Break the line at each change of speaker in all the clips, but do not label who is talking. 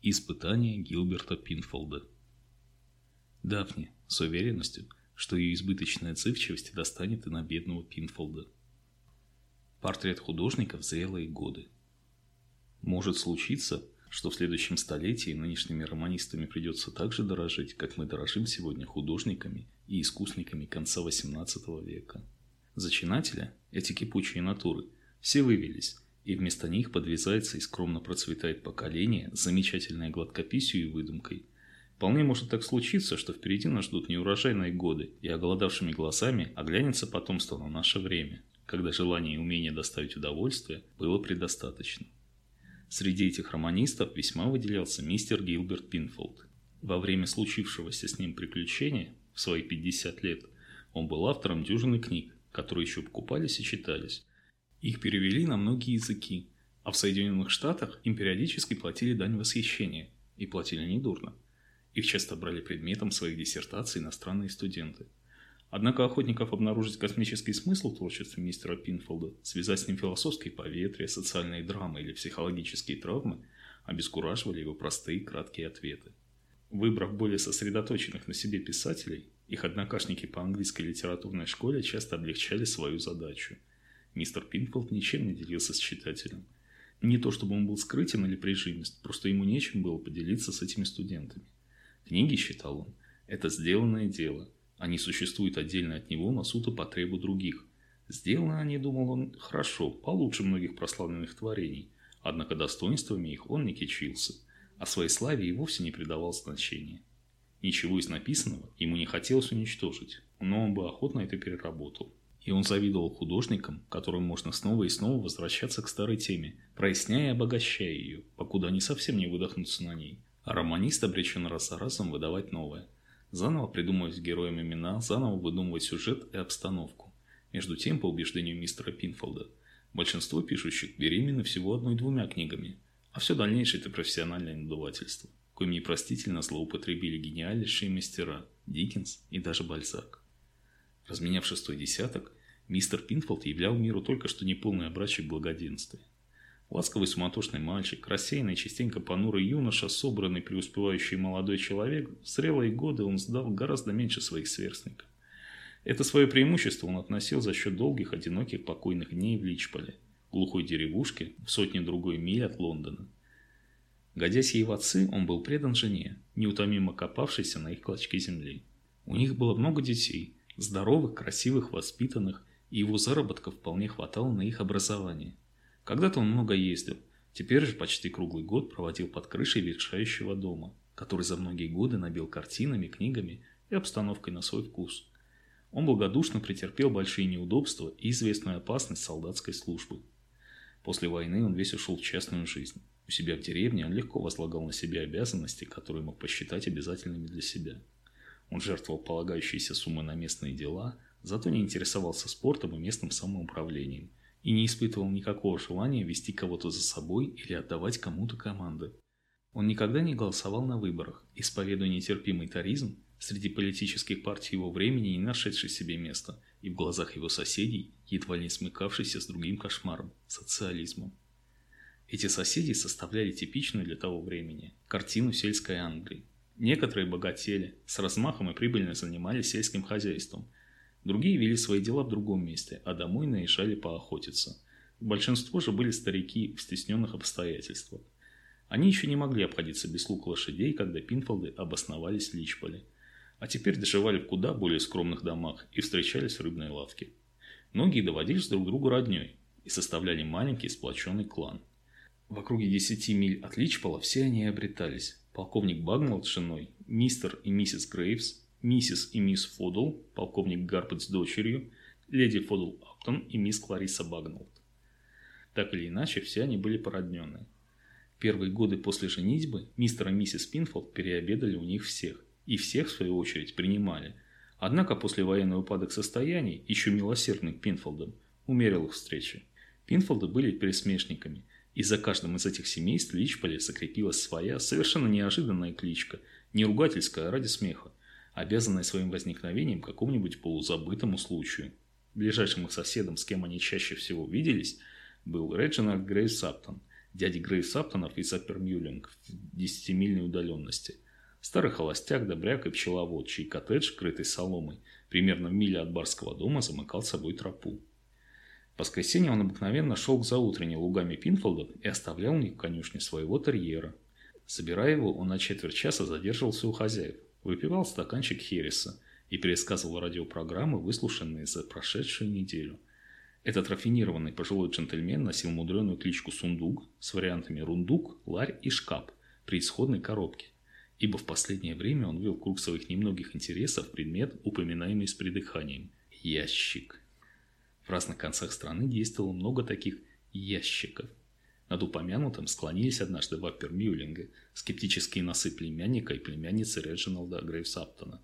Испытание Гилберта Пинфолда. Дафни с уверенностью, что ее избыточная отзывчивость достанет и на бедного Пинфолда. Портрет художника в зрелые годы. Может случиться, что в следующем столетии нынешними романистами придется так же дорожить, как мы дорожим сегодня художниками и искусниками конца XVIII века. Зачинателя, эти кипучие натуры, все вывелись, и вместо них подвязается и скромно процветает поколение с замечательной гладкописью и выдумкой. Вполне может так случиться, что впереди нас ждут неурожайные годы, и оголодавшими глазами оглянется потомство на наше время, когда желание и умение доставить удовольствие было предостаточно. Среди этих романистов весьма выделялся мистер Гилберт Пинфолд. Во время случившегося с ним приключения, в свои 50 лет, он был автором дюжины книг, которые еще покупались и читались, их перевели на многие языки, а в Соединенных Штатах им периодически платили дань восхищения, и платили недурно. Их часто брали предметом своих диссертаций иностранные студенты. Однако охотников обнаружить космический смысл в творчестве мистера Пинфолда, связать с ним философские поветрия, социальные драмы или психологические травмы, обескураживали его простые краткие ответы. Выбрав более сосредоточенных на себе писателей, их однокашники по английской литературной школе часто облегчали свою задачу – Мистер Пинфилд ничем не делился с читателем. Не то чтобы он был скрытен или прижимист, просто ему нечем было поделиться с этими студентами. Книги, считал он, это сделанное дело. Они существуют отдельно от него на суд и потребу других. Сделаны они, думал он, хорошо, получше многих прославленных творений, однако достоинствами их он не кичился, а своей славе и вовсе не придавал значения. Ничего из написанного ему не хотелось уничтожить, но он бы охотно это переработал. И он завидовал художникам, которым можно снова и снова возвращаться к старой теме, проясняя и обогащая ее, покуда они совсем не выдохнутся на ней. А романист обречен раз за разом выдавать новое. Заново придумывать героям имена, заново выдумывать сюжет и обстановку. Между тем, по убеждению мистера Пинфолда, большинство пишущих беременны всего одной-двумя книгами, а все дальнейшее – это профессиональное надувательство, коим непростительно злоупотребили гениальнейшие мастера Диккенс и даже Бальзак. Разменяв шестой десяток, Мистер Пинфолд являл миру только что неполный образчик благоденствия. Ласковый суматошный мальчик, рассеянный, частенько понурый юноша, собранный преуспевающий молодой человек, в зрелые годы он сдал гораздо меньше своих сверстников. Это свое преимущество он относил за счет долгих, одиноких, покойных дней в Личполе, глухой деревушке, в сотне другой миль от Лондона. Годясь ей в отцы, он был предан жене, неутомимо копавшейся на их клочке земли. У них было много детей, здоровых, красивых, воспитанных, и его заработка вполне хватало на их образование. Когда-то он много ездил, теперь же почти круглый год проводил под крышей ветшающего дома, который за многие годы набил картинами, книгами и обстановкой на свой вкус. Он благодушно претерпел большие неудобства и известную опасность солдатской службы. После войны он весь ушел в частную жизнь. У себя в деревне он легко возлагал на себя обязанности, которые мог посчитать обязательными для себя. Он жертвовал полагающиеся суммы на местные дела – зато не интересовался спортом и местным самоуправлением и не испытывал никакого желания вести кого-то за собой или отдавать кому-то команды. Он никогда не голосовал на выборах, исповедуя нетерпимый таризм, среди политических партий его времени не нашедший себе места, и в глазах его соседей едва не смыкавшийся с другим кошмаром – социализмом. Эти соседи составляли типичную для того времени картину сельской Англии. Некоторые богатели, с размахом и прибыльно занимались сельским хозяйством – Другие вели свои дела в другом месте, а домой наезжали поохотиться. Большинство же были старики в стесненных обстоятельствах. Они еще не могли обходиться без лук лошадей, когда Пинфолды обосновались в Личполе. А теперь доживали в куда более скромных домах и встречались в рыбной лавке. Многие доводились друг другу родней и составляли маленький сплоченный клан. В округе 10 миль от Личпола все они обретались. Полковник Багнелл с женой, мистер и миссис Грейвс, миссис и мисс Фодл, полковник Гарпет с дочерью, леди Фодл Аптон и мисс Клариса Багнолд. Так или иначе, все они были породнены. Первые годы после женитьбы мистер и миссис Пинфолд переобедали у них всех, и всех, в свою очередь, принимали. Однако послевоенный упадок состояний, еще милосердный к Пинфолдам, умерил их встречи. Пинфолды были пересмешниками, и за каждым из этих семейств в Личполе закрепилась своя, совершенно неожиданная кличка, не ругательская, а ради смеха обязанная своим возникновением какому-нибудь полузабытому случаю. Ближайшим их соседом, с кем они чаще всего виделись, был Реджинальд Грейс Саптон, дяди Грей Саптонов из Аппермюлинг в десятимильной удаленности. Старый холостяк, добряк и пчеловод, чей коттедж, крытый соломой, примерно в миле от барского дома, замыкал собой тропу. В воскресенье он обыкновенно шел к заутренне лугами Пинфолдов и оставлял у них в конюшне своего терьера. Собирая его, он на четверть часа задерживался у хозяев, выпивал стаканчик Хереса и пересказывал радиопрограммы, выслушанные за прошедшую неделю. Этот рафинированный пожилой джентльмен носил мудреную кличку Сундук с вариантами Рундук, Ларь и Шкап при исходной коробке, ибо в последнее время он вел круг своих немногих интересов предмет, упоминаемый с придыханием – ящик. В разных концах страны действовало много таких ящиков. Над упомянутым склонились однажды в Аппермюллинге скептические носы племянника и племянницы Реджиналда Грейвсаптона.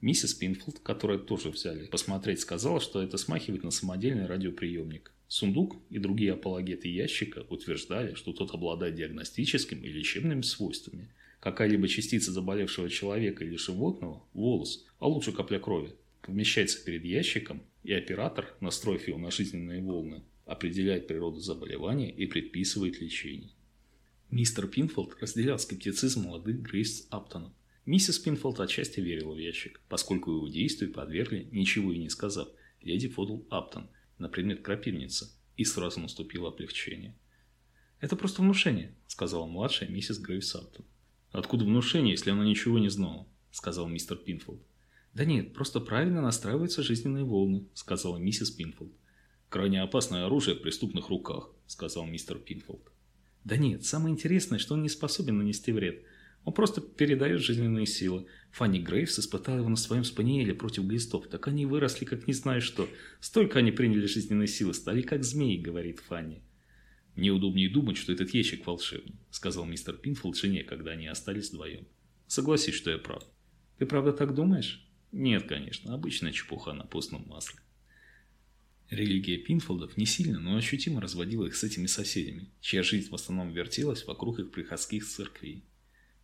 Миссис Пинфилд, которую тоже взяли посмотреть, сказала, что это смахивает на самодельный радиоприемник. Сундук и другие апологеты ящика утверждали, что тот обладает диагностическими и лечебными свойствами. Какая-либо частица заболевшего человека или животного, волос, а лучше капля крови, помещается перед ящиком и оператор, настроив его на жизненные волны, определяет природу заболевания и предписывает лечение. Мистер Пинфолд разделял скептицизм молодых Грейс Аптонов. Миссис Пинфолд отчасти верила в ящик, поскольку его действию подвергли, ничего и не сказав, леди Фодл Аптон на предмет крапивницы, и сразу наступило облегчение. «Это просто внушение», – сказала младшая миссис Грейс Аптон. «Откуда внушение, если она ничего не знала?» – сказал мистер Пинфолд. «Да нет, просто правильно настраиваются жизненные волны», — сказала миссис Пинфолд. «Крайне опасное оружие в преступных руках», — сказал мистер Пинфолд. «Да нет, самое интересное, что он не способен нанести вред. Он просто передает жизненные силы. Фанни Грейвс испытала его на своем спаниеле против глистов. Так они выросли, как не знаю что. Столько они приняли жизненные силы, стали как змеи», — говорит Фанни. «Мне удобнее думать, что этот ящик волшебный», — сказал мистер Пинфолд жене, когда они остались вдвоем. «Согласись, что я прав». «Ты правда так думаешь?» Нет, конечно, обычная чепуха на постном масле. Религия Пинфолдов не сильно, но ощутимо разводила их с этими соседями, чья жизнь в основном вертелась вокруг их приходских церквей.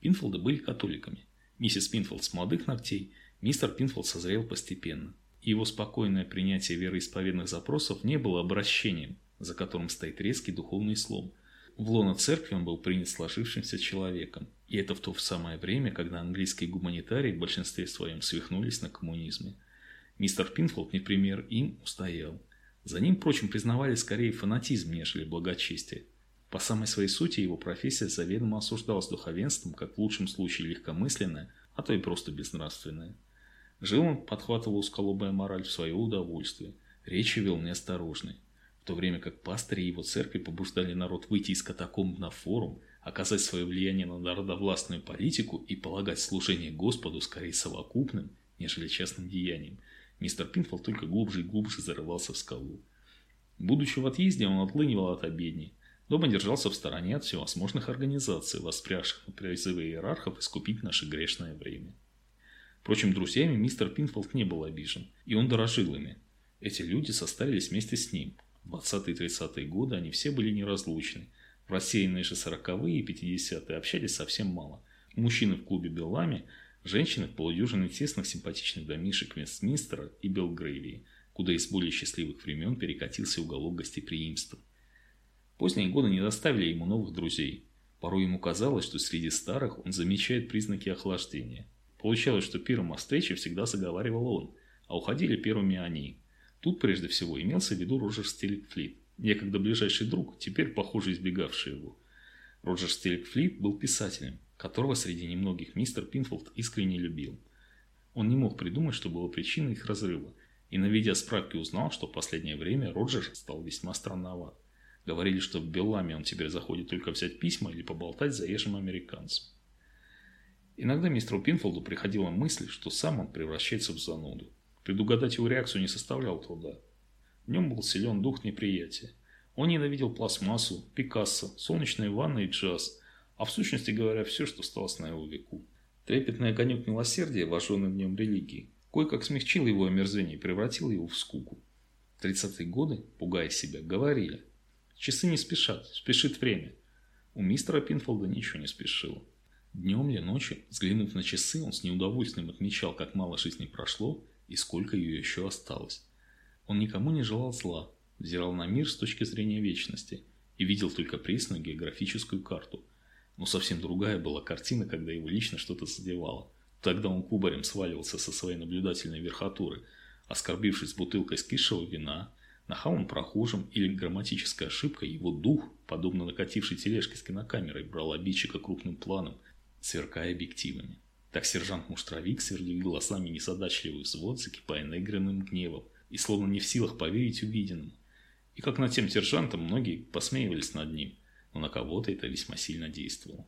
Пинфолды были католиками. Миссис Пинфолд с молодых ногтей, мистер Пинфолд созрел постепенно. И его спокойное принятие вероисповедных запросов не было обращением, за которым стоит резкий духовный слом. В лоно церкви он был принят сложившимся человеком, и это в то самое время, когда английские гуманитарии в большинстве своем свихнулись на коммунизме. Мистер Пинфолд, не пример им, устоял. За ним, впрочем, признавали скорее фанатизм, нежели благочестие. По самой своей сути его профессия заведомо осуждалась духовенством, как в лучшем случае легкомысленная, а то и просто безнравственная. Жил он, подхватывал усколобая мораль в свое удовольствие, речи вел неосторожной, в то время как пастыри его церкви побуждали народ выйти из катакомб на форум – оказать свое влияние на народовластную политику и полагать служение Господу скорее совокупным, нежели частным деянием, мистер Пинфолд только глубже и глубже зарывался в скалу. Будучи в отъезде, он отлынивал от обедней. Дома держался в стороне от всевозможных организаций, воспрявших на призывы иерархов искупить наше грешное время. Впрочем, друзьями мистер Пинфолд не был обижен, и он дорожил ими. Эти люди составились вместе с ним. В 20-30-е годы они все были неразлучны – в рассеянные же сороковые и пятидесятые общались совсем мало. Мужчины в клубе Беллами, женщины в полудюжине тесных симпатичных домишек Вестминстера и Белгрейвии, куда из более счастливых времен перекатился уголок гостеприимства. Поздние годы не доставили ему новых друзей. Порой ему казалось, что среди старых он замечает признаки охлаждения. Получалось, что первым о встрече всегда заговаривал он, а уходили первыми они. Тут прежде всего имелся в виду Роджер Стиллитфлит, некогда ближайший друг, теперь, похоже, избегавший его. Роджер Стелликфлит был писателем, которого среди немногих мистер Пинфолд искренне любил. Он не мог придумать, что было причиной их разрыва, и, наведя справки, узнал, что в последнее время Роджер стал весьма странноват. Говорили, что в Белламе он теперь заходит только взять письма или поболтать с заезжим американцем. Иногда мистеру Пинфолду приходила мысль, что сам он превращается в зануду. Предугадать его реакцию не составлял труда. В нем был силен дух неприятия. Он ненавидел пластмассу, Пикассо, солнечные ванны и джаз, а в сущности говоря, все, что осталось на его веку. Трепетный огонек милосердия, вожженный в нем религии, кое-как смягчил его омерзение и превратил его в скуку. Тридцатые годы, пугая себя, говорили, часы не спешат, спешит время. У мистера Пинфолда ничего не спешило. Днем или ночью, взглянув на часы, он с неудовольствием отмечал, как мало жизни прошло и сколько ее еще осталось. Он никому не желал зла, взирал на мир с точки зрения вечности и видел только пресную географическую карту. Но совсем другая была картина, когда его лично что-то задевало. Тогда он кубарем сваливался со своей наблюдательной верхотуры, оскорбившись бутылкой скисшего вина, нахалом прохожим или грамматической ошибкой, его дух, подобно накатившей тележке с кинокамерой, брал обидчика крупным планом, сверкая объективами. Так сержант-муштровик свердил голосами несадачливый взвод, закипая наигранным гневом, и словно не в силах поверить увиденному. И как над тем сержантом многие посмеивались над ним, но на кого-то это весьма сильно действовало.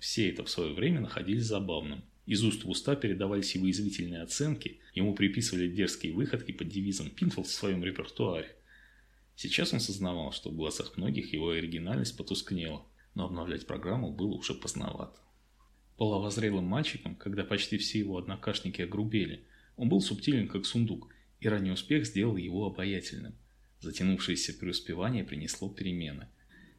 Все это в свое время находились забавным. Из уст в уста передавались его извительные оценки, ему приписывали дерзкие выходки под девизом «Пинфол» в своем репертуаре. Сейчас он сознавал, что в глазах многих его оригинальность потускнела, но обновлять программу было уже поздновато. Половозрелым мальчиком, когда почти все его однокашники огрубели, он был субтилен как сундук, и ранний успех сделал его обаятельным. Затянувшееся преуспевание принесло перемены.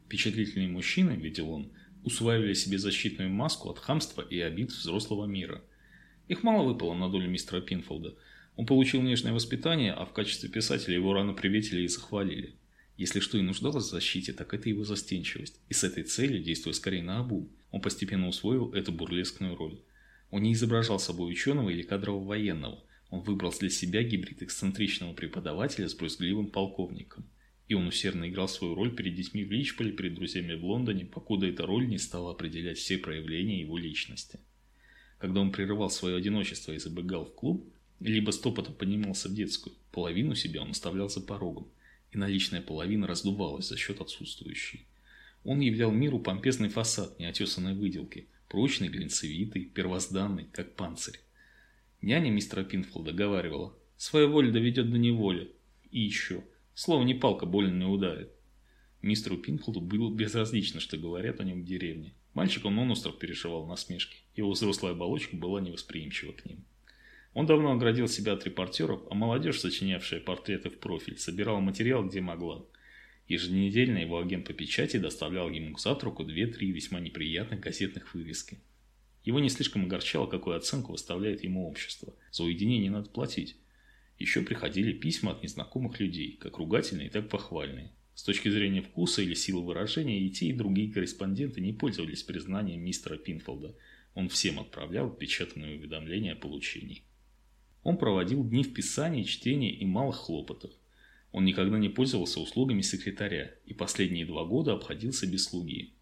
Впечатлительные мужчины, видел он, усваивали себе защитную маску от хамства и обид взрослого мира. Их мало выпало на долю мистера Пинфолда. Он получил нежное воспитание, а в качестве писателя его рано приветили и захвалили. Если что и нуждалось в защите, так это его застенчивость. И с этой целью, действуя скорее на обум, он постепенно усвоил эту бурлескную роль. Он не изображал собой ученого или кадрового военного, он выбрал для себя гибрид эксцентричного преподавателя с брюзгливым полковником. И он усердно играл свою роль перед детьми в Личполе, перед друзьями в Лондоне, покуда эта роль не стала определять все проявления его личности. Когда он прерывал свое одиночество и забегал в клуб, либо стопотом поднимался в детскую, половину себя он оставлял за порогом, и наличная половина раздувалась за счет отсутствующей. Он являл миру помпезный фасад неотесанной выделки, прочный, глинцевитый, первозданный, как панцирь. Няня мистера Пинфолда говаривала, «Своя воля доведет до неволи». И еще, слово не палка больно не ударит. Мистеру Пинфолду было безразлично, что говорят о нем в деревне. Мальчиком он остров перешивал насмешки. Его взрослая оболочка была невосприимчива к ним. Он давно оградил себя от репортеров, а молодежь, сочинявшая портреты в профиль, собирала материал где могла. Еженедельно его агент по печати доставлял ему к завтраку две-три весьма неприятных газетных вывески. Его не слишком огорчало, какую оценку выставляет ему общество. За уединение надо платить. Еще приходили письма от незнакомых людей, как ругательные, так и похвальные. С точки зрения вкуса или силы выражения, и те, и другие корреспонденты не пользовались признанием мистера Пинфолда. Он всем отправлял печатанные уведомления о получении. Он проводил дни в писании, чтении и малых хлопотах. Он никогда не пользовался услугами секретаря и последние два года обходился без слуги.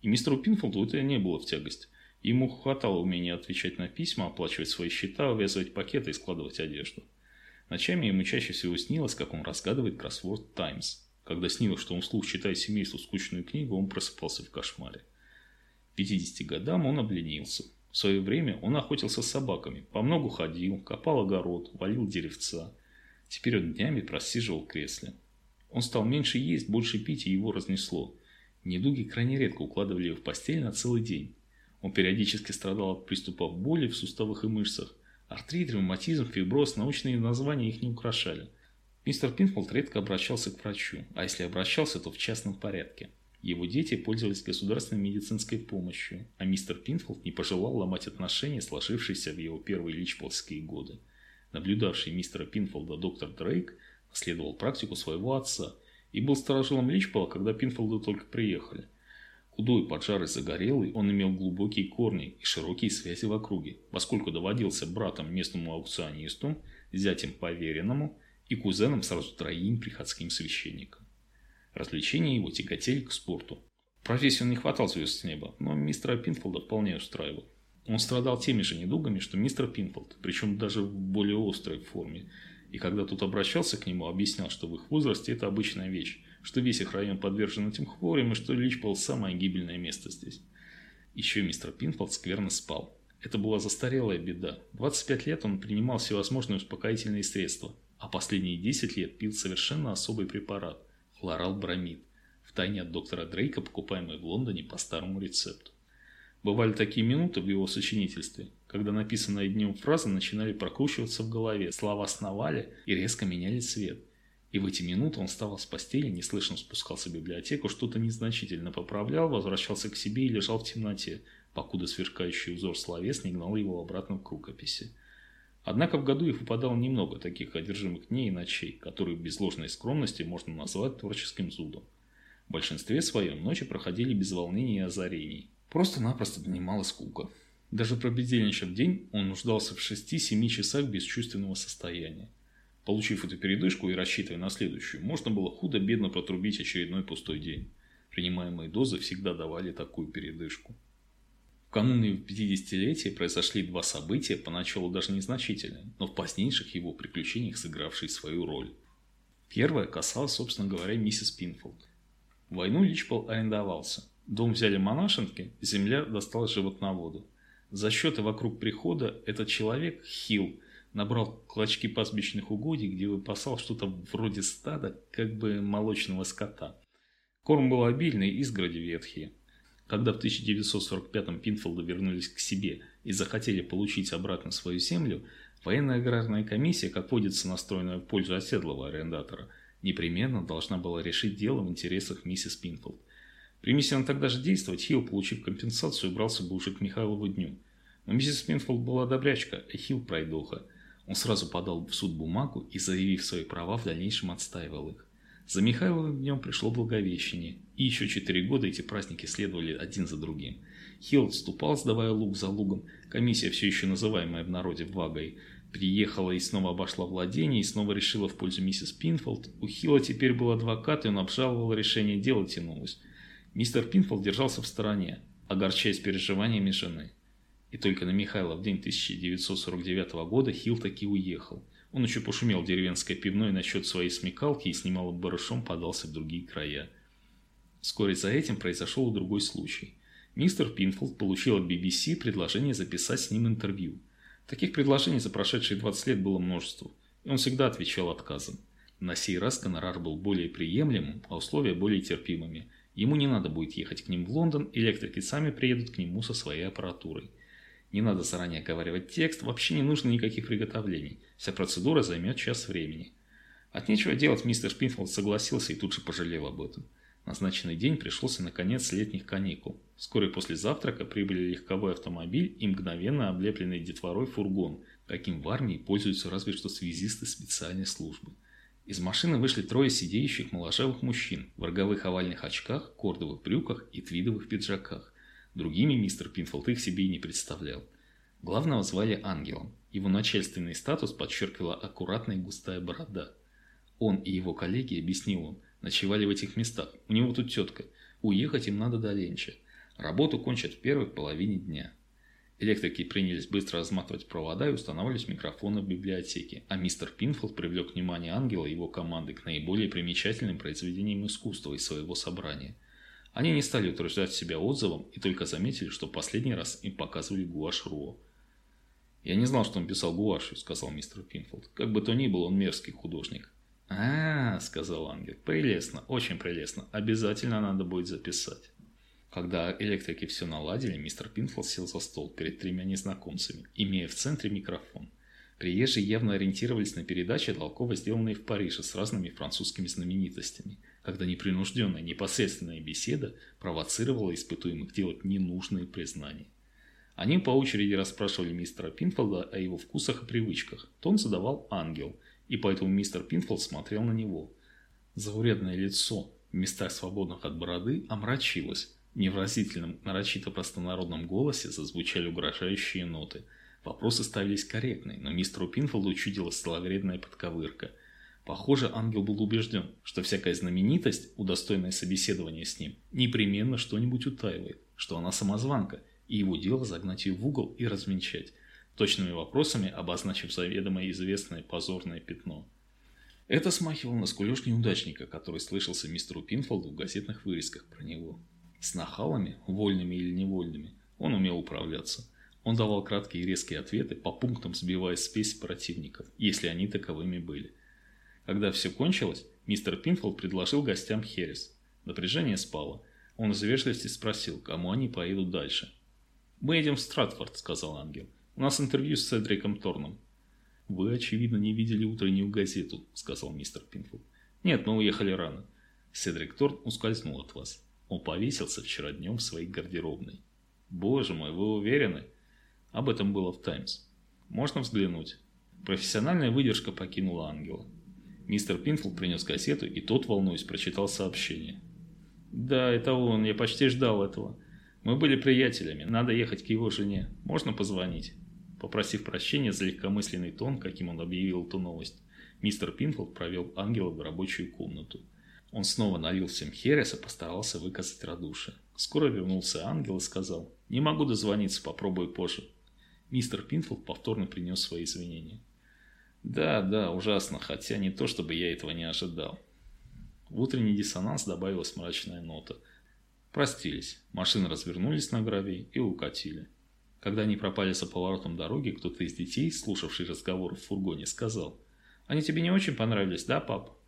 И мистеру Пинфолду это не было в тягость. Ему хватало умения отвечать на письма, оплачивать свои счета, увязывать пакеты и складывать одежду. Ночами ему чаще всего снилось, как он разгадывает кроссворд «Таймс». Когда снилось, что он вслух читает семейству скучную книгу, он просыпался в кошмаре. К 50 годам он обленился. В свое время он охотился с собаками, по многу ходил, копал огород, валил деревца. Теперь он днями просиживал в кресле. Он стал меньше есть, больше пить, и его разнесло. Недуги крайне редко укладывали его в постель на целый день. Он периодически страдал от приступов боли в суставах и мышцах. Артрит, ревматизм, фиброз, научные названия их не украшали. Мистер Пинфолд редко обращался к врачу, а если обращался, то в частном порядке. Его дети пользовались государственной медицинской помощью, а мистер Пинфолд не пожелал ломать отношения, сложившиеся в его первые личполские годы. Наблюдавший мистера Пинфолда доктор Дрейк наследовал практику своего отца и был сторожилом Личпола, когда Пинфолды только приехали. Худой, поджарый, загорелый, он имел глубокие корни и широкие связи в округе, поскольку доводился братом местному аукционисту, зятем поверенному и кузеном сразу троим приходским священникам. Развлечения его тяготели к спорту. Профессию не хватал звезд с неба, но мистера Пинфолда вполне устраивал. Он страдал теми же недугами, что мистер Пинфолд, причем даже в более острой форме. И когда тот обращался к нему, объяснял, что в их возрасте это обычная вещь, что весь их район подвержен этим хворям и что Личпол – самое гибельное место здесь. Еще мистер Пинфолд скверно спал. Это была застарелая беда. 25 лет он принимал всевозможные успокоительные средства, а последние 10 лет пил совершенно особый препарат – хлоралбромид, втайне от доктора Дрейка, покупаемый в Лондоне по старому рецепту. Бывали такие минуты в его сочинительстве, когда написанные днем фразы начинали прокручиваться в голове, слова сновали и резко меняли цвет – и в эти минуты он вставал с постели, неслышно спускался в библиотеку, что-то незначительно поправлял, возвращался к себе и лежал в темноте, покуда сверкающий узор словес не гнал его обратно к рукописи. Однако в году их выпадало немного таких одержимых дней и ночей, которые без ложной скромности можно назвать творческим зудом. В большинстве своем ночи проходили без волнений и озарений. Просто-напросто донимала скука. Даже пробедельничав день, он нуждался в 6-7 часах бесчувственного состояния. Получив эту передышку и рассчитывая на следующую, можно было худо-бедно протрубить очередной пустой день. Принимаемые дозы всегда давали такую передышку. В кануне 50-летия произошли два события, поначалу даже незначительные, но в позднейших его приключениях сыгравшие свою роль. Первое касалось, собственно говоря, миссис Пинфолд. В войну Личпол арендовался. Дом взяли монашенки, земля досталась животноводу. За счеты вокруг прихода этот человек, Хилл, набрал клочки пастбищных угодий, где выпасал что-то вроде стада, как бы молочного скота. Корм был обильный, изгороди ветхие. Когда в 1945-м Пинфолды вернулись к себе и захотели получить обратно свою землю, военная аграрная комиссия, как водится настроенная в пользу оседлого арендатора, непременно должна была решить дело в интересах миссис Пинфолд. Примись она тогда же действовать, Хилл, получив компенсацию, убрался бы уже к Михайлову дню. Но миссис Пинфолд была добрячка, а Хилл пройдоха. Он сразу подал в суд бумагу и, заявив свои права, в дальнейшем отстаивал их. За Михайловым днем пришло Благовещение, и еще четыре года эти праздники следовали один за другим. Хилл отступал, сдавая луг за лугом, комиссия, все еще называемая в народе Вагой, приехала и снова обошла владение, и снова решила в пользу миссис Пинфолд. У Хилла теперь был адвокат, и он обжаловал решение, дело тянулось. Мистер Пинфолд держался в стороне, огорчаясь переживаниями жены. И только на Михайлов день 1949 года Хилл таки уехал. Он еще пошумел в деревенской пивной насчет своей смекалки и с немалым барышом подался в другие края. Вскоре за этим произошел другой случай. Мистер Пинфолд получил от BBC предложение записать с ним интервью. Таких предложений за прошедшие 20 лет было множество, и он всегда отвечал отказом. На сей раз гонорар был более приемлемым, а условия более терпимыми. Ему не надо будет ехать к ним в Лондон, электрики сами приедут к нему со своей аппаратурой. Не надо заранее оговаривать текст, вообще не нужно никаких приготовлений. Вся процедура займет час времени. От нечего делать мистер Спинфилд согласился и тут же пожалел об этом. Назначенный день пришелся на конец летних каникул. Вскоре после завтрака прибыли легковой автомобиль и мгновенно облепленный детворой фургон, каким в армии пользуются разве что связисты специальной службы. Из машины вышли трое сидеющих моложавых мужчин в роговых овальных очках, кордовых брюках и твидовых пиджаках. Другими мистер Пинфолд их себе и не представлял. Главного звали Ангелом. Его начальственный статус подчеркивала аккуратная густая борода. Он и его коллеги, объяснил он, Ночевали в этих местах. У него тут тетка. Уехать им надо до Ленча. Работу кончат в первой половине дня. Электрики принялись быстро разматывать провода и устанавливать микрофоны в библиотеке, а мистер Пинфилд привлек внимание Ангела и его команды к наиболее примечательным произведениям искусства из своего собрания. Они не стали утверждать себя отзывом и только заметили, что последний раз им показывали гуашь Руо. «Я не знал, что он писал гуашью», — сказал мистер Пинфилд. «Как бы то ни было, он мерзкий художник а, сказал ангел, – прелестно, очень прелестно, обязательно надо будет записать. Когда электрики все наладили, мистер Пинфилд сел за стол перед тремя незнакомцами, имея в центре микрофон. Приезжие явно ориентировались на передачи, толково сделанные в Париже с разными французскими знаменитостями, когда непринужденная непосредственная беседа провоцировала испытуемых делать ненужные признания. Они по очереди расспрашивали мистера Пинфилда о его вкусах и привычках. Тон задавал ангел – и поэтому мистер Пинфилд смотрел на него. Заурядное лицо в местах свободных от бороды омрачилось. В невразительном, нарочито простонародном голосе зазвучали угрожающие ноты. Вопросы ставились корректные, но мистеру Пинфилду чудилась зловредная подковырка. Похоже, ангел был убежден, что всякая знаменитость, удостоенная собеседования с ним, непременно что-нибудь утаивает, что она самозванка, и его дело загнать ее в угол и развенчать точными вопросами обозначив заведомо известное позорное пятно. Это смахивало на скулеж неудачника, который слышался мистеру Пинфолду в газетных вырезках про него. С нахалами, вольными или невольными, он умел управляться. Он давал краткие и резкие ответы, по пунктам сбивая спесь противников, если они таковыми были. Когда все кончилось, мистер Пинфолд предложил гостям Херес. Напряжение спало. Он из вежливости спросил, кому они поедут дальше. «Мы едем в Стратфорд», — сказал ангел. У нас интервью с Седриком Торном. Вы, очевидно, не видели утреннюю газету, сказал мистер Пинфилд. Нет, мы уехали рано. Седрик Торн ускользнул от вас. Он повесился вчера днем в своей гардеробной. Боже мой, вы уверены? Об этом было в Таймс. Можно взглянуть. Профессиональная выдержка покинула ангела. Мистер Пинфилд принес газету, и тот, волнуясь, прочитал сообщение. Да, это он, я почти ждал этого. Мы были приятелями, надо ехать к его жене. Можно позвонить? Попросив прощения за легкомысленный тон, каким он объявил эту новость, мистер Пинфилд провел ангела в рабочую комнату. Он снова налил всем херес и постарался выказать радушие. Скоро вернулся ангел и сказал, «Не могу дозвониться, попробую позже». Мистер Пинфилд повторно принес свои извинения. «Да, да, ужасно, хотя не то, чтобы я этого не ожидал». В утренний диссонанс добавилась мрачная нота. Простились, машины развернулись на гравии и укатили. Когда они пропали за поворотом дороги, кто-то из детей, слушавший разговор в фургоне, сказал, «Они тебе не очень понравились, да, пап?»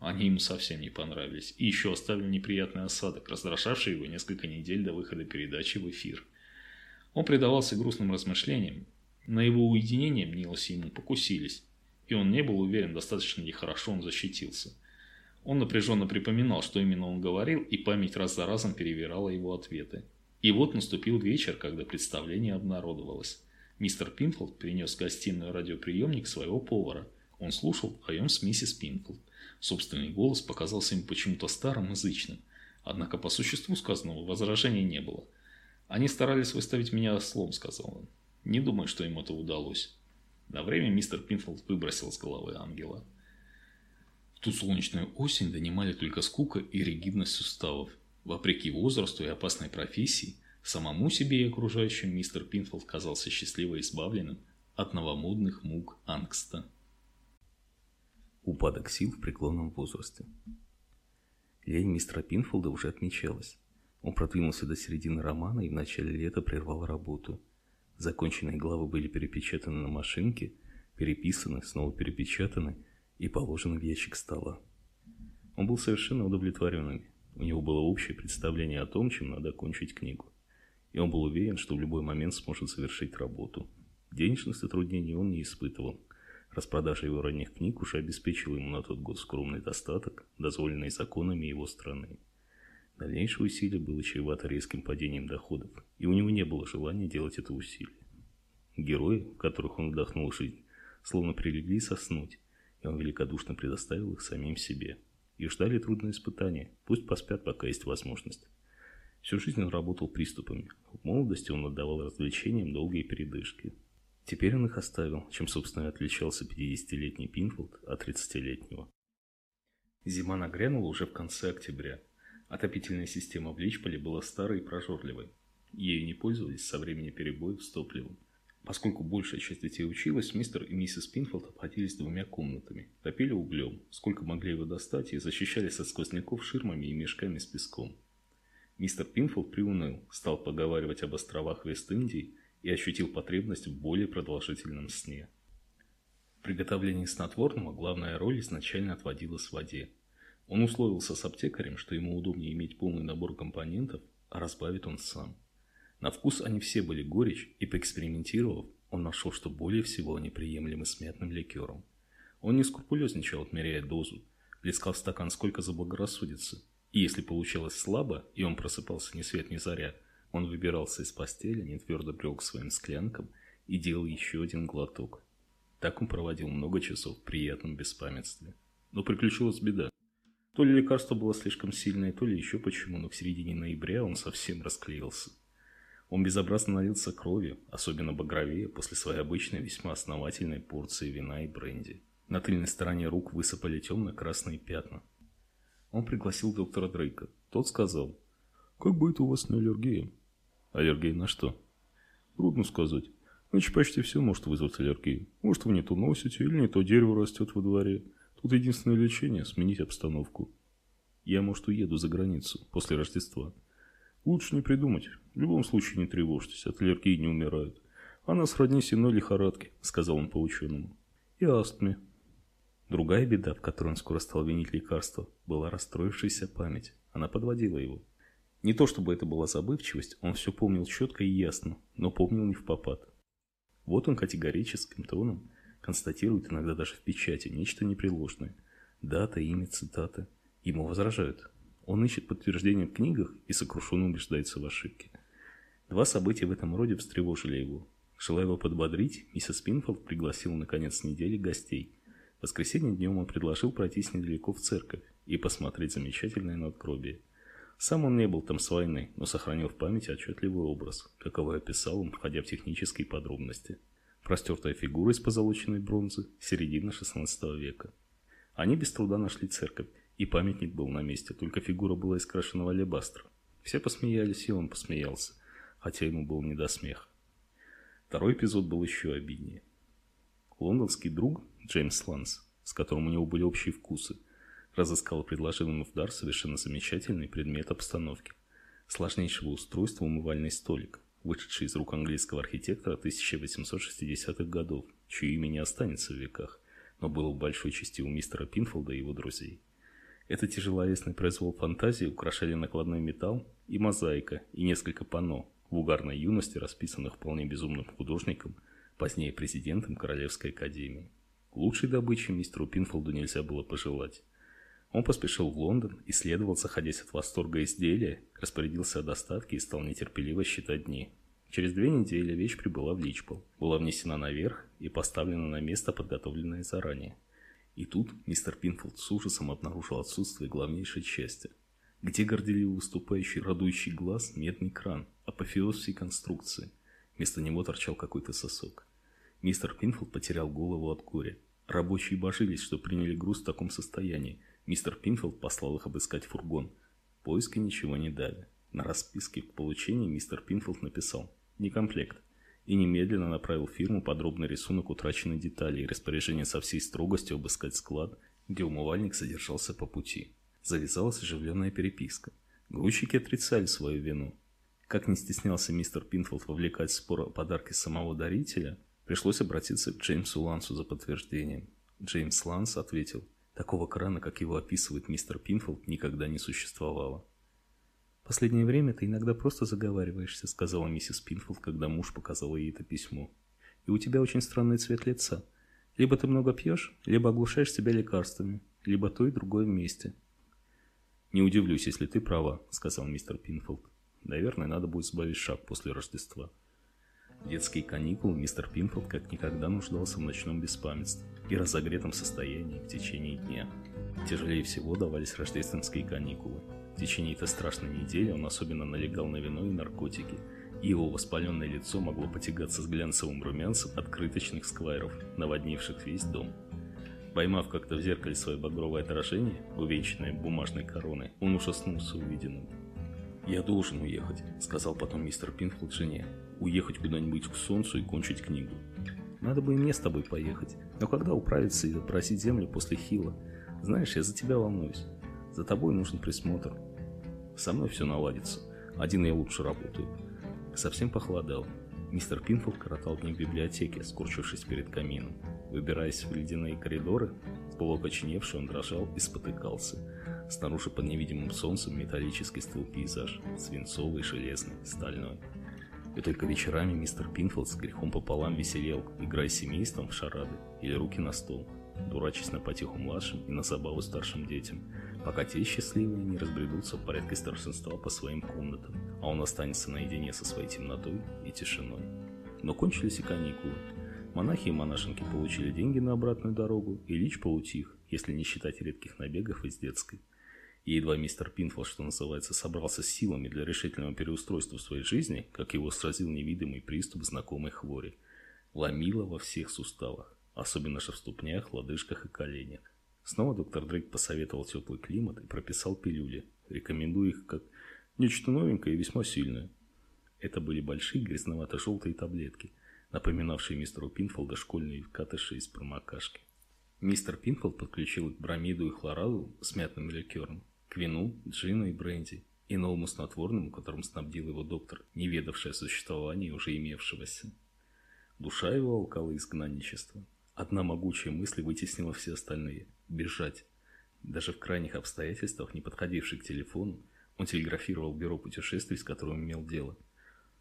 Они ему совсем не понравились. И еще оставили неприятный осадок, раздражавший его несколько недель до выхода передачи в эфир. Он предавался грустным размышлениям. На его уединение, мнилось ему, покусились. И он не был уверен, достаточно ли хорошо он защитился. Он напряженно припоминал, что именно он говорил, и память раз за разом перевирала его ответы. И вот наступил вечер, когда представление обнародовалось. Мистер Пинфилд принес в гостиную радиоприемник своего повара. Он слушал вдвоем с миссис Пинфилд. Собственный голос показался ему почему-то старым и зычным. Однако по существу сказанного возражений не было. «Они старались выставить меня ослом», — сказал он. «Не думаю, что им это удалось». На время мистер Пинфилд выбросил с головы ангела. В ту солнечную осень донимали только скука и ригидность суставов. Вопреки возрасту и опасной профессии, самому себе и окружающим мистер Пинфилд казался счастливо избавленным от новомодных мук ангста.
Упадок сил в преклонном возрасте. Лень мистера Пинфолда уже отмечалась. Он продвинулся до середины романа и в начале лета прервал работу. Законченные главы были перепечатаны на машинке, переписаны, снова перепечатаны и положены в ящик стола. Он был совершенно удовлетворенным. У него было общее представление о том, чем надо окончить книгу. И он был уверен, что в любой момент сможет завершить работу. Денежных затруднений он не испытывал. Распродажа его ранних книг уже обеспечила ему на тот год скромный достаток, дозволенный законами его страны. Дальнейшее усилие было чревато резким падением доходов, и у него не было желания делать это усилие. Герои, в которых он вдохнул жизнь, словно прилегли соснуть, и он великодушно предоставил их самим себе. И ждали трудные испытания, пусть поспят, пока есть возможность. Всю жизнь он работал приступами. В молодости он отдавал развлечениям долгие передышки – Теперь он их оставил, чем, собственно, отличался 50-летний Пинфилд от 30-летнего. Зима нагрянула уже в конце октября. Отопительная система в Личполе была старой и прожорливой. Ею не пользовались со времени перебоев с топливом. Поскольку большая часть детей училась, мистер и миссис Пинфилд обходились двумя комнатами, топили углем, сколько могли его достать, и защищались от сквозняков ширмами и мешками с песком. Мистер Пинфилд приуныл, стал поговаривать об островах Вест-Индии и ощутил потребность в более продолжительном сне. В приготовлении снотворного главная роль изначально отводилась в воде. Он условился с аптекарем, что ему удобнее иметь полный набор компонентов, а разбавит он сам. На вкус они все были горечь, и поэкспериментировав, он нашел, что более всего они приемлемы с мятным ликером. Он не скрупулезничал, отмеряя дозу, плескал в стакан сколько заблагорассудится, и если получалось слабо, и он просыпался ни свет ни заря – он выбирался из постели, не твердо брел к своим склянкам и делал еще один глоток. Так он проводил много часов в приятном беспамятстве. Но приключилась беда. То ли лекарство было слишком сильное, то ли еще почему, но в середине ноября он совсем расклеился. Он безобразно налился кровью, особенно багровее, после своей обычной весьма основательной порции вина и бренди. На тыльной стороне рук высыпали темно-красные пятна. Он пригласил доктора Дрейка. Тот сказал, «Как будет у вас на аллергия?» Аллергия на что? Трудно сказать. Значит, почти все может вызвать аллергию. Может, вы не то носите, или не то дерево растет во дворе. Тут единственное лечение – сменить обстановку. Я, может, уеду за границу после Рождества. Лучше не придумать. В любом случае не тревожьтесь, от аллергии не умирают. Она сродни сенной лихорадке, сказал он по ученому. И астме. Другая беда, в которой он скоро стал винить лекарство, была расстроившаяся память. Она подводила его. Не то чтобы это была забывчивость, он все помнил четко и ясно, но помнил не в попад. Вот он категорическим тоном констатирует иногда даже в печати нечто непреложное. Дата, имя, цитата. Ему возражают. Он ищет подтверждение в книгах и сокрушенно убеждается в ошибке. Два события в этом роде встревожили его. Желая его подбодрить, миссис Пинфолд пригласила на конец недели гостей. В воскресенье днем он предложил пройтись недалеко в церковь и посмотреть замечательное надгробие. Сам он не был там с войны, но сохранил в памяти отчетливый образ, каковой описал он, входя в технические подробности. Простертая фигура из позолоченной бронзы, середина XVI века. Они без труда нашли церковь, и памятник был на месте, только фигура была из крашеного алебастра. Все посмеялись, и он посмеялся, хотя ему было не до смеха. Второй эпизод был еще обиднее. Лондонский друг Джеймс Ланс, с которым у него были общие вкусы, разыскал и предложил ему в дар совершенно замечательный предмет обстановки. Сложнейшего устройства умывальный столик, вышедший из рук английского архитектора 1860-х годов, чье имя не останется в веках, но было в большой части у мистера Пинфолда и его друзей. Это тяжеловесный произвол фантазии украшали накладной металл и мозаика, и несколько панно, в угарной юности расписанных вполне безумным художником, позднее президентом Королевской академии. Лучшей добычи мистеру Пинфолду нельзя было пожелать. Он поспешил в Лондон, исследовал, заходясь от восторга изделия, распорядился о доставке и стал нетерпеливо считать дни. Через две недели вещь прибыла в Личпол, была внесена наверх и поставлена на место, подготовленное заранее. И тут мистер Пинфилд с ужасом обнаружил отсутствие главнейшей части. Где горделиво выступающий радующий глаз медный кран, апофеоз всей конструкции. Вместо него торчал какой-то сосок. Мистер Пинфилд потерял голову от горя. Рабочие божились, что приняли груз в таком состоянии, Мистер Пинфилд послал их обыскать фургон. Поиски ничего не дали. На расписке к получению мистер Пинфилд написал «Не комплект» и немедленно направил фирму подробный рисунок утраченной детали и распоряжение со всей строгостью обыскать склад, где умывальник содержался по пути. Завязалась оживленная переписка. Грузчики отрицали свою вину. Как не стеснялся мистер Пинфилд вовлекать в спор о подарке самого дарителя, пришлось обратиться к Джеймсу Лансу за подтверждением. Джеймс Ланс ответил – Такого крана, как его описывает мистер Пинфилд, никогда не существовало. «Последнее время ты иногда просто заговариваешься», — сказала миссис Пинфилд, когда муж показал ей это письмо. «И у тебя очень странный цвет лица. Либо ты много пьешь, либо оглушаешь себя лекарствами, либо то и другое вместе». «Не удивлюсь, если ты права», — сказал мистер Пинфилд. «Наверное, надо будет сбавить шаг после Рождества». В детские каникулы мистер Пинфилд как никогда нуждался в ночном беспамятстве и разогретом состоянии в течение дня. Тяжелее всего давались рождественские каникулы. В течение этой страшной недели он особенно налегал на вино и наркотики, и его воспаленное лицо могло потягаться с глянцевым румянцем открыточных сквайров, наводнивших весь дом. Поймав как-то в зеркале свое багровое отражение, увенчанное бумажной короной, он ужаснулся увиденным. «Я должен уехать», — сказал потом мистер Пинфилд жене. «Уехать куда-нибудь к солнцу и кончить книгу. Надо бы и мне с тобой поехать. Но когда управиться и просить землю после хила? Знаешь, я за тебя волнуюсь. За тобой нужен присмотр. Со мной все наладится. Один я лучше работаю. Совсем похолодал. Мистер Пинфилд коротал дни в библиотеке, скорчившись перед камином. Выбираясь в ледяные коридоры, полуокоченевший он дрожал и спотыкался. Снаружи под невидимым солнцем металлический стыл пейзаж, свинцовый, железный, стальной. И только вечерами мистер Пинфилд с грехом пополам веселел, играя с семейством в шарады или руки на стол, дурачись на потеху младшим и на забаву старшим детям, пока те счастливые не разбредутся в порядке старшинства по своим комнатам, а он останется наедине со своей темнотой и тишиной. Но кончились и каникулы. Монахи и монашенки получили деньги на обратную дорогу, и Лич поутих, если не считать редких набегов из детской – и едва мистер Пинфол, что называется, собрался с силами для решительного переустройства своей жизни, как его сразил невидимый приступ знакомой хвори. Ломило во всех суставах, особенно же в ступнях, лодыжках и коленях. Снова доктор Дрейк посоветовал теплый климат и прописал пилюли, рекомендуя их как нечто новенькое и весьма сильное. Это были большие грязновато-желтые таблетки, напоминавшие мистеру Пинфолда школьные катыши из промокашки. Мистер Пинфолд подключил бромиду и хлораду с мятным ликером к вину, джину и бренди, и новому снотворному, которым снабдил его доктор, не ведавший о уже имевшегося. Душа его алкала изгнанничество. Одна могучая мысль вытеснила все остальные – бежать. Даже в крайних обстоятельствах, не подходивший к телефону, он телеграфировал бюро путешествий, с которым имел дело –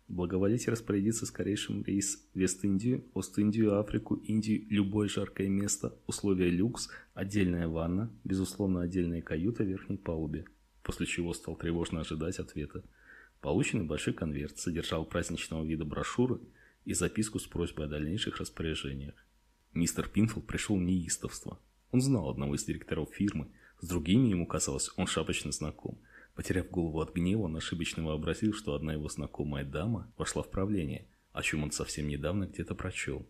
Благоволите распорядиться скорейшим рейс Вест-Индию, Ост-Индию, Африку, Индию, любое жаркое место, условия люкс, отдельная ванна, безусловно отдельная каюта в верхней палубе. После чего стал тревожно ожидать ответа. Полученный большой конверт содержал праздничного вида брошюры и записку с просьбой о дальнейших распоряжениях. Мистер Пинфилл пришел неистовство. Он знал одного из директоров фирмы, с другими ему казалось, он шапочно знаком – Потеряв голову от гнева, он ошибочно вообразил, что одна его знакомая дама вошла в правление, о чем он совсем недавно где-то прочел.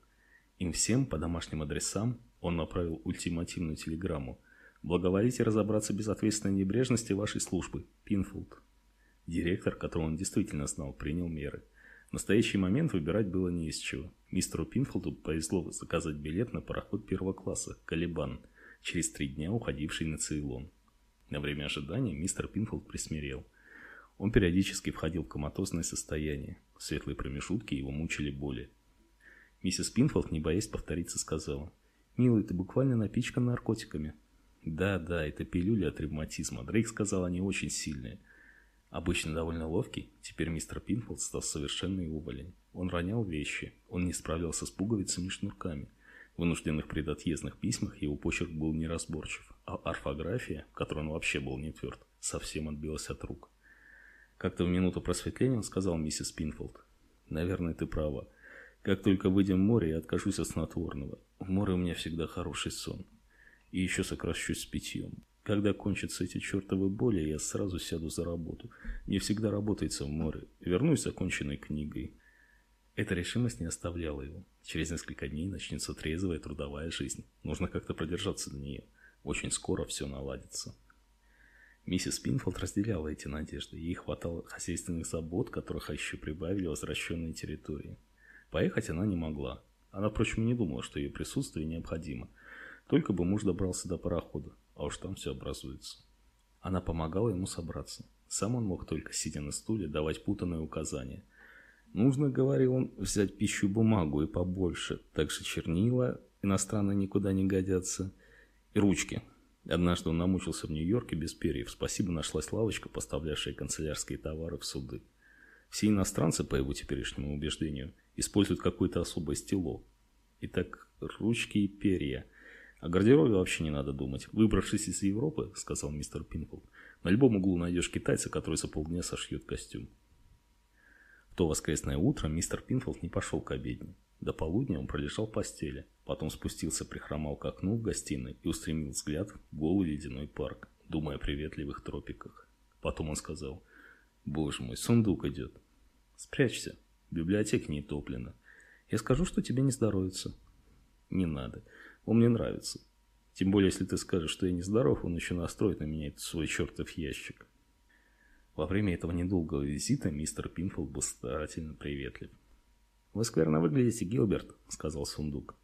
Им всем по домашним адресам он направил ультимативную телеграмму. «Благоволите разобраться без ответственной небрежности вашей службы, Пинфулд». Директор, которого он действительно знал, принял меры. В настоящий момент выбирать было не из чего. Мистеру Пинфолду повезло заказать билет на пароход первого класса «Калибан», через три дня уходивший на Цейлон. На время ожидания мистер Пинфолд присмирел. Он периодически входил в коматозное состояние. В светлые промежутки его мучили боли. Миссис Пинфолд, не боясь повториться, сказала. «Милый, ты буквально напичкан наркотиками». «Да, да, это пилюли от ревматизма. Дрейк сказал, они очень сильные». Обычно довольно ловкий, теперь мистер Пинфолд стал совершенно увалень. Он ронял вещи, он не справился с пуговицами и шнурками. В вынужденных предотъездных письмах его почерк был неразборчив, а орфография, в которой он вообще был не тверд, совсем отбилась от рук. Как-то в минуту просветления он сказал миссис Пинфолд, «Наверное, ты права. Как только выйдем в море, я откажусь от снотворного. В море у меня всегда хороший сон. И еще сокращусь с питьем. Когда кончатся эти чертовы боли, я сразу сяду за работу. Не всегда работается в море. Вернусь с оконченной книгой». Эта решимость не оставляла его. Через несколько дней начнется трезвая трудовая жизнь. Нужно как-то продержаться до нее. Очень скоро все наладится. Миссис Пинфолд разделяла эти надежды. Ей хватало хозяйственных забот, которых еще прибавили возвращенные территории. Поехать она не могла. Она, впрочем, не думала, что ее присутствие необходимо. Только бы муж добрался до парохода, а уж там все образуется. Она помогала ему собраться. Сам он мог только, сидя на стуле, давать путанные указания – Нужно, говорил он, взять пищу бумагу и побольше. Также чернила иностранные никуда не годятся. И ручки. Однажды он намучился в Нью-Йорке без перьев. Спасибо, нашлась лавочка, поставлявшая канцелярские товары в суды. Все иностранцы, по его теперешнему убеждению, используют какое-то особое стело. Итак, ручки и перья. О гардеробе вообще не надо думать. Выбравшись из Европы, сказал мистер Пинфилд, на любом углу найдешь китайца, который за полдня сошьет костюм то воскресное утро мистер Пинфилд не пошел к обедне. До полудня он пролежал в постели, потом спустился, прихромал к окну в гостиной и устремил взгляд в голый ледяной парк, думая о приветливых тропиках. Потом он сказал, «Боже мой, сундук идет. Спрячься, библиотека не топлена. Я скажу, что тебе не здоровится». «Не надо, он мне нравится. Тем более, если ты скажешь, что я не здоров, он еще настроит на меня этот свой чертов ящик». Во время этого недолгого визита мистер Пинфилд был старательно приветлив. «Вы скверно выглядите, Гилберт», — сказал сундук.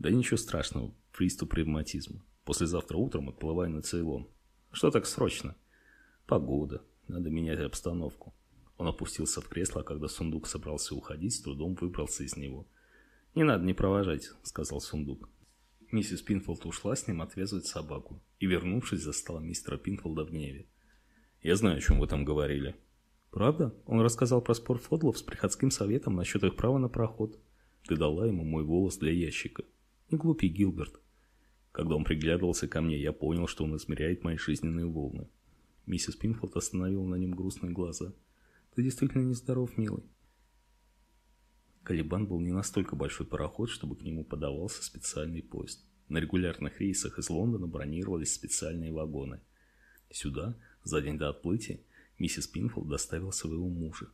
«Да ничего страшного, приступ ревматизма. Послезавтра утром отплываю на Цейлон. Что так срочно?» «Погода. Надо менять обстановку». Он опустился в кресло, а когда сундук собрался уходить, с трудом выбрался из него. «Не надо, не провожать», — сказал сундук. Миссис Пинфолд ушла с ним отвязывать собаку и, вернувшись, застала мистера Пинфолда в гневе. Я знаю, о чем вы там говорили. Правда? Он рассказал про спор Фодлов с приходским советом насчет их права на проход. Ты дала ему мой волос для ящика. Не глупи, Гилберт. Когда он приглядывался ко мне, я понял, что он измеряет мои жизненные волны. Миссис Пинфилд остановила на нем грустные глаза. Ты действительно нездоров, милый. Калибан был не настолько большой пароход, чтобы к нему подавался специальный поезд. На регулярных рейсах из Лондона бронировались специальные вагоны. Сюда за день до отплытия миссис Пинфилд доставила своего мужа.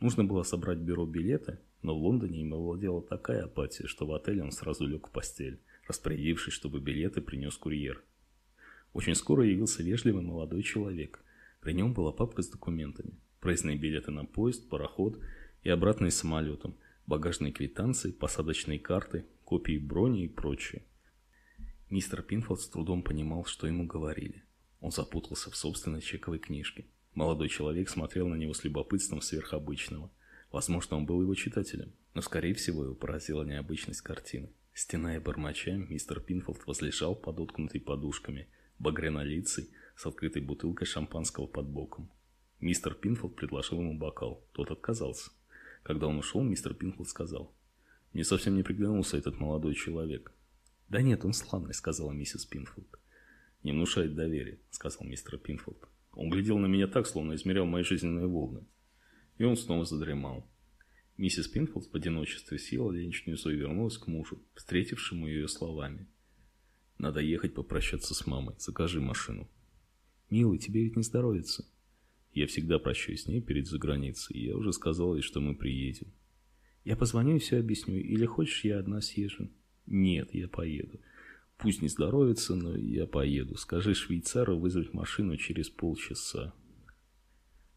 Нужно было собрать бюро билеты, но в Лондоне им овладела такая апатия, что в отеле он сразу лег в постель, распорядившись, чтобы билеты принес курьер. Очень скоро явился вежливый молодой человек. При нем была папка с документами. Проездные билеты на поезд, пароход и обратные самолетом, багажные квитанции, посадочные карты, копии брони и прочее. Мистер Пинфилд с трудом понимал, что ему говорили. Он запутался в собственной чековой книжке. Молодой человек смотрел на него с любопытством сверхобычного. Возможно, он был его читателем, но, скорее всего, его поразила необычность картины. Стеная бормоча, мистер Пинфолд возлежал под уткнутой подушками, багрянолицый, с открытой бутылкой шампанского под боком. Мистер Пинфолд предложил ему бокал, тот отказался. Когда он ушел, мистер Пинфолд сказал, «Мне совсем не приглянулся этот молодой человек». «Да нет, он славный», — сказала миссис Пинфолд. «Не внушает доверия», — сказал мистер Пинфолд. Он глядел на меня так, словно измерял мои жизненные волны. И он снова задремал. Миссис Пинфолд в одиночестве съела яичницу и вернулась к мужу, встретившему ее словами. «Надо ехать попрощаться с мамой. Закажи машину». «Милый, тебе ведь не здоровится». Я всегда прощаюсь с ней перед заграницей, я уже сказал ей, что мы приедем.
Я позвоню и все объясню. Или хочешь, я одна съезжу?
Нет, я поеду. Пусть не здоровится, но я поеду. Скажи швейцару вызвать машину через полчаса.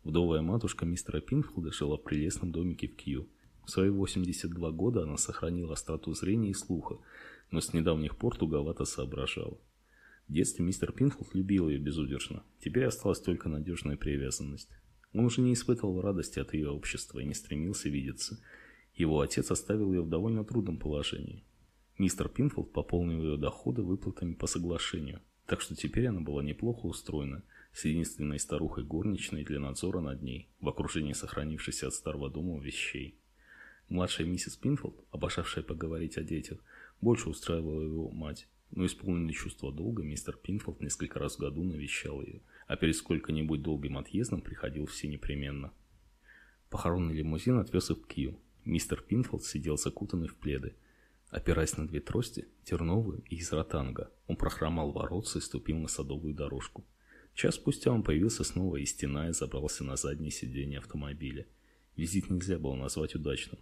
Вдовая матушка мистера Пинфилда жила в прелестном домике в Кью. В свои 82 года она сохранила остроту зрения и слуха, но с недавних пор туговато соображала. В детстве мистер Пинфилд любил ее безудержно. Теперь осталась только надежная привязанность. Он уже не испытывал радости от ее общества и не стремился видеться. Его отец оставил ее в довольно трудном положении. Мистер Пинфилд пополнил ее доходы выплатами по соглашению, так что теперь она была неплохо устроена, с единственной старухой горничной для надзора над ней, в окружении сохранившихся от старого дома вещей. Младшая миссис Пинфилд, обожавшая поговорить о детях, больше устраивала его мать, но исполненный чувство долга мистер Пинфилд несколько раз в году навещал ее, а перед сколько-нибудь долгим отъездом приходил все непременно. Похоронный лимузин отвез их в Кью. Мистер Пинфилд сидел закутанный в пледы. Опираясь на две трости, терновую и из ротанга, он прохромал воротца и ступил на садовую дорожку. Час спустя он появился снова и стена и забрался на заднее сиденье автомобиля. Визит нельзя было назвать удачным.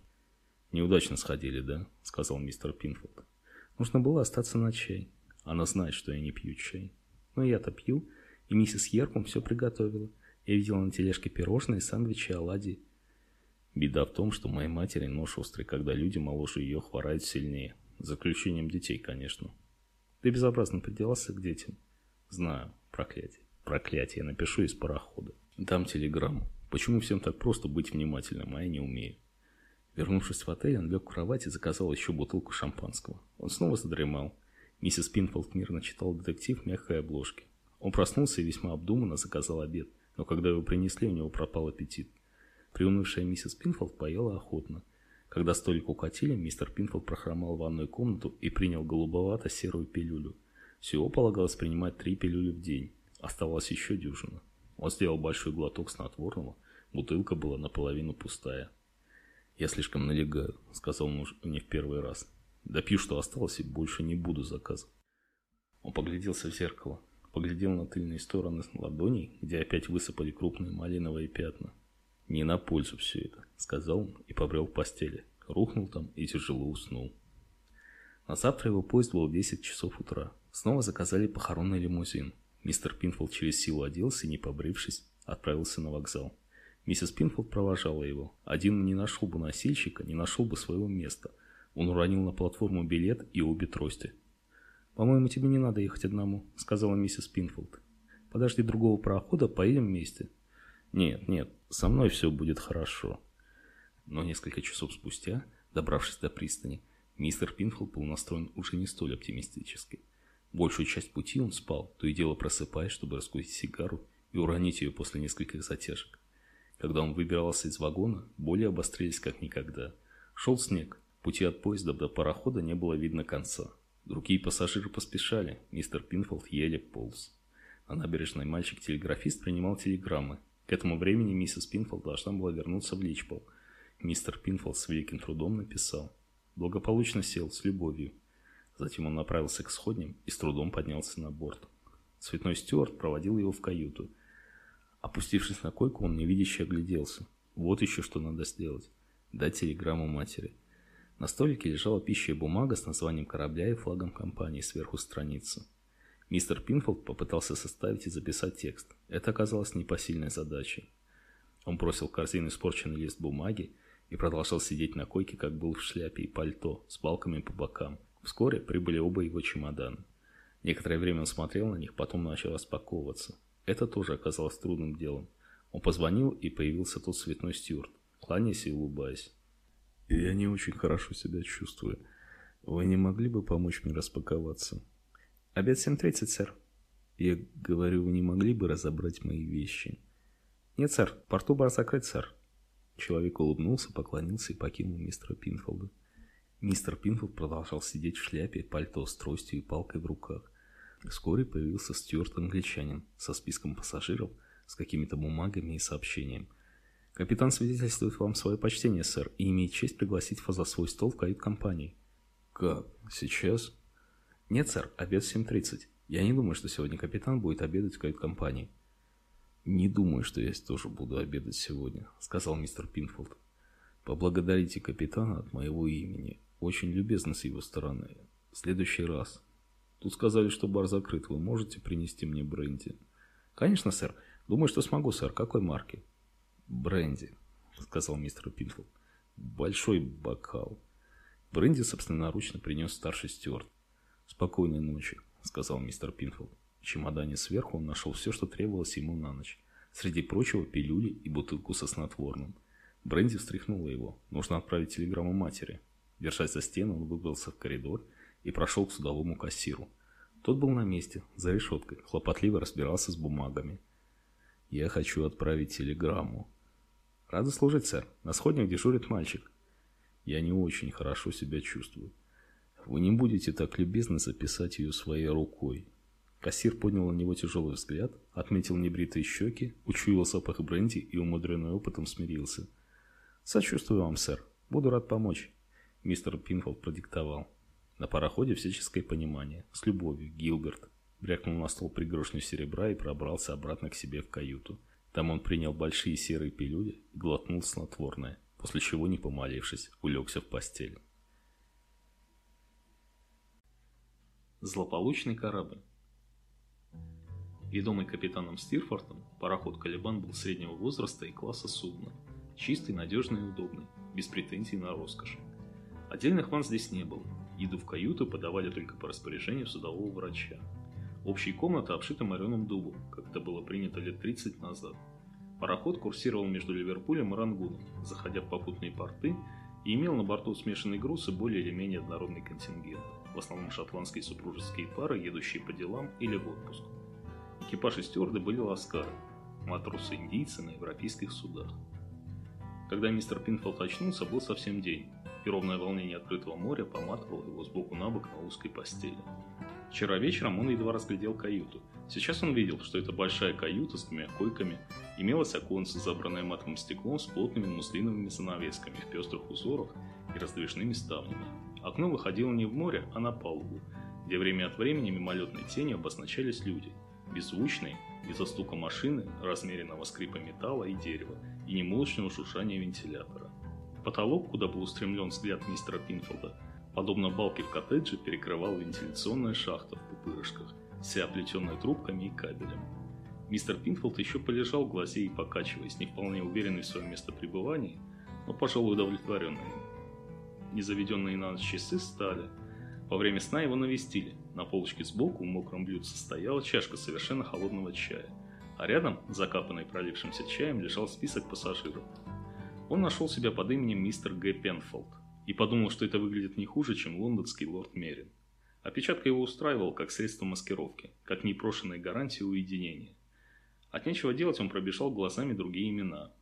«Неудачно сходили, да?» — сказал мистер Пинфилд.
«Нужно было остаться на чай. Она знает, что я не пью чай. Но я-то пью, и миссис Еркум все приготовила. Я видела на тележке пирожные, сэндвичи, оладьи.
Беда в том, что моей матери нож острый, когда люди моложе ее хворают сильнее. За исключением детей, конечно.
Ты безобразно приделался к детям.
Знаю, проклятие. Проклятие, напишу из парохода. Дам телеграмму. Почему всем так просто быть внимательным, а я не умею? Вернувшись в отель, он лег в кровать и заказал еще бутылку шампанского. Он снова задремал. Миссис Пинфолд мирно читал детектив в мягкой обложке. Он проснулся и весьма обдуманно заказал обед, но когда его принесли, у него пропал аппетит. Приунывшая миссис Пинфолд поела охотно. Когда столик укатили, мистер Пинфолд прохромал в ванную комнату и принял голубовато-серую пилюлю. Всего полагалось принимать три пилюли в день. Оставалось еще дюжина. Он сделал большой глоток снотворного. Бутылка была наполовину пустая. «Я слишком налегаю», — сказал он уже не в первый раз. «Допью, что осталось, и больше не буду заказывать». Он погляделся в зеркало, поглядел на тыльные стороны ладоней, где опять высыпали крупные малиновые пятна. «Не на пользу все это», — сказал он и побрел в постели. Рухнул там и тяжело уснул. На завтра его поезд был в 10 часов утра. Снова заказали похоронный лимузин. Мистер Пинфилд через силу оделся и, не побрившись, отправился на вокзал. Миссис Пинфилд провожала его. Один не нашел бы носильщика, не нашел бы своего места. Он уронил на платформу билет и обе трости.
«По-моему, тебе не надо ехать одному», — сказала миссис Пинфилд. «Подожди другого парохода, поедем вместе».
«Нет, нет, со мной все будет хорошо». Но несколько часов спустя, добравшись до пристани, мистер Пинфилд был настроен уже не столь оптимистически. Большую часть пути он спал, то и дело просыпаясь, чтобы раскурить сигару и уронить ее после нескольких затяжек. Когда он выбирался из вагона, боли обострились как никогда. Шел снег, пути от поезда до парохода не было видно конца. Другие пассажиры поспешали, мистер Пинфолд еле полз. На набережной мальчик-телеграфист принимал телеграммы. К этому времени миссис Пинфолд должна была вернуться в Личпол. Мистер Пинфолд с великим трудом написал. Благополучно сел, с любовью. Затем он направился к сходням и с трудом поднялся на борт. Цветной стюарт проводил его в каюту. Опустившись на койку, он невидяще огляделся. Вот еще что надо сделать. Дать телеграмму матери. На столике лежала пища и бумага с названием корабля и флагом компании сверху страницы. Мистер Пинфолд попытался составить и записать текст. Это оказалось непосильной задачей. Он бросил в корзину испорченный лист бумаги и продолжал сидеть на койке, как был в шляпе и пальто, с балками по бокам, Вскоре прибыли оба его чемодана. Некоторое время он смотрел на них, потом начал распаковываться. Это тоже оказалось трудным делом. Он позвонил, и появился тот цветной стюарт, кланяясь и улыбаясь.
«Я не очень хорошо себя чувствую. Вы не могли бы помочь мне распаковаться?»
«Обед 7.30, сэр».
«Я говорю, вы не могли бы разобрать мои вещи?»
«Нет, сэр. Порту бар закрыт, сэр».
Человек улыбнулся, поклонился и покинул мистера Пинфолда. Мистер Пинфилд продолжал сидеть в шляпе, пальто с тростью и палкой в руках. Вскоре появился Стюарт-англичанин со списком пассажиров, с какими-то бумагами и сообщением. «Капитан свидетельствует вам свое почтение, сэр, и имеет честь пригласить вас за свой стол в кают-компании».
«Как? Сейчас?»
«Нет, сэр, обед в 7.30. Я не думаю, что сегодня капитан будет обедать в кают-компании».
«Не думаю, что я тоже буду обедать сегодня», — сказал мистер Пинфолд. «Поблагодарите капитана от моего имени. Очень любезно с его стороны. В следующий раз. Тут сказали, что бар закрыт. Вы можете принести мне бренди?»
«Конечно, сэр. Думаю, что смогу, сэр. Какой марки?»
«Бренди», — сказал мистер Пинфолд. «Большой бокал». Бренди собственноручно принес старший стюарт. «Спокойной ночи», — сказал мистер Пинфолд. В чемодане сверху он нашел все, что требовалось ему на ночь. Среди прочего пилюли и бутылку со снотворным. Бренди встряхнула его. Нужно отправить телеграмму матери. Держась за стену, он выбрался в коридор и прошел к судовому кассиру. Тот был на месте, за решеткой, хлопотливо разбирался с бумагами. «Я хочу отправить телеграмму».
«Рада служить, сэр. На сходнях дежурит мальчик».
«Я не очень хорошо себя чувствую. Вы не будете так любезно записать ее своей рукой.
Кассир поднял на него тяжелый взгляд, отметил небритые щеки, учуял запах бренди и, умудренный опытом, смирился. «Сочувствую вам, сэр. Буду рад помочь». Мистер Пинфолд продиктовал. На пароходе всяческое понимание. С любовью. Гилберт. Брякнул на стол пригоршню серебра и пробрался обратно к себе в каюту. Там он принял большие серые пилюли и глотнул снотворное, после чего, не помолившись, улегся в постель. Злополучный корабль Ведомый капитаном Стирфортом, пароход «Калибан» был среднего возраста и класса судна. Чистый, надежный и удобный, без претензий на роскошь. Отдельных ванн здесь не было. Еду в каюту подавали только по распоряжению судового врача. Общие комнаты обшиты мореным дубом, как это было принято лет 30 назад. Пароход курсировал между Ливерпулем и Рангуном, заходя в попутные порты и имел на борту смешанный груз и более или менее однородный контингент, в основном шотландские супружеские пары, едущие по делам или в отпуск. Экипаж и стюарды были ласкары, матросы-индийцы на европейских судах. Когда мистер Пинфилд очнулся, был совсем день, и ровное волнение открытого моря поматывало его сбоку на бок на узкой постели. Вчера вечером он едва разглядел каюту. Сейчас он видел, что это большая каюта с двумя койками, имелось оконце, забранное матовым стеклом с плотными муслиновыми занавесками в пестрых узорах и раздвижными ставнями. Окно выходило не в море, а на палубу, где время от времени мимолетной тенью обозначались люди – беззвучный, из-за стука машины, размеренного скрипа металла и дерева и немолчного шуршания вентилятора. Потолок, куда был устремлен взгляд мистера Пинфилда, подобно балке в коттедже, перекрывал вентиляционная шахта в пупырышках, вся оплетенная трубками и кабелем. Мистер Пинфилд еще полежал, глазей и покачиваясь, не вполне уверенный в своем местопребывании, но, пожалуй, удовлетворенный. Незаведенные на ночь часы стали. Во время сна его навестили, на полочке сбоку в мокром блюдце стояла чашка совершенно холодного чая, а рядом, закапанный пролившимся чаем, лежал список пассажиров. Он нашел себя под именем мистер Г. Пенфолд и подумал, что это выглядит не хуже, чем лондонский лорд Мерин. Опечатка его устраивала как средство маскировки, как непрошенная гарантия уединения. От нечего делать он пробежал глазами другие имена.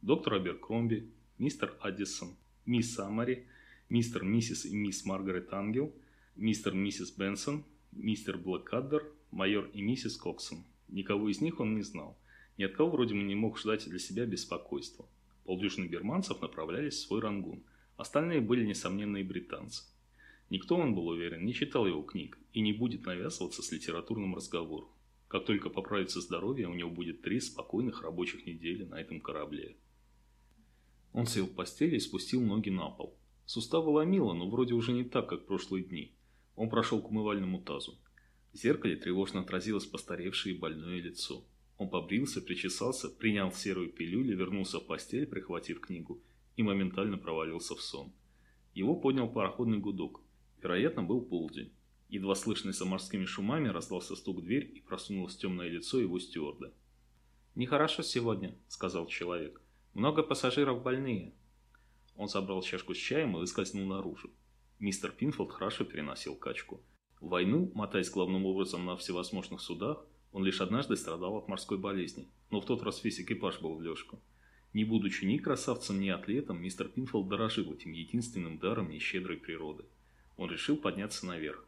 Доктор Аберкромби, мистер Аддисон, мисс Самари, мистер, миссис и мисс Маргарет Ангел – мистер миссис Бенсон, мистер Блэкаддер, майор и миссис Коксон. Никого из них он не знал. Ни от кого вроде бы не мог ждать для себя беспокойства. Полдюжины германцев направлялись в свой рангун. Остальные были несомненные британцы. Никто, он был уверен, не читал его книг и не будет навязываться с литературным разговором. Как только поправится здоровье, у него будет три спокойных рабочих недели на этом корабле. Он сел в постели и спустил ноги на пол. Суставы ломило, но вроде уже не так, как прошлые дни. Он прошел к умывальному тазу. В зеркале тревожно отразилось постаревшее и больное лицо. Он побрился, причесался, принял серую пилюлю, вернулся в постель, прихватив книгу, и моментально провалился в сон. Его поднял пароходный гудок. Вероятно, был полдень. Едва слышный за морскими шумами раздался стук в дверь и просунулось темное лицо его стюарда. «Нехорошо сегодня», — сказал человек. «Много пассажиров больные». Он собрал чашку с чаем и выскользнул наружу. Мистер Пинфилд хорошо переносил качку. Войну, мотаясь главным образом на всевозможных судах, он лишь однажды страдал от морской болезни, но в тот раз весь экипаж был в лёжку. Не будучи ни красавцем, ни атлетом, мистер Пинфилд дорожил этим единственным даром нещедрой природы. Он решил подняться наверх.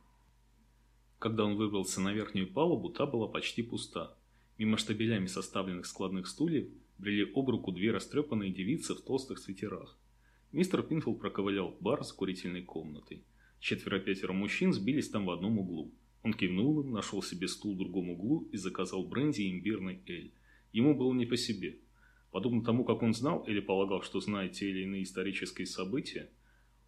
Когда он выбрался на верхнюю палубу, та была почти пуста. Мимо штабелями составленных складных стульев брели об руку две растрепанные девицы в толстых свитерах. Мистер Пинфилд проковылял в бар с курительной комнатой. Четверо-пятеро мужчин сбились там в одном углу. Он кивнул им, нашел себе стул в другом углу и заказал бренди и имбирный эль. Ему было не по себе. Подобно тому, как он знал или полагал, что знает те или иные исторические события,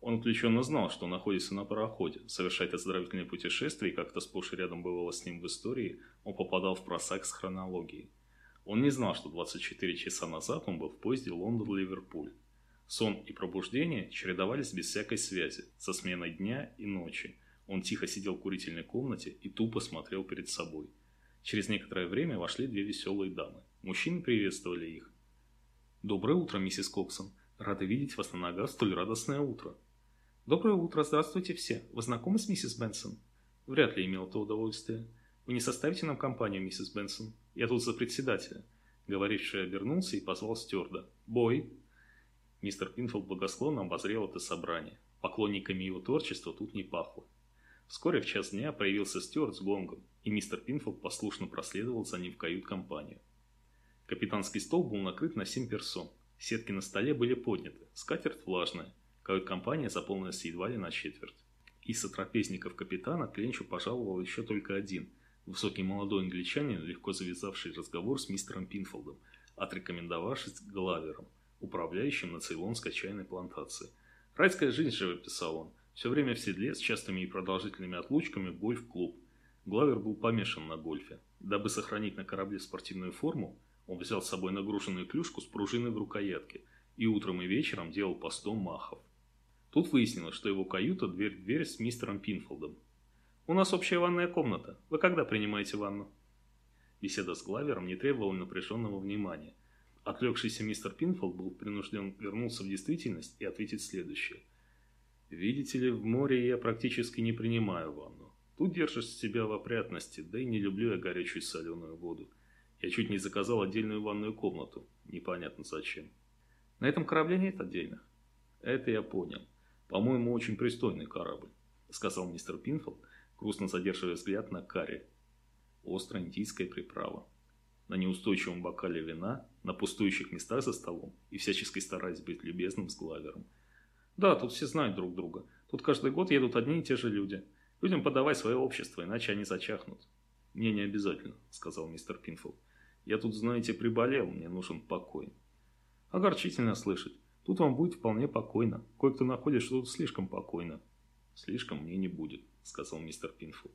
он отвлеченно знал, что находится на пароходе, совершает оздоровительное путешествие, и как-то сплошь и рядом бывало с ним в истории, он попадал в просак с хронологией. Он не знал, что 24 часа назад он был в поезде Лондон-Ливерпуль. Сон и пробуждение чередовались без всякой связи, со сменой дня и ночи. Он тихо сидел в курительной комнате и тупо смотрел перед собой. Через некоторое время вошли две веселые дамы. Мужчины приветствовали их. «Доброе утро, миссис Коксон. Рады видеть вас на ногах столь радостное утро». «Доброе утро, здравствуйте все. Вы знакомы с миссис Бенсон?» «Вряд ли имел то удовольствие. Вы не составите нам компанию, миссис Бенсон? Я тут за председателя». Говоривший обернулся и позвал стюарда. «Бой!» Мистер Пинфилд благосклонно обозрел это собрание. Поклонниками его творчества тут не пахло. Вскоре в час дня появился стюард с гонгом, и мистер Пинфилд послушно проследовал за ним в кают-компанию. Капитанский стол был накрыт на семь персон. Сетки на столе были подняты, скатерть влажная. Кают-компания заполнилась едва ли на четверть. Из сотрапезников капитана к Ленчу пожаловал еще только один – Высокий молодой англичанин, легко завязавший разговор с мистером Пинфолдом, отрекомендовавшись Главером, управляющим на цейлонской чайной плантации. «Райская жизнь», – живописал он, – все время в седле с частыми и продолжительными отлучками в гольф-клуб. Главер был помешан на гольфе. Дабы сохранить на корабле спортивную форму, он взял с собой нагруженную клюшку с пружиной в рукоятке и утром и вечером делал по сто махов. Тут выяснилось, что его каюта дверь в дверь с мистером Пинфолдом, «У нас общая ванная комната. Вы когда принимаете ванну?» Беседа с Главером не требовала напряженного внимания. Отвлекшийся мистер Пинфолд был принужден вернуться в действительность и ответить следующее. «Видите ли, в море я практически не принимаю ванну. Тут держишь себя в опрятности, да и не люблю я горячую соленую воду. Я чуть не заказал отдельную ванную комнату. Непонятно зачем. На этом корабле нет отдельных. Это я понял. По-моему, очень пристойный корабль, сказал мистер Пинфолд, грустно задерживая взгляд на карри. Острая индийская приправа. На неустойчивом бокале вина, на пустующих местах за столом и всячески стараясь быть любезным с Главером. Да, тут все знают друг друга. Тут каждый год едут одни и те же люди. Людям подавай свое общество, иначе они зачахнут. Мне не обязательно, сказал мистер Пинфилд. Я тут, знаете, приболел, мне нужен покой. Огорчительно слышать. Тут вам будет вполне покойно. Кое-кто находит, что тут слишком покойно. Слишком мне не будет сказал мистер Пинфилд.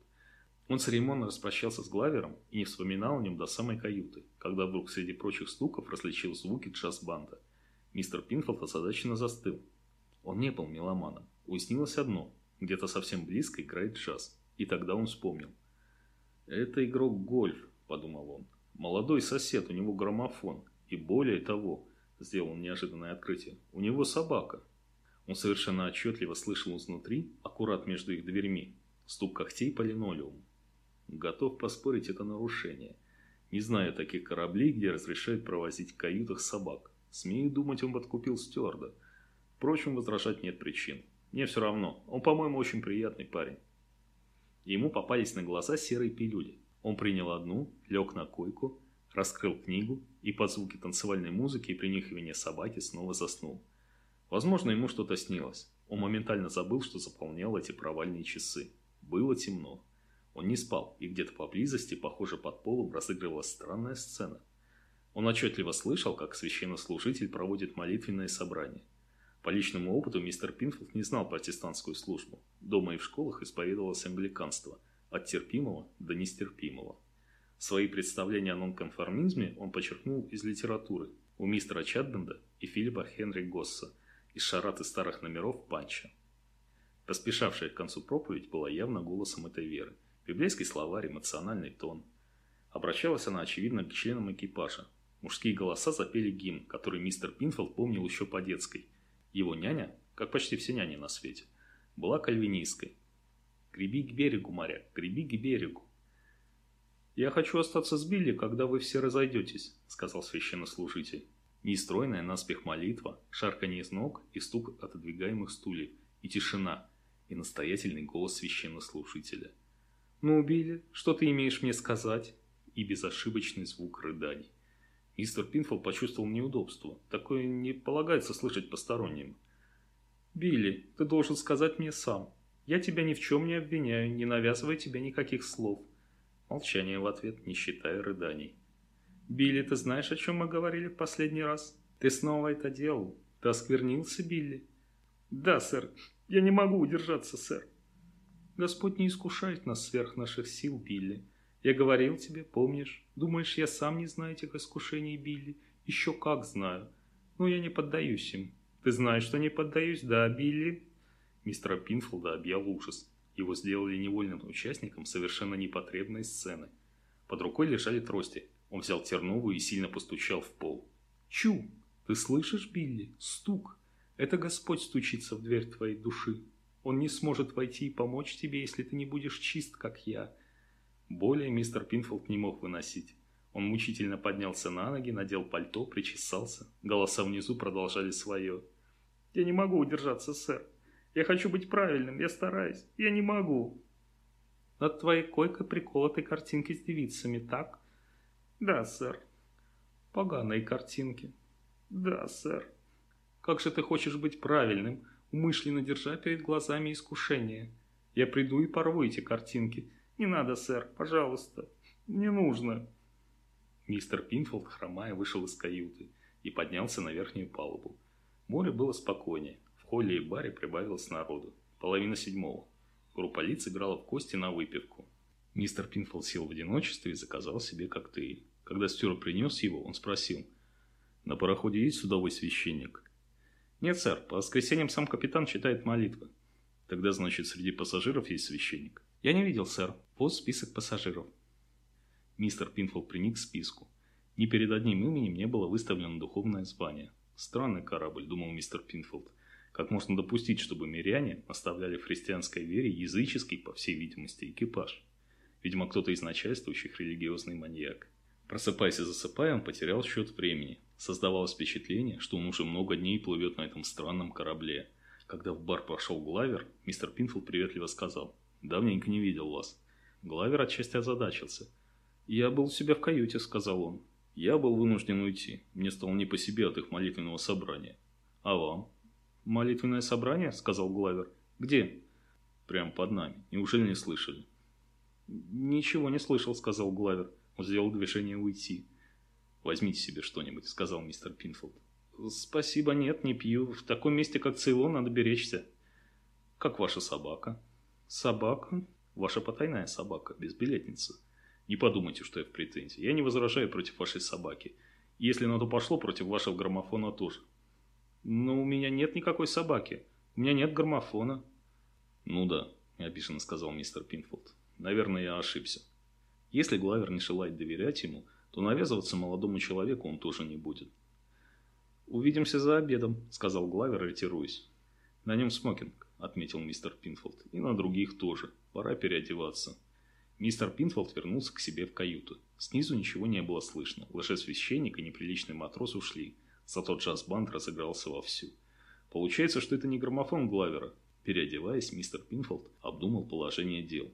Он церемонно распрощался с Главером и не вспоминал о нем до самой каюты, когда вдруг среди прочих стуков различил звуки джаз-банда. Мистер Пинфилд озадаченно застыл. Он не был меломаном. Уяснилось одно – где-то совсем близко играет джаз. И тогда он вспомнил. «Это игрок гольф», – подумал он. «Молодой сосед, у него граммофон. И более того, – сделал он неожиданное открытие, – у него собака». Он совершенно отчетливо слышал изнутри, аккурат между их дверьми, Стук когтей по линолеуму. Готов поспорить, это нарушение. Не знаю таких кораблей, где разрешают провозить в каютах собак. Смею думать, он подкупил стюарда. Впрочем, возражать нет причин. Мне все равно. Он, по-моему, очень приятный парень. Ему попались на глаза серые пилюли. Он принял одну, лег на койку, раскрыл книгу и под звуки танцевальной музыки и принюхивания собаки снова заснул. Возможно, ему что-то снилось. Он моментально забыл, что заполнял эти провальные часы. Было темно. Он не спал, и где-то поблизости, похоже, под полом разыгрывалась странная сцена. Он отчетливо слышал, как священнослужитель проводит молитвенное собрание. По личному опыту мистер Пинфилд не знал протестантскую службу. Дома и в школах исповедовалось англиканство, от терпимого до нестерпимого. Свои представления о нонконформизме он подчеркнул из литературы у мистера Чатбенда и Филиппа Хенри Госса из шараты старых номеров Панча. Поспешавшая к концу проповедь была явно голосом этой веры. Библейский словарь, эмоциональный тон. Обращалась она, очевидно, к членам экипажа. Мужские голоса запели гимн, который мистер Пинфилд помнил еще по детской. Его няня, как почти все няни на свете, была кальвинистской. «Греби к берегу, моряк, греби к берегу». «Я хочу остаться с Билли, когда вы все разойдетесь», — сказал священнослужитель. Нестройная наспех молитва, шарканье из ног и стук отодвигаемых стульев, и тишина, и настоятельный голос священнослужителя. «Ну, убили, что ты имеешь мне сказать?» и безошибочный звук рыданий. Мистер Пинфол почувствовал неудобство. Такое не полагается слышать посторонним. «Билли, ты должен сказать мне сам. Я тебя ни в чем не обвиняю, не навязывая тебе никаких слов». Молчание в ответ, не считая рыданий. Билли, ты знаешь, о чем мы говорили в последний раз? Ты снова это делал. Ты осквернился, Билли? Да, сэр. Я не могу удержаться, сэр. Господь не искушает нас сверх наших сил, Билли. Я говорил тебе, помнишь? Думаешь, я сам не знаю этих искушений, Билли? Еще как знаю. Но я не поддаюсь им. Ты знаешь, что не поддаюсь, да, Билли? Мистера Пинфолда объял ужас. Его сделали невольным участником совершенно непотребной сцены. Под рукой лежали трости. Он взял терновую и сильно постучал в пол. «Чу! Ты слышишь, Билли? Стук! Это Господь стучится в дверь твоей души. Он не сможет войти и помочь тебе, если ты не будешь чист, как я». Более мистер Пинфолд не мог выносить. Он мучительно поднялся на ноги, надел пальто, причесался. Голоса внизу продолжали свое. «Я не могу удержаться, сэр. Я хочу быть правильным, я стараюсь. Я не могу». «Над твоей койкой приколоты картинки с девицами, так?» «Да, сэр». «Поганые картинки». «Да, сэр». «Как же ты хочешь быть правильным, умышленно держа перед глазами искушение? Я приду и порву эти картинки. Не надо, сэр, пожалуйста. Не нужно». Мистер Пинфилд, хромая, вышел из каюты и поднялся на верхнюю палубу. Море было спокойнее. В холле и баре прибавилось народу. Половина седьмого. Группа лиц играла в кости на выпивку. Мистер Пинфилд сел в одиночестве и заказал себе коктейль. Когда Стюарт принес его, он спросил. «На пароходе есть судовой священник?» «Нет, сэр. По воскресеньям сам капитан читает молитвы». «Тогда, значит, среди пассажиров есть священник?» «Я не видел, сэр. Вот список пассажиров». Мистер Пинфилд приник к списку. Ни перед одним именем не было выставлено духовное звание. Странный корабль, думал мистер Пинфилд. Как можно допустить, чтобы миряне оставляли в христианской вере языческий, по всей видимости, экипаж? Видимо, кто-то из начальствующих религиозный маньяк. Просыпаясь и засыпая, он потерял счет времени. Создавалось впечатление, что он уже много дней плывет на этом странном корабле. Когда в бар прошел Главер, мистер Пинфилд приветливо сказал «Давненько не видел вас». Главер отчасти озадачился. «Я был у себя в каюте», — сказал он. «Я был вынужден уйти. Мне стало не по себе от их молитвенного собрания». «А вам?» «Молитвенное собрание?» — сказал Главер. «Где?» «Прямо под нами. Неужели не слышали?» «Ничего не слышал», — сказал Главер. Он сделал движение уйти. «Возьмите себе что-нибудь», — сказал мистер Пинфилд. «Спасибо, нет, не пью. В таком месте, как Цейлон, надо беречься». «Как ваша собака?» «Собака? Ваша потайная собака, безбилетница». «Не подумайте, что я в претензии. Я не возражаю против вашей собаки. Если на то пошло, против вашего граммофона тоже». «Но у меня нет никакой собаки. У меня нет граммофона». «Ну да», – обиженно сказал мистер Пинфилд. «Наверное, я ошибся». Если Главер не желает доверять ему, то навязываться молодому человеку он тоже не будет. «Увидимся за обедом», — сказал Главер, ретируясь. «На нем смокинг», — отметил мистер Пинфолд. «И на других тоже. Пора переодеваться». Мистер Пинфолд вернулся к себе в каюту. Снизу ничего не было слышно. Лжесвященник и неприличный матрос ушли. Зато джаз-банд разыгрался вовсю. Получается, что это не граммофон Главера. Переодеваясь, мистер Пинфолд обдумал положение дел.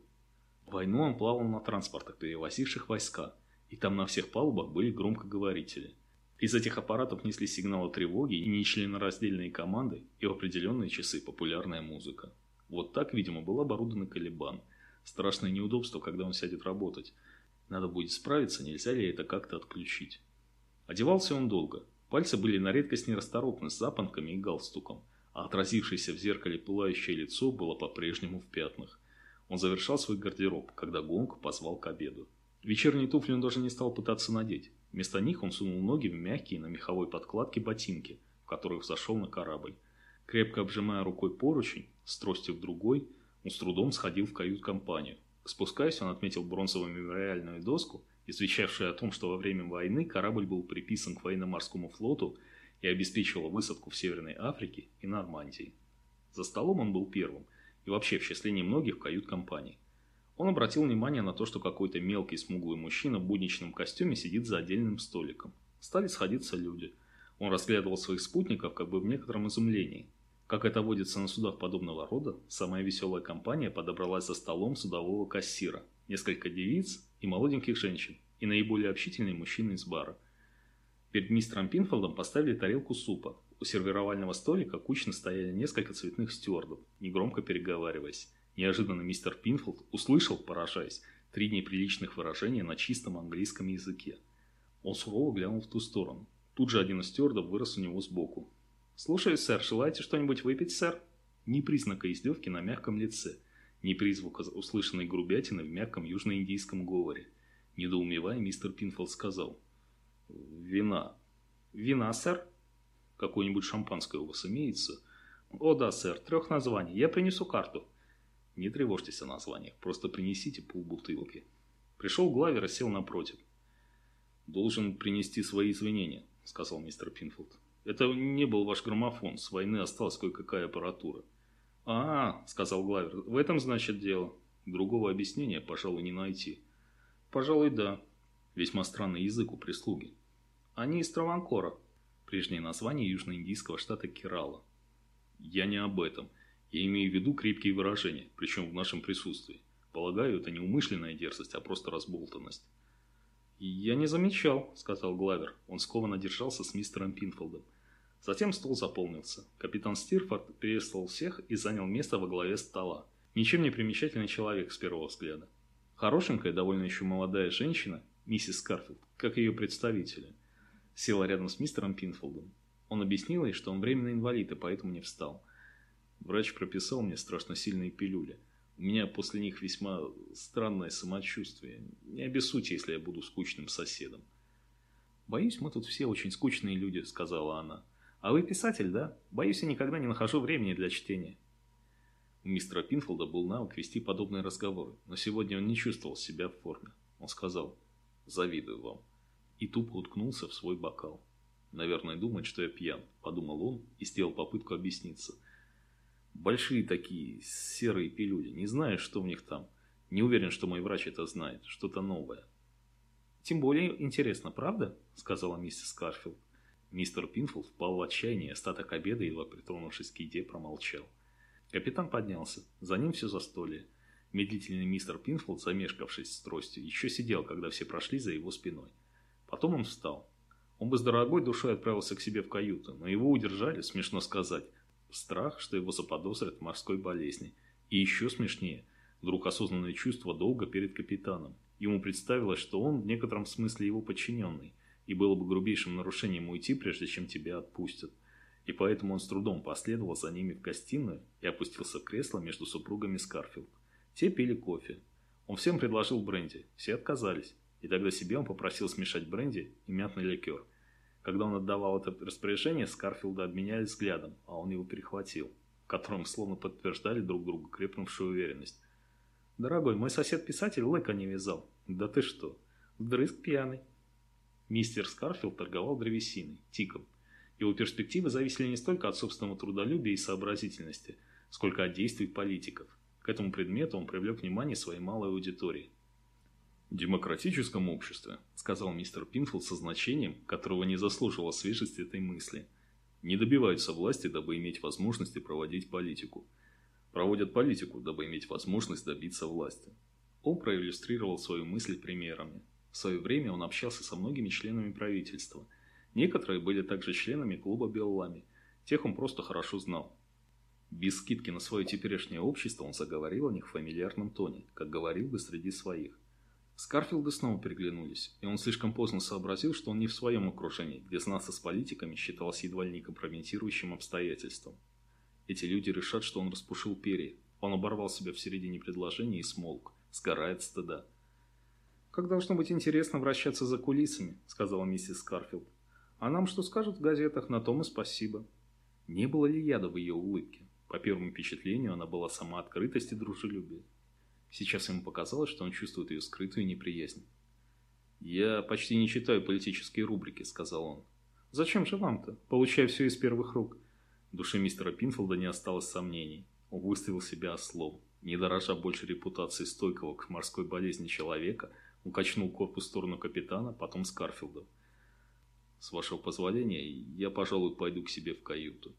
В войну он плавал на транспортах, перевозивших войска, и там на всех палубах были громкоговорители. Из этих аппаратов несли сигналы тревоги и нечленораздельные команды, и в определенные часы популярная музыка. Вот так, видимо, был оборудован Калибан. Страшное неудобство, когда он сядет работать. Надо будет справиться, нельзя ли это как-то отключить. Одевался он долго. Пальцы были на редкость нерасторопны с запонками и галстуком, а отразившееся в зеркале пылающее лицо было по-прежнему в пятнах. Он завершал свой гардероб, когда Гонг позвал к обеду. Вечерние туфли он даже не стал пытаться надеть. Вместо них он сунул ноги в мягкие на меховой подкладке ботинки, в которых зашел на корабль. Крепко обжимая рукой поручень, с тростью в другой, он с трудом сходил в кают-компанию. Спускаясь, он отметил бронзовую мемориальную доску, извещавшую о том, что во время войны корабль был приписан к военно-морскому флоту и обеспечивал высадку в Северной Африке и Нормандии. За столом он был первым – и вообще в числе немногих в кают-компании. Он обратил внимание на то, что какой-то мелкий смуглый мужчина в будничном костюме сидит за отдельным столиком. Стали сходиться люди. Он разглядывал своих спутников как бы в некотором изумлении. Как это водится на судах подобного рода, самая веселая компания подобралась за столом судового кассира, несколько девиц и молоденьких женщин, и наиболее общительный мужчина из бара. Перед мистером Пинфолдом поставили тарелку супа, у сервировального столика кучно стояли несколько цветных стюардов, негромко переговариваясь. Неожиданно мистер Пинфилд услышал, поражаясь, три неприличных выражения на чистом английском языке. Он сурово глянул в ту сторону. Тут же один из стюардов вырос у него сбоку. «Слушаю, сэр. Желаете что-нибудь выпить, сэр?» Ни признака издевки на мягком лице, ни призвука услышанной грубятины в мягком южноиндийском говоре. Недоумевая, мистер Пинфилд сказал. «Вина». «Вина, сэр?» «Какое-нибудь шампанское у вас имеется?» «О да, сэр. Трех названий. Я принесу карту». «Не тревожьтесь о названиях. Просто принесите полбутылки». Пришел Главер и сел напротив. «Должен принести свои извинения», — сказал мистер Пинфилд. «Это не был ваш граммофон. С войны осталась кое-какая аппаратура». «А, — сказал Главер, — в этом, значит, дело. Другого объяснения, пожалуй, не найти». «Пожалуй, да. Весьма странный язык у прислуги. Они из Траванкора. Прежнее название южноиндийского штата Керала. Я не об этом. Я имею в виду крепкие выражения, причем в нашем присутствии. Полагаю, это не умышленная дерзость, а просто разболтанность. «Я не замечал», — сказал Главер. Он скованно держался с мистером Пинфолдом. Затем стол заполнился. Капитан Стирфорд приветствовал всех и занял место во главе стола. Ничем не примечательный человек с первого взгляда. Хорошенькая, довольно еще молодая женщина, миссис Скарфилд, как ее представители, села рядом с мистером Пинфолдом. Он объяснил ей, что он временный инвалид и поэтому не встал. Врач прописал мне страшно сильные пилюли. У меня после них весьма странное самочувствие. Не обессудьте, если я буду скучным соседом. «Боюсь, мы тут все очень скучные люди», — сказала она. «А вы писатель, да? Боюсь, я никогда не нахожу времени для чтения». У мистера Пинфолда был навык вести подобные разговоры, но сегодня он не чувствовал себя в форме. Он сказал «Завидую вам» и тупо уткнулся в свой бокал. «Наверное, думает, что я пьян», — подумал он и сделал попытку объясниться — Большие такие серые пилюли. Не знаю, что в них там. Не уверен, что мой врач это знает. Что-то новое. «Тем более интересно, правда?» – сказала миссис Карфилд. Мистер Пинфилд впал в отчаяние, остаток обеда, едва притронувшись к еде, промолчал. Капитан поднялся. За ним все застолье. Медлительный мистер Пинфилд, замешкавшись с тростью, еще сидел, когда все прошли за его спиной. Потом он встал. Он бы с дорогой душой отправился к себе в каюту, но его удержали, смешно сказать, Страх, что его заподозрят в морской болезни. И еще смешнее, вдруг осознанное чувство долга перед капитаном. Ему представилось, что он в некотором смысле его подчиненный, и было бы грубейшим нарушением уйти, прежде чем тебя отпустят. И поэтому он с трудом последовал за ними в гостиную и опустился в кресло между супругами Скарфилд. Те пили кофе. Он всем предложил бренди, все отказались. И тогда себе он попросил смешать бренди и мятный ликер – когда он отдавал это распоряжение, Скарфилда обменялись взглядом, а он его перехватил, в котором словно подтверждали друг другу крепнувшую уверенность. «Дорогой, мой сосед-писатель лыка не вязал». «Да ты что? Вдрызг пьяный». Мистер Скарфилд торговал древесиной, тиком. Его перспективы зависели не столько от собственного трудолюбия и сообразительности, сколько от действий политиков. К этому предмету он привлек внимание своей малой аудитории демократическом обществе, сказал мистер Пинфилд со значением, которого не заслуживала свежесть этой мысли, не добиваются власти, дабы иметь возможности проводить политику. Проводят политику, дабы иметь возможность добиться власти. Он проиллюстрировал свою мысль примерами. В свое время он общался со многими членами правительства. Некоторые были также членами клуба Беллами. Тех он просто хорошо знал. Без скидки на свое теперешнее общество он заговорил о них в фамильярном тоне, как говорил бы среди своих. Скарфилды снова переглянулись, и он слишком поздно сообразил, что он не в своем окружении, где знаться с политиками считалось едва ли компрометирующим обстоятельством. Эти люди решат, что он распушил перья. Он оборвал себя в середине предложения и смолк, сгорает стыда. «Как должно быть интересно вращаться за кулисами», — сказала миссис Скарфилд. «А нам что скажут в газетах, на том и спасибо». Не было ли яда в ее улыбке? По первому впечатлению она была сама открытость и дружелюбие. Сейчас ему показалось, что он чувствует ее скрытую неприязнь. «Я почти не читаю политические рубрики», — сказал он. «Зачем же вам-то? Получая все из первых рук». В душе мистера Пинфилда не осталось сомнений. Он выставил себя ослом. Не дорожа больше репутации стойкого к морской болезни человека, он качнул корпус в сторону капитана, потом Скарфилда. «С вашего позволения, я, пожалуй, пойду к себе в каюту».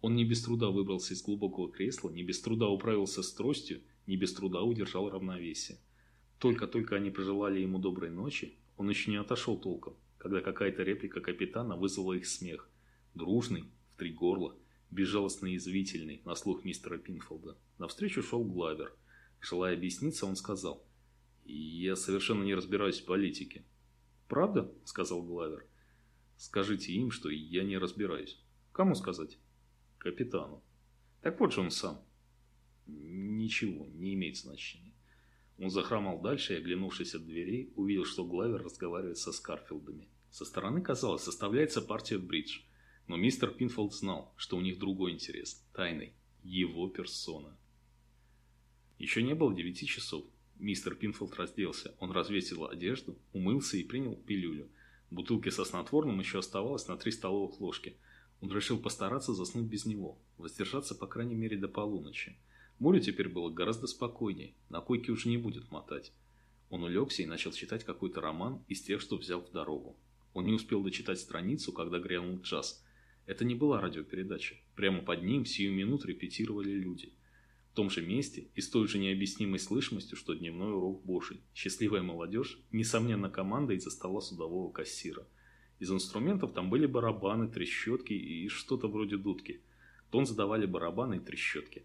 Он не без труда выбрался из глубокого кресла, не без труда управился с тростью не без труда удержал равновесие. Только-только они пожелали ему доброй ночи, он еще не отошел толком, когда какая-то реплика капитана вызвала их смех. Дружный, в три горла, безжалостно язвительный, на слух мистера Пинфолда. Навстречу шел Главер. Желая объясниться, он сказал, «Я совершенно не разбираюсь в политике». «Правда?» – сказал Главер. «Скажите им, что я не разбираюсь». «Кому сказать?» «Капитану». «Так вот же он сам». «Ничего, не имеет значения». Он захромал дальше и, оглянувшись от дверей, увидел, что Главер разговаривает со Скарфилдами. Со стороны казалось, составляется партия бридж. Но мистер Пинфолд знал, что у них другой интерес, тайный, его персона. Еще не было девяти часов. Мистер Пинфолд разделся. Он развесил одежду, умылся и принял пилюлю. Бутылки со снотворным еще оставалось на три столовых ложки. Он решил постараться заснуть без него, воздержаться по крайней мере до полуночи. Море теперь было гораздо спокойнее, на койке уже не будет мотать. Он улегся и начал читать какой-то роман из тех, что взял в дорогу. Он не успел дочитать страницу, когда грянул джаз. Это не была радиопередача. Прямо под ним сию минут репетировали люди. В том же месте и с той же необъяснимой слышимостью, что дневной урок Божий. Счастливая молодежь, несомненно, команда из-за стола судового кассира. Из инструментов там были барабаны, трещотки и что-то вроде дудки. Тон задавали барабаны и трещотки.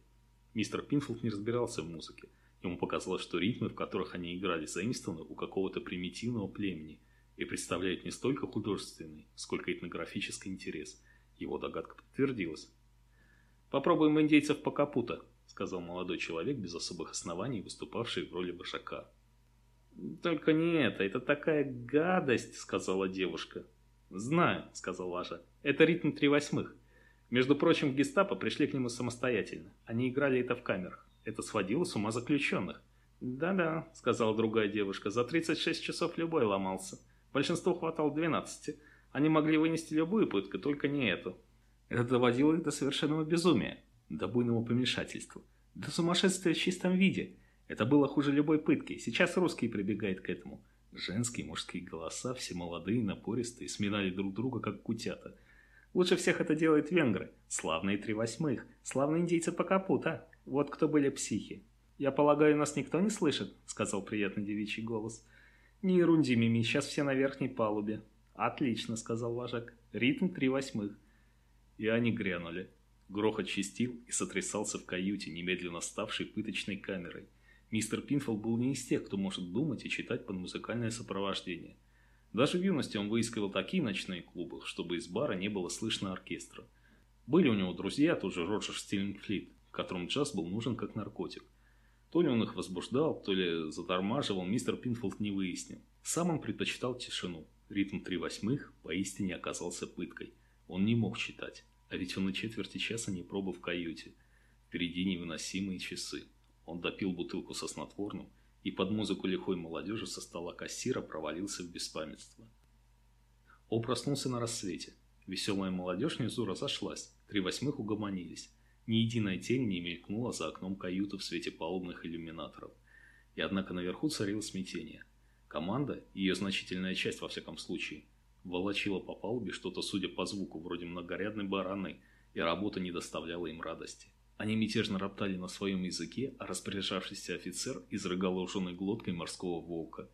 Мистер Пинфилд не разбирался в музыке. Ему показалось, что ритмы, в которых они играли, заимствованы у какого-то примитивного племени и представляют не столько художественный, сколько этнографический интерес. Его догадка подтвердилась. «Попробуем индейцев по капута», — сказал молодой человек без особых оснований, выступавший в роли вожака. «Только не это, это такая гадость», — сказала девушка. «Знаю», — сказал Лажа. «Это ритм три восьмых. Между прочим, в гестапо пришли к нему самостоятельно. Они играли это в камерах. Это сводило с ума заключенных». «Да-да», — сказала другая девушка, — «за 36 часов любой ломался. Большинству хватало 12. Они могли вынести любую пытку, только не эту». Это доводило их до совершенного безумия до буйного помешательства, до сумасшествия в чистом виде. Это было хуже любой пытки. Сейчас русские прибегают к этому. Женские мужские голоса, все молодые, напористые, сминали друг друга, как кутята. Лучше всех это делают венгры. Славные три восьмых. Славные индейцы по капута. Вот кто были психи. «Я полагаю, нас никто не слышит?» — сказал приятный девичий голос. «Не ерунди, Мими, сейчас все на верхней палубе». «Отлично», — сказал вожак. «Ритм три восьмых». И они грянули. Грохот чистил и сотрясался в каюте, немедленно ставшей пыточной камерой. Мистер Пинфол был не из тех, кто может думать и читать под музыкальное сопровождение. Даже в юности он выискивал такие ночные клубы, чтобы из бара не было слышно оркестра. Были у него друзья, тоже Роджер Стиллингфлит, которым джаз был нужен как наркотик. То ли он их возбуждал, то ли затормаживал, мистер Пинфолд не выяснил. Сам он предпочитал тишину. Ритм три восьмых поистине оказался пыткой. Он не мог читать. А ведь он на четверти часа не пробыл в каюте. Впереди невыносимые часы. Он допил бутылку со снотворным и под музыку лихой молодежи со стола кассира провалился в беспамятство. Он проснулся на рассвете. Веселая молодежь внизу разошлась, три восьмых угомонились. Ни единая тень не мелькнула за окном каюты в свете палубных иллюминаторов. И однако наверху царило смятение. Команда, ее значительная часть во всяком случае, волочила по палубе что-то, судя по звуку, вроде многорядной бараны, и работа не доставляла им радости. Они мятежно роптали на своем языке, а распоряжавшийся офицер изрыгал лженой глоткой морского волка.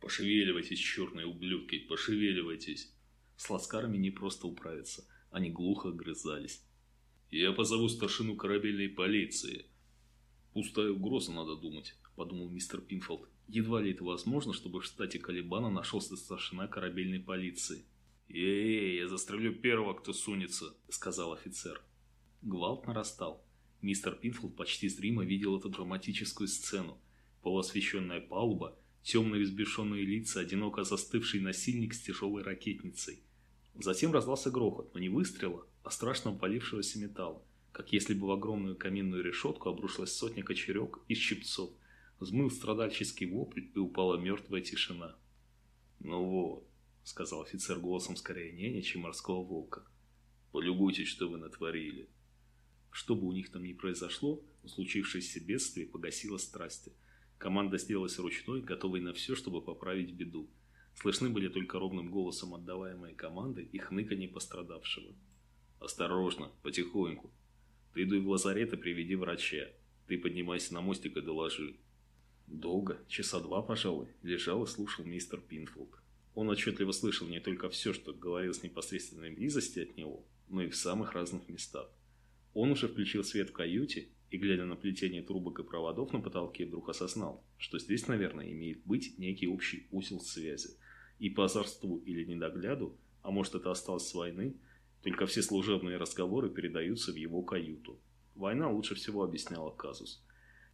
«Пошевеливайтесь, черные ублюдки, пошевеливайтесь!» С ласкарами не просто управиться, они глухо грызались. «Я позову старшину корабельной полиции». «Пустая угроза, надо думать», — подумал мистер Пинфолд. Едва ли это возможно, чтобы в штате Калибана нашелся старшина корабельной полиции. «Эй, я застрелю первого, кто сунется», — сказал офицер. Гвалт нарастал. Мистер Пинфолд почти зримо видел эту драматическую сцену. Полуосвещенная палуба, темные взбешенные лица, одиноко застывший насильник с тяжелой ракетницей. Затем раздался грохот, но не выстрела, а страшно обвалившегося металла, как если бы в огромную каминную решетку обрушилась сотня кочерек из щипцов – взмыл страдальческий вопль и упала мертвая тишина. «Ну вот», — сказал офицер голосом скорее няня, чем морского волка, — «полюбуйтесь, что вы натворили». Что бы у них там ни произошло, случившееся бедствие погасило страсти. Команда сделалась ручной, готовой на все, чтобы поправить беду. Слышны были только ровным голосом отдаваемые команды и хныканье пострадавшего. «Осторожно, потихоньку. Ты иду в лазарет и приведи врача. Ты поднимайся на мостик и доложи. Долго, часа два, пожалуй, лежал и слушал мистер Пинфилд. Он отчетливо слышал не только все, что говорилось непосредственной близости от него, но и в самых разных местах. Он уже включил свет в каюте и, глядя на плетение трубок и проводов на потолке, вдруг осознал, что здесь, наверное, имеет быть некий общий узел связи. И по озорству или недогляду, а может это осталось с войны, только все служебные разговоры передаются в его каюту. Война лучше всего объясняла казус.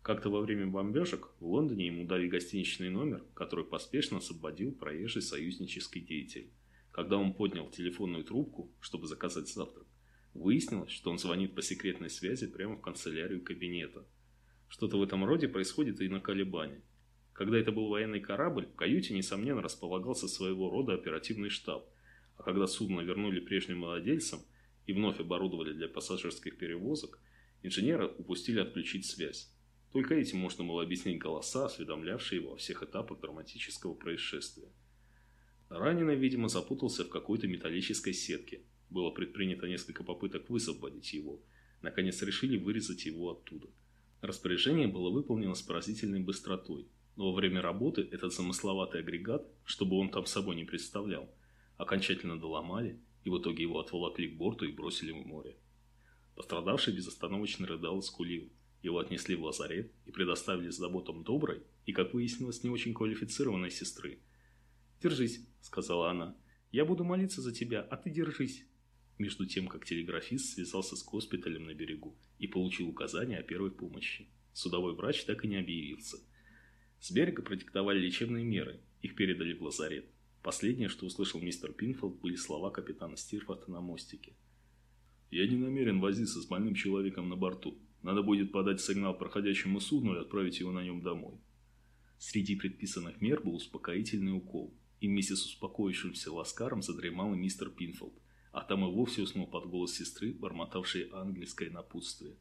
Как-то во время бомбежек в Лондоне ему дали гостиничный номер, который поспешно освободил проезжий союзнический деятель. Когда он поднял телефонную трубку, чтобы заказать завтрак, выяснилось, что он звонит по секретной связи прямо в канцелярию кабинета. Что-то в этом роде происходит и на Калибане. Когда это был военный корабль, в каюте, несомненно, располагался своего рода оперативный штаб, а когда судно вернули прежним владельцам и вновь оборудовали для пассажирских перевозок, инженеры упустили отключить связь. Только этим можно было объяснить голоса, осведомлявшие его о всех этапах драматического происшествия. Раненый, видимо, запутался в какой-то металлической сетке. Было предпринято несколько попыток высвободить его. Наконец решили вырезать его оттуда. Распоряжение было выполнено с поразительной быстротой. Но во время работы этот замысловатый агрегат, чтобы он там собой не представлял, окончательно доломали и в итоге его отволокли к борту и бросили в море. Пострадавший безостановочно рыдал и скулил. Его отнесли в лазарет и предоставили заботам доброй и, как выяснилось, не очень квалифицированной сестры. «Держись», — сказала она. «Я буду молиться за тебя, а ты держись». Между тем, как телеграфист связался с госпиталем на берегу и получил указания о первой помощи. Судовой врач так и не объявился. С берега продиктовали лечебные меры, их передали в лазарет. Последнее, что услышал мистер Пинфилд, были слова капитана Стирфорта на мостике. «Я не намерен возиться с больным человеком на борту. Надо будет подать сигнал проходящему судну и отправить его на нем домой. Среди предписанных мер был успокоительный укол, и вместе с успокоившимся ласкаром задремал и мистер Пинфолд, а там и вовсе уснул под голос сестры, бормотавшей ангельское напутствие.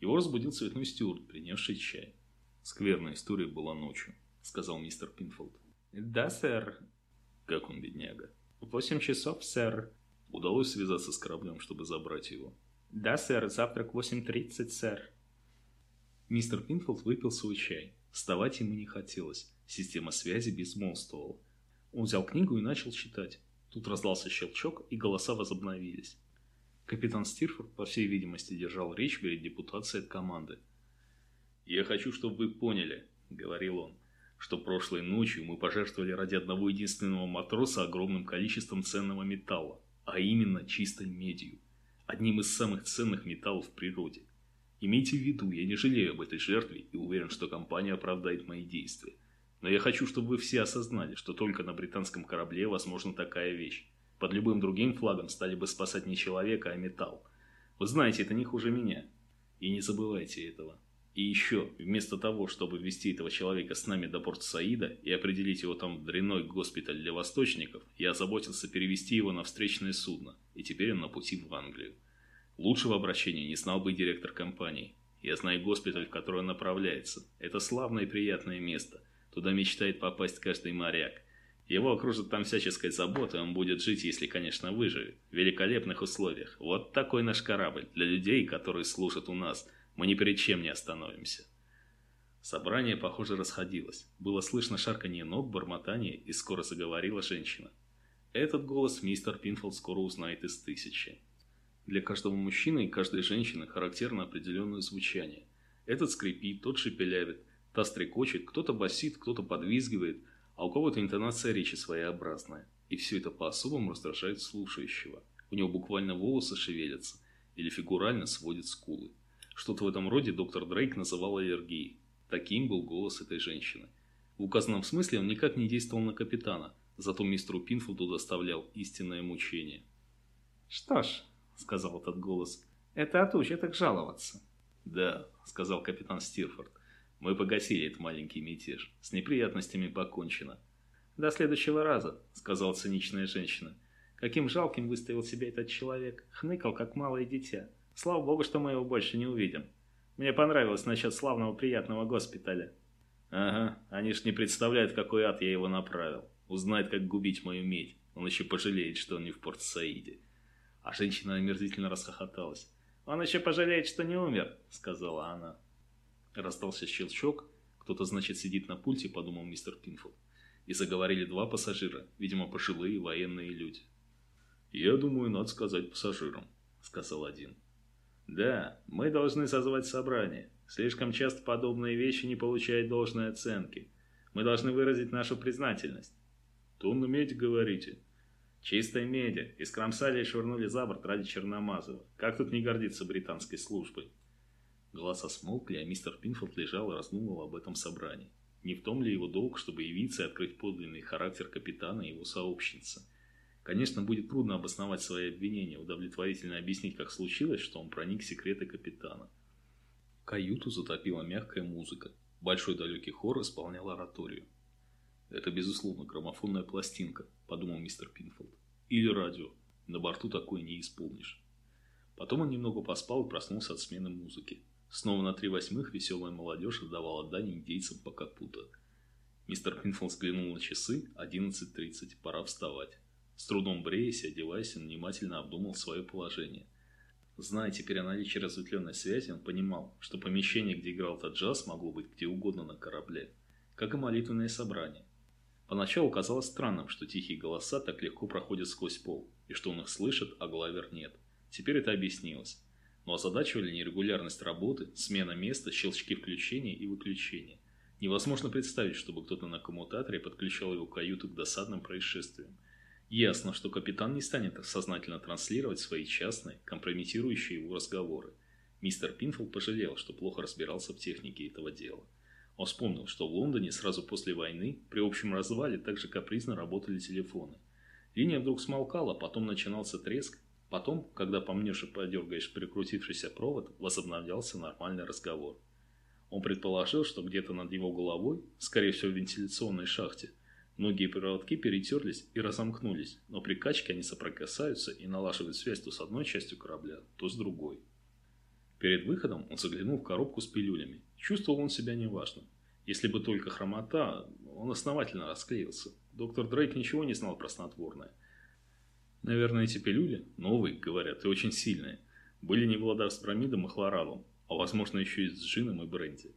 Его разбудил цветной стюарт, принесший чай. «Скверная история была ночью», — сказал мистер Пинфолд.
«Да, сэр».
«Как он, бедняга?»
«Восемь часов, сэр».
Удалось связаться с кораблем, чтобы забрать его.
«Да, сэр, завтрак 8.30, сэр».
Мистер Пинфилд выпил свой чай. Вставать ему не хотелось. Система связи безмолвствовала. Он взял книгу и начал читать. Тут раздался щелчок, и голоса возобновились. Капитан Стирфорд, по всей видимости, держал речь перед депутацией от команды. «Я хочу, чтобы вы поняли», — говорил он, «что прошлой ночью мы пожертвовали ради одного единственного матроса огромным количеством ценного металла, а именно чистой медью одним из самых ценных металлов в природе. Имейте в виду, я не жалею об этой жертве и уверен, что компания оправдает мои действия. Но я хочу, чтобы вы все осознали, что только на британском корабле возможна такая вещь. Под любым другим флагом стали бы спасать не человека, а металл. Вы знаете, это не хуже меня. И не забывайте этого. И еще, вместо того, чтобы ввести этого человека с нами до порт Саида и определить его там в дрянной госпиталь для восточников, я озаботился перевести его на встречное судно, и теперь он на пути в Англию. Лучшего обращения не знал бы директор компании. Я знаю госпиталь, в который он направляется. Это славное и приятное место. Туда мечтает попасть каждый моряк. Его окружит там всяческой заботой, он будет жить, если, конечно, выживет. В великолепных условиях. Вот такой наш корабль для людей, которые служат у нас – мы ни перед чем не остановимся. Собрание, похоже, расходилось. Было слышно шарканье ног, бормотание, и скоро заговорила женщина. Этот голос мистер Пинфилд скоро узнает из тысячи. Для каждого мужчины и каждой женщины характерно определенное звучание. Этот скрипит, тот шепелявит, та стрекочет, кто-то басит, кто-то подвизгивает, а у кого-то интонация речи своеобразная. И все это по-особому раздражает слушающего. У него буквально волосы шевелятся или фигурально сводят скулы. Что-то в этом роде доктор Дрейк называл аллергией. Таким был голос этой женщины. В указанном смысле он никак не действовал на капитана, зато мистеру Пинфилду доставлял истинное мучение.
«Что ж», — сказал этот голос, — «это отучит их жаловаться».
«Да», — сказал капитан Стирфорд, — «мы погасили этот маленький мятеж. С неприятностями покончено».
«До следующего раза», — сказала циничная женщина. «Каким жалким выставил себя этот человек. Хныкал, как малое дитя. Слава богу, что мы его больше не увидим. Мне понравилось насчет славного приятного госпиталя.
Ага, они ж не представляют, какой ад я его направил. Узнает, как губить мою медь. Он еще пожалеет, что он не в Порт-Саиде. А женщина омерзительно расхохоталась.
«Он еще пожалеет, что не умер», — сказала она.
Раздался щелчок. Кто-то, значит, сидит на пульте, подумал мистер Пинфилд. И заговорили два пассажира, видимо, пожилые военные люди. «Я думаю, надо сказать пассажирам», — сказал один.
Да, мы должны созвать собрание. Слишком часто подобные вещи не получают должной оценки. Мы должны выразить нашу признательность.
Тонну меди, говорите? Чистая меди. Искромсали и швырнули за борт ради Черномазова. Как тут не гордиться британской службой? Голоса смолкли, а мистер Пинфилд лежал и раздумывал об этом собрании. Не в том ли его долг, чтобы явиться и открыть подлинный характер капитана и его сообщницы? Конечно, будет трудно обосновать свои обвинения, удовлетворительно объяснить, как случилось, что он проник в секреты капитана. Каюту затопила мягкая музыка. Большой далекий хор исполнял ораторию. «Это, безусловно, граммофонная пластинка», – подумал мистер Пинфилд. «Или радио. На борту такое не исполнишь». Потом он немного поспал и проснулся от смены музыки. Снова на три восьмых веселая молодежь отдавала дань индейцам по капута. Мистер Пинфилд взглянул на часы. 11.30. Пора вставать. С трудом бреясь и одеваясь, он внимательно обдумал свое положение. Зная теперь о наличии разветвленной связи, он понимал, что помещение, где играл этот джаз, могло быть где угодно на корабле, как и молитвенное собрание. Поначалу казалось странным, что тихие голоса так легко проходят сквозь пол, и что он их слышит, а Главер нет. Теперь это объяснилось. Но озадачивали нерегулярность работы, смена места, щелчки включения и выключения. Невозможно представить, чтобы кто-то на коммутаторе подключал его каюту к досадным происшествиям. Ясно, что капитан не станет сознательно транслировать свои частные, компрометирующие его разговоры. Мистер Пинфилл пожалел, что плохо разбирался в технике этого дела. Он вспомнил, что в Лондоне сразу после войны при общем развале также капризно работали телефоны. Линия вдруг смолкала, потом начинался треск, Потом, когда помнешь и подергаешь прикрутившийся провод, возобновлялся нормальный разговор. Он предположил, что где-то над его головой, скорее всего в вентиляционной шахте, многие проводки перетерлись и разомкнулись, но при качке они соприкасаются и налаживают связь то с одной частью корабля, то с другой. Перед выходом он заглянул в коробку с пилюлями. Чувствовал он себя неважно. Если бы только хромота, он основательно расклеился. Доктор Дрейк ничего не знал про снотворное. Наверное, эти пилюли, новые, говорят, и очень сильные, были не в ладах с бромидом и хлоралом, а возможно еще и с джином и бренди.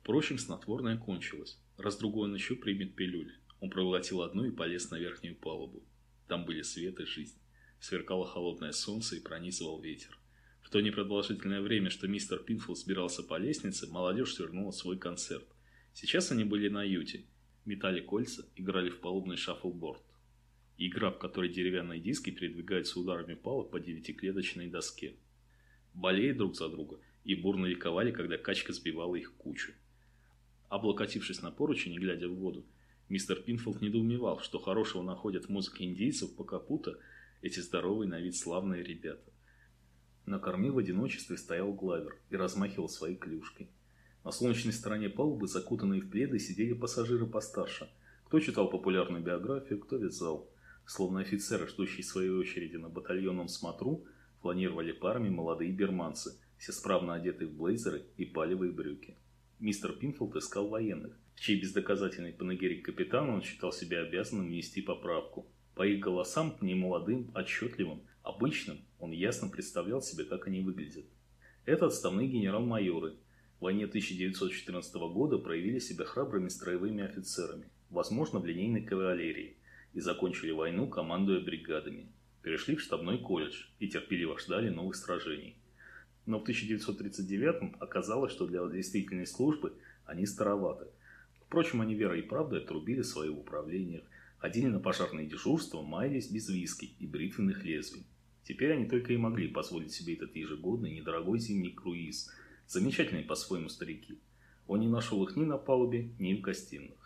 Впрочем, снотворное кончилось. Раз другой он еще примет пилюли. Он проглотил одну и полез на верхнюю палубу. Там были свет и жизнь. Сверкало холодное солнце и пронизывал ветер. В то непродолжительное время, что мистер Пинфилд сбирался по лестнице, молодежь свернула свой концерт. Сейчас они были на юте. Метали кольца, играли в палубный шаффлборд. Игра, в которой деревянные диски передвигаются ударами палок по девятиклеточной доске. Болеют друг за друга и бурно ликовали, когда качка сбивала их кучу. Облокотившись на поручень и глядя в воду, мистер Пинфилд недоумевал, что хорошего находят в музыке индейцев по капута эти здоровые на вид славные ребята. На корме в одиночестве стоял Главер и размахивал своей клюшкой. На солнечной стороне палубы, закутанные в пледы, сидели пассажиры постарше. Кто читал популярную биографию, кто вязал. Словно офицеры, ждущие своей очереди на батальонном смотру, планировали парами молодые берманцы, все справно одетые в блейзеры и палевые брюки. Мистер Пинфилд искал военных, в чьей бездоказательной панегирик капитана он считал себя обязанным нести поправку. По их голосам, немолодым, отчетливым, обычным, он ясно представлял себе, как они выглядят. Это отставные генерал-майоры. В войне 1914 года проявили себя храбрыми строевыми офицерами, возможно, в линейной кавалерии – и закончили войну, командуя бригадами. Перешли в штабной колледж и терпеливо ждали новых сражений. Но в 1939 оказалось, что для действительной службы они староваты. Впрочем, они верой и правдой отрубили свои в управлениях, ходили на пожарные дежурства, маялись без виски и бритвенных лезвий. Теперь они только и могли позволить себе этот ежегодный недорогой зимний круиз, замечательные по-своему старики. Он не нашел их ни на палубе, ни в гостиных.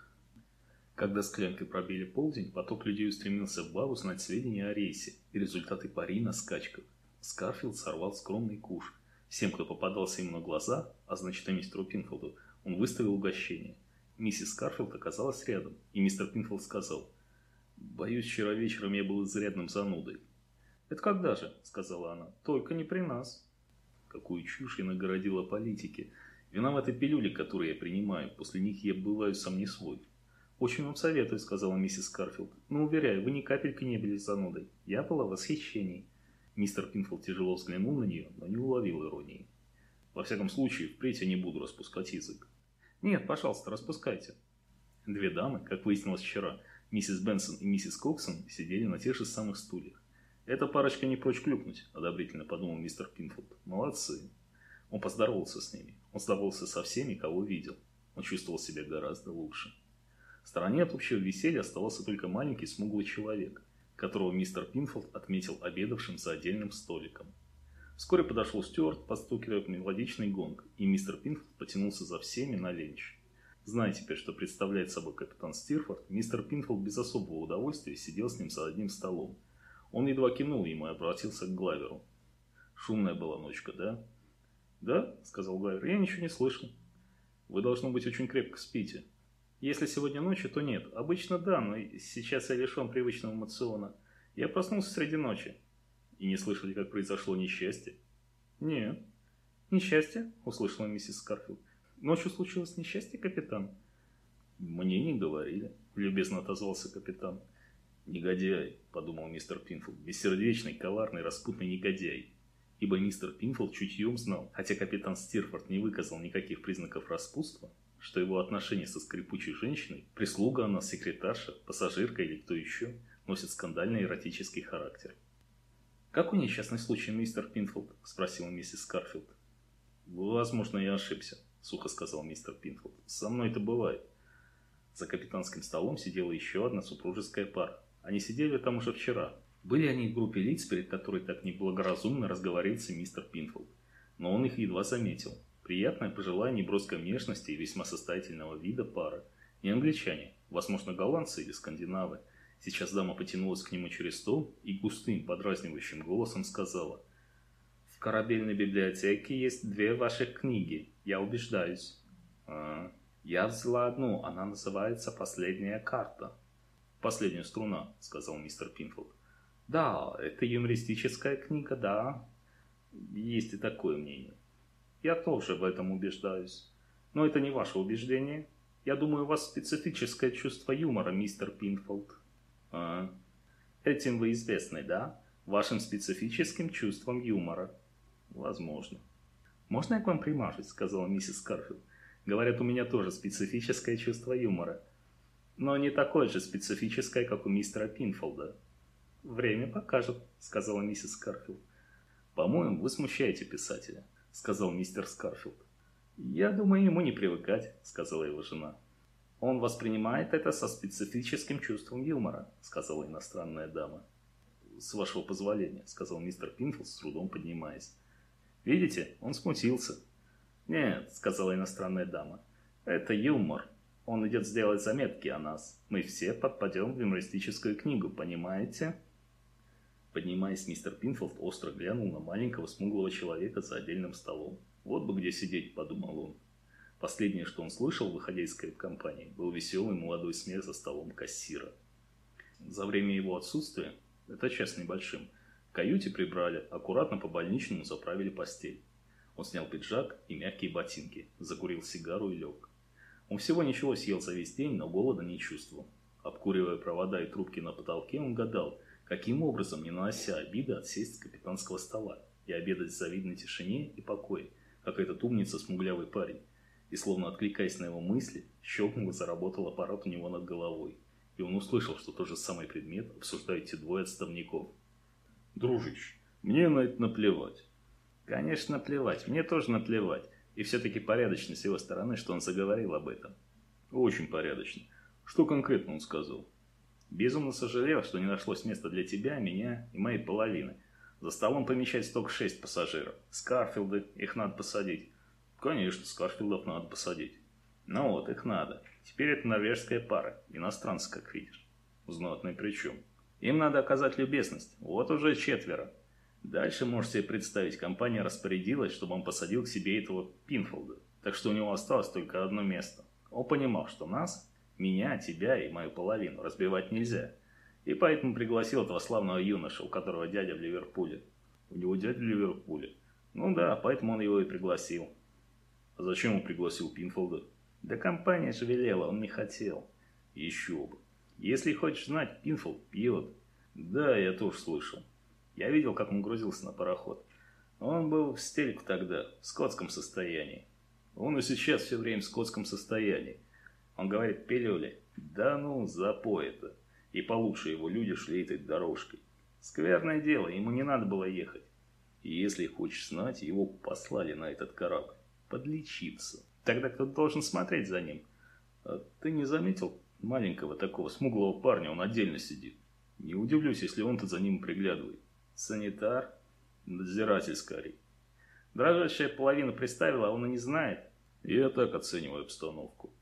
Когда склянкой пробили полдень, поток людей устремился в бар узнать сведения о рейсе и результаты пари на скачках. Скарфилд сорвал скромный куш. Всем, кто попадался ему на глаза, а значит и мистеру Пинфолду, он выставил угощение. Миссис Скарфилд оказалась рядом, и мистер Пинфолд сказал, «Боюсь, вчера вечером я был изрядным занудой». «Это когда же?» – сказала она. «Только не при нас». Какую чушь я нагородила политике. Виноваты пилюли, которые я принимаю. После них я бываю сам не свой. «Очень вам советую», — сказала миссис Карфилд. «Но, уверяю, вы ни капельки не были занудой. Я была в восхищении». Мистер Пинфилд тяжело взглянул на нее, но не уловил иронии. «Во всяком случае, впредь я не буду распускать язык». «Нет, пожалуйста, распускайте». Две дамы, как выяснилось вчера, миссис Бенсон и миссис Коксон, сидели на тех же самых стульях. «Эта парочка не прочь клюкнуть», – одобрительно подумал мистер Пинфилд. «Молодцы». Он поздоровался с ними. Он здоровался со всеми, кого видел. Он чувствовал себя гораздо лучше. Стороне от общего веселья оставался только маленький смуглый человек, которого мистер Пинфилд отметил обедавшим за отдельным столиком. Вскоре подошел Стюарт, постукивая мелодичный гонг, и мистер Пинфилд потянулся за всеми на ленч. Зная теперь, что представляет собой капитан Стирфорд, мистер Пинфилд без особого удовольствия сидел с ним за одним столом. Он едва кинул ему и обратился к Главеру. «Шумная была ночка, да?» «Да», — сказал Главер, — «я ничего не слышал». «Вы, должно быть, очень крепко спите». «Если сегодня ночью, то нет. Обычно да, но сейчас я лишен привычного эмоциона. Я проснулся среди ночи». «И не слышали, как произошло несчастье?» «Нет». «Несчастье?» — услышала миссис Скарфилд. «Ночью случилось несчастье, капитан?» «Мне не говорили», — любезно отозвался капитан. «Негодяй», — подумал мистер Пинфилд, — «бессердечный, коварный, распутный негодяй». Ибо мистер Пинфилд чутьем знал, хотя капитан Стирфорд не выказал никаких признаков распутства, что его отношения со скрипучей женщиной, прислуга она, секретарша, пассажирка или кто еще, носят скандальный эротический характер.
«Какой несчастный случай, мистер Пинфилд?» – спросила миссис Скарфилд.
«Возможно, я ошибся», – сухо сказал мистер Пинфилд. «Со мной это бывает». За капитанским столом сидела еще одна супружеская пара. Они сидели там уже вчера. Были они в группе лиц, перед которой так неблагоразумно разговорился мистер Пинфилд. Но он их едва заметил. Приятная пожилая неброской внешности и весьма состоятельного вида пара. Не англичане, возможно, голландцы или скандинавы. Сейчас дама потянулась к нему через стол и густым, подразнивающим голосом сказала. «В корабельной библиотеке есть две ваших книги, я убеждаюсь». А, «Я взяла одну, она называется «Последняя карта». «Последняя струна», — сказал мистер Пинфилд.
«Да, это юмористическая книга, да.
Есть и такое мнение.
Я тоже в этом убеждаюсь. Но это не ваше убеждение. Я думаю, у вас специфическое чувство юмора, мистер Пинфолд.
А,
этим вы известны, да? Вашим специфическим чувством юмора.
Возможно.
Можно я к вам примажусь, сказала миссис Скарфилд. Говорят, у меня тоже специфическое чувство юмора. Но не такое же специфическое, как у мистера Пинфолда. Время покажет, сказала миссис Скарфилд.
По-моему, вы смущаете писателя. — сказал мистер Скарфилд.
«Я думаю, ему не привыкать», — сказала его жена. «Он воспринимает это со специфическим чувством юмора», — сказала иностранная дама.
«С вашего позволения», — сказал мистер Пинфилд, с трудом поднимаясь.
«Видите, он смутился». «Нет», — сказала иностранная дама, — «это юмор. Он идет сделать заметки о нас. Мы все подпадем в юмористическую книгу, понимаете?»
Поднимаясь, мистер Пинфилд остро глянул на маленького смуглого человека за отдельным столом. «Вот бы где сидеть», — подумал он. Последнее, что он слышал, выходя из кают-компании, был веселый молодой смех за столом кассира. За время его отсутствия, это час небольшим, в каюте прибрали, аккуратно по больничному заправили постель. Он снял пиджак и мягкие ботинки, закурил сигару и лег. Он всего ничего съел за весь день, но голода не чувствовал. Обкуривая провода и трубки на потолке, он гадал, Каким образом, не нанося обиды, отсесть с капитанского стола и обедать в завидной тишине и покое, как этот умница смуглявый парень? И словно откликаясь на его мысли, щелкнул и заработал аппарат у него над головой. И он услышал, что тот же самый предмет обсуждают те двое отставников.
«Дружище, мне на это наплевать».
«Конечно, наплевать. Мне тоже наплевать. И все-таки порядочно с его стороны, что он заговорил об этом».
«Очень порядочно. Что конкретно он сказал?»
Безумно сожалел, что не нашлось места для тебя, меня и моей половины. За столом помещать только шесть пассажиров. Скарфилды, их надо посадить.
Конечно, Скарфилдов надо посадить.
Ну вот, их надо. Теперь это норвежская пара. Иностранцы, как видишь.
Знатный причем.
Им надо оказать любезность. Вот уже четверо. Дальше можете представить, компания распорядилась, чтобы он посадил к себе этого Пинфолда. Так что у него осталось только одно место. Он понимал, что нас, меня, тебя и мою половину разбивать нельзя. И поэтому пригласил этого славного юноша, у которого дядя в Ливерпуле.
У него дядя в Ливерпуле?
Ну да, поэтому он его и пригласил.
А зачем он пригласил Пинфолда?
Да компания же велела, он не хотел.
Еще бы.
Если хочешь знать, Пинфолд пьет.
Да, я тоже слышал.
Я видел, как он грузился на пароход. Он был в стельку тогда, в скотском состоянии.
Он и сейчас все время в скотском состоянии.
Он говорит, пилюли. Да ну, запой это. И получше его люди шли этой дорожкой. Скверное дело, ему не надо было ехать.
И если хочешь знать, его послали на этот корабль.
Подлечиться. Тогда кто-то должен смотреть за ним.
А ты не заметил, Маленького такого смуглого парня он отдельно сидит. Не удивлюсь, если он-то за ним приглядывает. Санитар? Надзиратель скорее. Дрожащая половина приставила, а он и не знает. Я так оцениваю обстановку.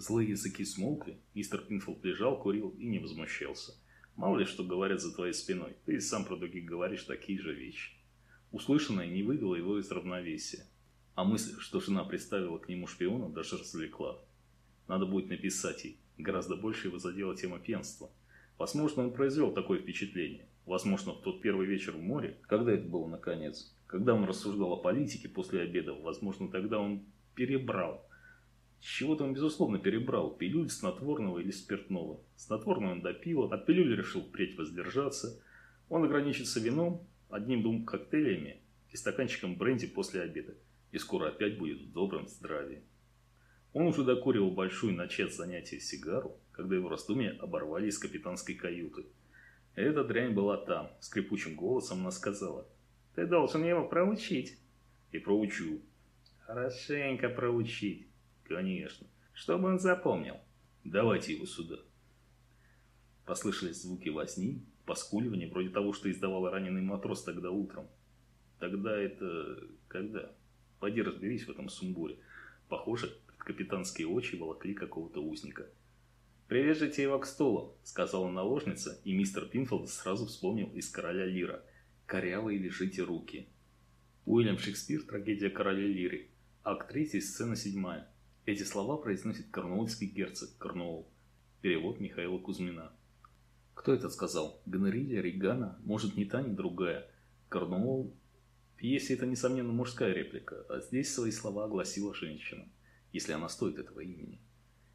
Злые языки смолкли, мистер Пинфилд лежал, курил и не возмущался. Мало ли что говорят за твоей спиной, ты и сам про других говоришь такие же вещи. Услышанное не вывело его из равновесия. А мысль, что жена представила к нему шпиона, даже развлекла. Надо будет написать ей. Гораздо больше его задела тема пьянства. Возможно, он произвел такое впечатление. Возможно, в тот первый вечер в море, когда это было наконец, когда он рассуждал о политике после обеда, возможно, тогда он перебрал. Чего-то он, безусловно, перебрал. Пилюль снотворного или спиртного. Снотворного он допил, от пилюли решил впредь воздержаться. Он ограничится вином, одним-двум коктейлями и стаканчиком бренди после обеда. И скоро опять будет в добром здравии. Он уже докуривал большую начать занятие сигару, когда его раздумья оборвали из капитанской каюты. Эта дрянь была там, скрипучим голосом она сказала. «Ты должен его проучить». «И проучу». «Хорошенько проучить». «Конечно. Чтобы он запомнил». «Давайте его сюда». Послышались звуки возни, поскуливания, вроде того, что издавал раненый матрос тогда утром. Тогда это... когда? Пойди разберись в этом сумбуре. Похоже, капитанские очи волокли какого-то узника. «Привяжите его к стулу», — сказала наложница, и мистер Пинфилд сразу вспомнил из «Короля Лира». «Корявые лежите руки». Уильям Шекспир «Трагедия короля Лиры». Акт 3, сцена 7. Эти слова произносит корнуольский герцог Корнуолл. Перевод Михаила Кузьмина. Кто это сказал? Гонорилья, Регана? Может, ни та, ни другая? Корнуолл? Если это, несомненно, мужская реплика, а здесь свои слова огласила женщина если она стоит этого имени.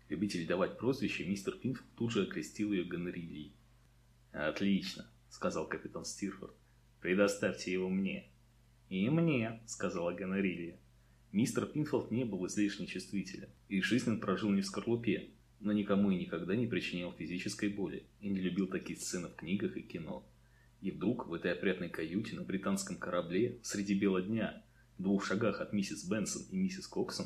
Любитель давать прозвище, мистер Пинфилд тут же окрестил ее гонорильей. «Отлично», — сказал капитан Стирфорд. «Предоставьте его мне». «И мне», — сказала гонорилья. Мистер Пинфилд не был излишне чувствителен и жизненно прожил не в скорлупе, но никому и никогда не причинял физической боли и не любил такие сцены в книгах и кино. И вдруг в этой опрятной каюте на британском корабле среди бела дня, в двух шагах от миссис Бенсон и миссис Коксон,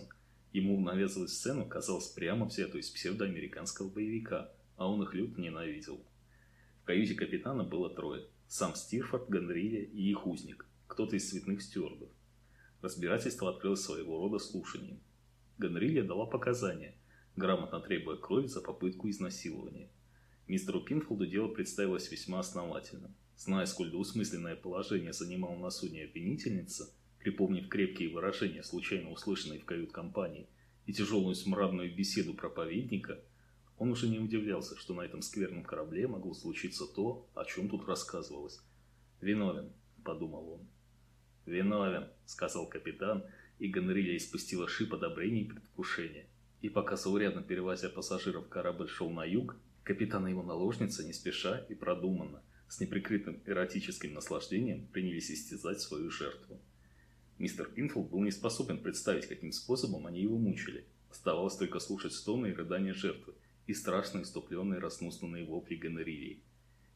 Ему навязывать сцену казалось прямо взятую из псевдоамериканского боевика, а он их люто ненавидел. В каюте капитана было трое. Сам Стирфорд, Гонрилья и их узник, кто-то из цветных стюардов. Разбирательство открылось своего рода слушанием. Гонрилья дала показания, грамотно требуя крови за попытку изнасилования. Мистеру Пинфолду дело представилось весьма основательным. Зная, сколь двусмысленное положение занимала на судне обвинительница, припомнив крепкие выражения, случайно услышанные в кают-компании, и тяжелую смрадную беседу проповедника, он уже не удивлялся, что на этом скверном корабле могло случиться то, о чем тут рассказывалось. «Виновен», — подумал он. «Виновен», — сказал капитан, и Гонрилья испустила шип одобрения и предвкушения. И пока заурядно перевозя пассажиров корабль шел на юг, капитан и его наложница не спеша и продуманно, с неприкрытым эротическим наслаждением принялись истязать свою жертву. Мистер Пинфилд был не способен представить, каким способом они его мучили. Оставалось только слушать стоны и рыдания жертвы и страшно иступленные раснусанные вопли гонорилии.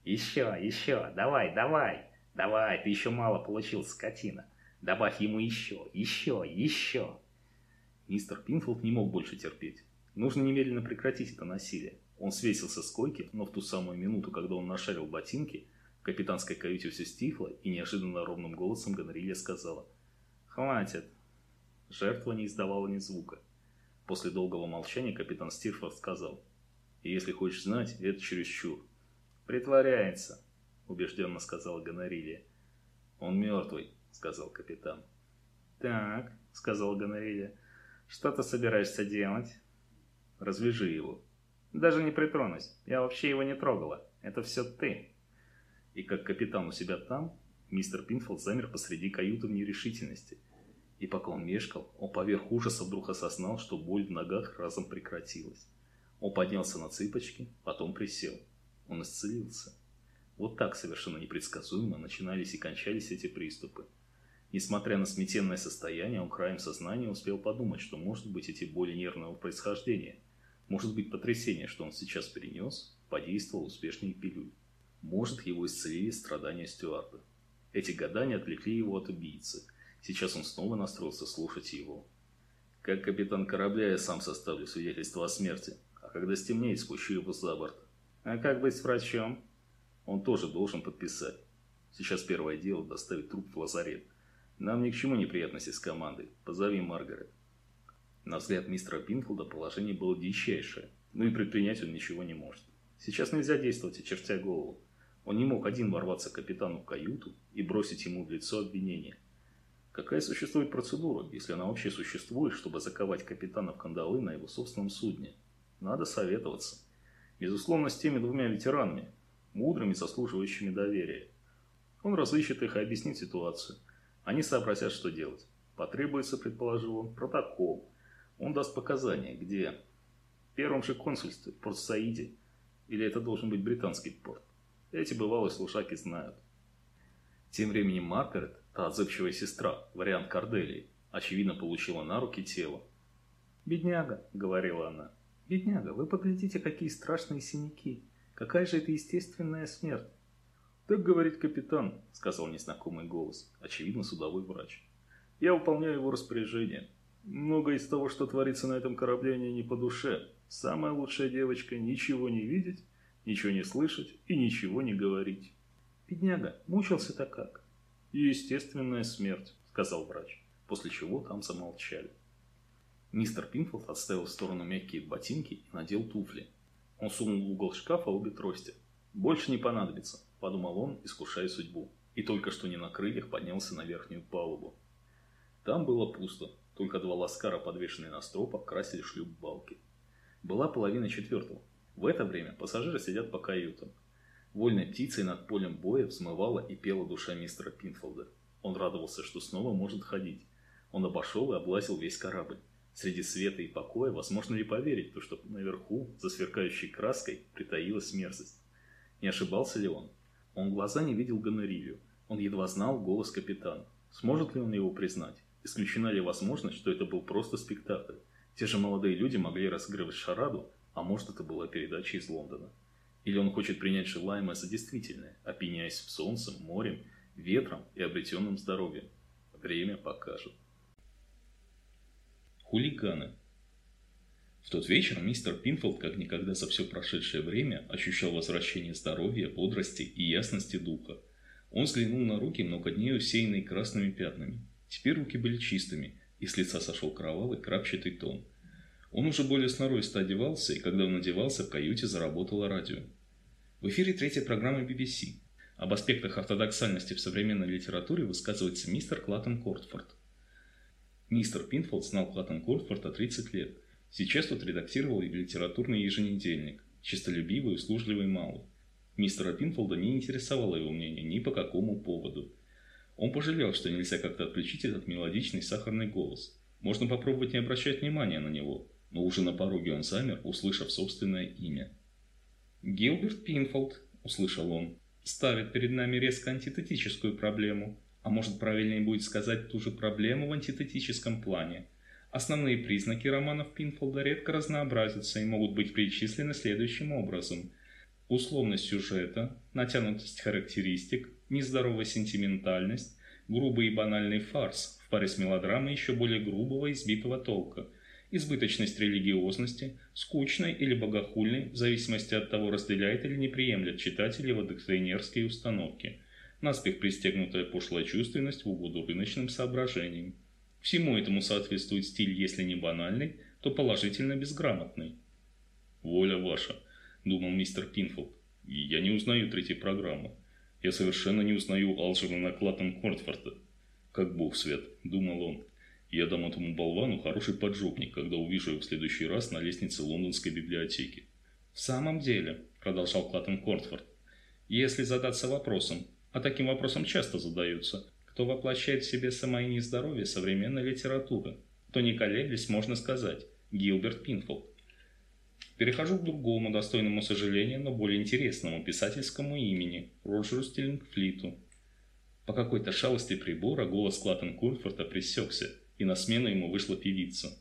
«Еще, еще, давай, давай, давай, ты еще мало получил, скотина. Добавь ему еще, еще, еще!» Мистер Пинфилд не мог больше терпеть. Нужно немедленно прекратить это насилие. Он свесился с койки, но в ту самую минуту, когда он нашарил ботинки, в капитанской каюте все стихло, и неожиданно ровным голосом Гонорилья сказала – «Хватит!» Жертва не издавала ни звука. После долгого молчания капитан Стирфорд сказал, «Если хочешь знать, это чересчур». «Притворяется», — убежденно сказала Гонорилья. «Он мертвый», — сказал капитан. «Так», — сказал Гонорилья, — «что ты собираешься делать?» «Развяжи его». «Даже не притронусь. Я вообще его не трогала. Это все ты». И как капитан у себя там, Мистер Пинфилд замер посреди каюты в нерешительности. И пока он мешкал, он поверх ужаса вдруг осознал, что боль в ногах разом прекратилась. Он поднялся на цыпочки, потом присел. Он исцелился. Вот так совершенно непредсказуемо начинались и кончались эти приступы. Несмотря на сметенное состояние, он краем сознания успел подумать, что может быть эти боли нервного происхождения. Может быть потрясение, что он сейчас перенес, подействовал успешнее пилюль. Может его исцелили страдания стюарда. Эти гадания отвлекли его от убийцы. Сейчас он снова настроился слушать его. Как капитан корабля я сам составлю свидетельство о смерти. А когда стемнеет, спущу его за борт.
А как быть с врачом?
Он тоже должен подписать. Сейчас первое дело доставить труп в лазарет. Нам ни к чему неприятности с командой. Позови Маргарет. На взгляд мистера Пинфилда положение было дичайшее, но и предпринять он ничего не может. Сейчас нельзя действовать, очертя голову. Он не мог один ворваться к капитану в каюту и бросить ему в лицо обвинение. Какая существует процедура, если она вообще существует, чтобы заковать капитана в кандалы на его собственном судне? Надо советоваться. Безусловно, с теми двумя ветеранами, мудрыми, заслуживающими доверия. Он разыщет их и объяснит ситуацию. Они сообразят, что делать. Потребуется, предположил он, протокол. Он даст показания, где? В первом же консульстве, в Порт-Саиде. Или это должен быть британский порт. Эти бывалые слушаки знают. Тем временем Маргарет, та отзывчивая сестра, вариант Корделии, очевидно получила на руки тело.
«Бедняга», — говорила она, «Бедняга, вы поглядите, какие страшные синяки. Какая же это естественная смерть?»
«Так говорит капитан», — сказал незнакомый голос, очевидно, судовой врач. «Я выполняю его распоряжение. Многое из того, что творится на этом корабле, мне не по душе. Самая лучшая девочка — ничего не видеть, ничего не слышать и ничего не говорить».
«Бедняга, мучился-то как?»
«Естественная смерть», — сказал врач, после чего там замолчали. Мистер Пинфилд отставил в сторону мягкие ботинки и надел туфли. Он сунул в угол шкафа обе трости. «Больше не понадобится», – подумал он, искушая судьбу. И только что не на крыльях поднялся на верхнюю палубу. Там было пусто, только два ласкара, подвешенные на стропах, красили шлюп балки. Была половина четвертого. В это время пассажиры сидят по каютам. Вольной птицей над полем боя взмывала и пела душа мистера Пинфолда. Он радовался, что снова может ходить. Он обошел и облазил весь корабль. Среди света и покоя возможно ли поверить, то, что наверху, за сверкающей краской, притаилась мерзость? Не ошибался ли он? Он глаза не видел Гонорилью. Он едва знал голос капитана. Сможет ли он его признать? Исключена ли возможность, что это был просто спектакль? Те же молодые люди могли разыгрывать шараду, а может это была передача из Лондона. Или он хочет принять желаемое за действительное, опьяняясь солнцем, морем, ветром и обретенным здоровьем. Время покажет. Хулиганы. В тот вечер мистер Пинфилд, как никогда за все прошедшее время, ощущал возвращение здоровья, бодрости и ясности духа. Он взглянул на руки, много дней усеянные красными пятнами. Теперь руки были чистыми, и с лица сошел кровавый крапчатый тон. Он уже более сноровисто одевался, и когда он одевался, в каюте заработало радио. В эфире третья программа BBC. Об аспектах ортодоксальности в современной литературе высказывается мистер Клаттон-Корнфорт. Мистер Пинфолд знал Клаттон-Корнфорта 30 лет. Сейчас тот редактировал литературный еженедельник, честолюбивый, услужливый малый. Мистера Пинфолда не интересовало его мнение ни по какому поводу. Он пожалел, что нельзя как-то отключить этот мелодичный сахарный голос. Можно попробовать не обращать внимания на него, но уже на пороге он замер, услышав собственное имя. «Гилберт Пинфолд», — услышал он, — «ставит перед нами резко антитетическую проблему а может правильнее будет сказать ту же проблему в антитетическом плане. Основные признаки романов Пинфолда редко разнообразятся и могут быть перечислены следующим образом. Условность сюжета, натянутость характеристик, нездоровая сентиментальность, грубый и банальный фарс в паре с мелодрамой еще более грубого и сбитого толка, избыточность религиозности, скучной или богохульной, в зависимости от того, разделяет или не приемлет читатель его доктринерские установки – наспех пристегнутая пошлая чувственность в угоду рыночным соображениям. Всему этому соответствует стиль, если не банальный, то положительно безграмотный. «Воля ваша», — думал мистер Пинфилд, — «я не узнаю третьей программы. Я совершенно не узнаю Алжирна Клаттон Кортфорда. Как бог свет», — думал он. «Я дам этому болвану хороший поджопник, когда увижу его в следующий раз на лестнице лондонской библиотеки». «В самом деле», — продолжал Клаттон Кортфорд, — «если задаться вопросом, а таким вопросом часто задаются. Кто воплощает в себе самое здоровье современной литературы? То не колеблясь, можно сказать, Гилберт Пинфолд. Перехожу к другому, достойному сожаления, но более интересному писательскому имени – Роджеру Стиллингфлиту. По какой-то шалости прибора голос Клаттон-Корнфорта пресекся, и на смену ему вышла певица.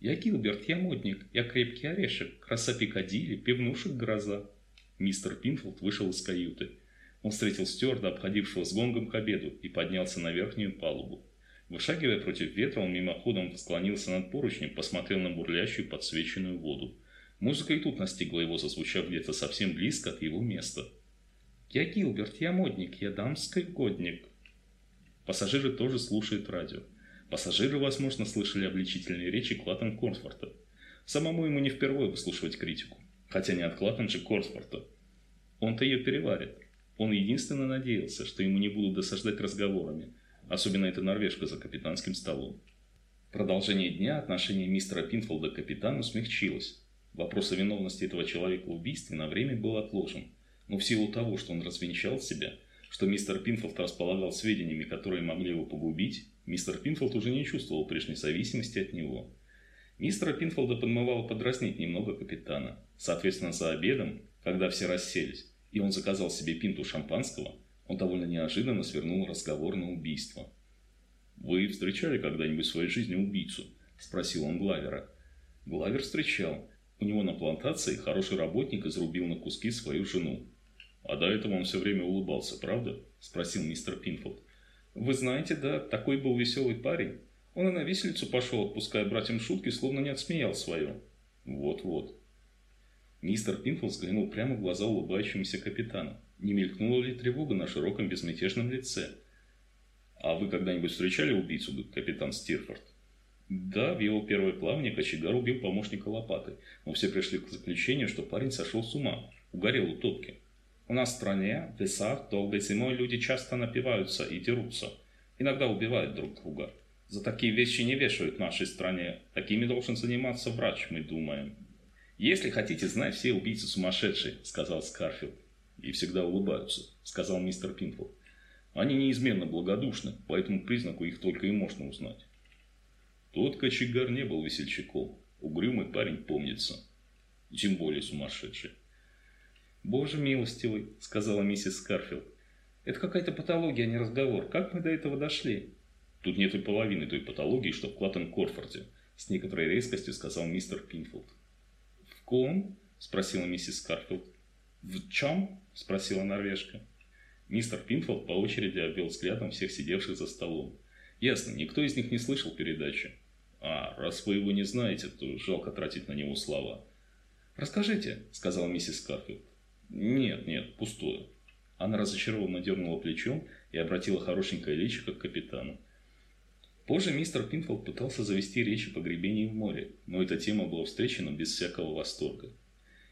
«Я Гилберт, я модник, я крепкий орешек, краса Пикадилли, пивнушек гроза». Мистер Пинфолд вышел из каюты – он встретил стюарда, обходившего с гонгом к обеду, и поднялся на верхнюю палубу. Вышагивая против ветра, он мимоходом склонился над поручнем, посмотрел на бурлящую подсвеченную воду.
Музыка и тут настигла его, зазвучав где-то совсем близко от его места. «Я Гилберт, я модник, я дамский годник». Пассажиры тоже слушают радио. Пассажиры, возможно, слышали обличительные речи Клаттон Корнфорта. Самому ему не впервые выслушивать критику. Хотя не от Клаттон же Корнфорта. Он-то ее переварит. Он единственно надеялся, что ему не будут досаждать разговорами. Особенно эта норвежка за капитанским столом. В продолжение дня отношение мистера Пинфолда к капитану смягчилось. Вопрос о виновности этого человека в убийстве на время был отложен. Но в силу того, что он развенчал себя, что мистер Пинфолд располагал сведениями, которые могли его погубить, мистер Пинфолд уже не чувствовал прежней зависимости от него. Мистера Пинфолда подмывало подразнить немного капитана. Соответственно, за обедом, когда все расселись, и он заказал себе пинту шампанского, он довольно неожиданно свернул разговор на убийство. «Вы встречали когда-нибудь в своей жизни убийцу?» – спросил он Главера. Главер встречал. У него на плантации хороший работник изрубил на куски свою жену. «А до этого он все время улыбался, правда?» – спросил мистер Пинфилд. «Вы знаете, да, такой был веселый парень. Он и на виселицу пошел, отпуская братьям шутки, словно не отсмеял свое». «Вот-вот». Мистер Пинфилд взглянул прямо в глаза улыбающемуся капитану. Не мелькнула ли тревога на широком безмятежном лице? «А вы когда-нибудь встречали убийцу, капитан Стирфорд?» Да, в его первое плавание кочегар убил помощника лопаты, но все пришли к заключению, что парень сошел с ума, угорел у топки. У нас в стране, в лесах, долгой зимой люди часто напиваются и дерутся. Иногда убивают друг друга. За такие вещи не вешают в нашей стране. Такими должен заниматься врач, мы думаем. «Если хотите знать, все убийцы сумасшедшие», — сказал Скарфилд. «И всегда улыбаются», — сказал мистер Пинфолд. «Они неизменно благодушны, по этому признаку их только и можно узнать». Тот кочегар не был весельчаком. Угрюмый парень помнится. Тем более сумасшедший. «Боже милостивый», — сказала миссис Скарфилд. «Это какая-то патология, а не разговор. Как мы до этого дошли?» «Тут нет и половины той патологии, что в Клаттон-Корнфорте», — с некоторой резкостью сказал мистер Пинфолд. «В ком?» — спросила миссис Скарфилд. «В чем?» — спросила норвежка. Мистер Пинфолд по очереди обвел взглядом всех сидевших за столом. Ясно, никто из них не слышал передачи. А, раз вы его не знаете, то жалко тратить на него слова. «Расскажите», — сказала миссис Скарфилд. «Нет, нет, пустое». Она разочарованно дернула плечом и обратила хорошенькое личико к капитану. Позже мистер Пинфолд пытался завести речь о погребении в море, но эта тема была встречена без всякого восторга.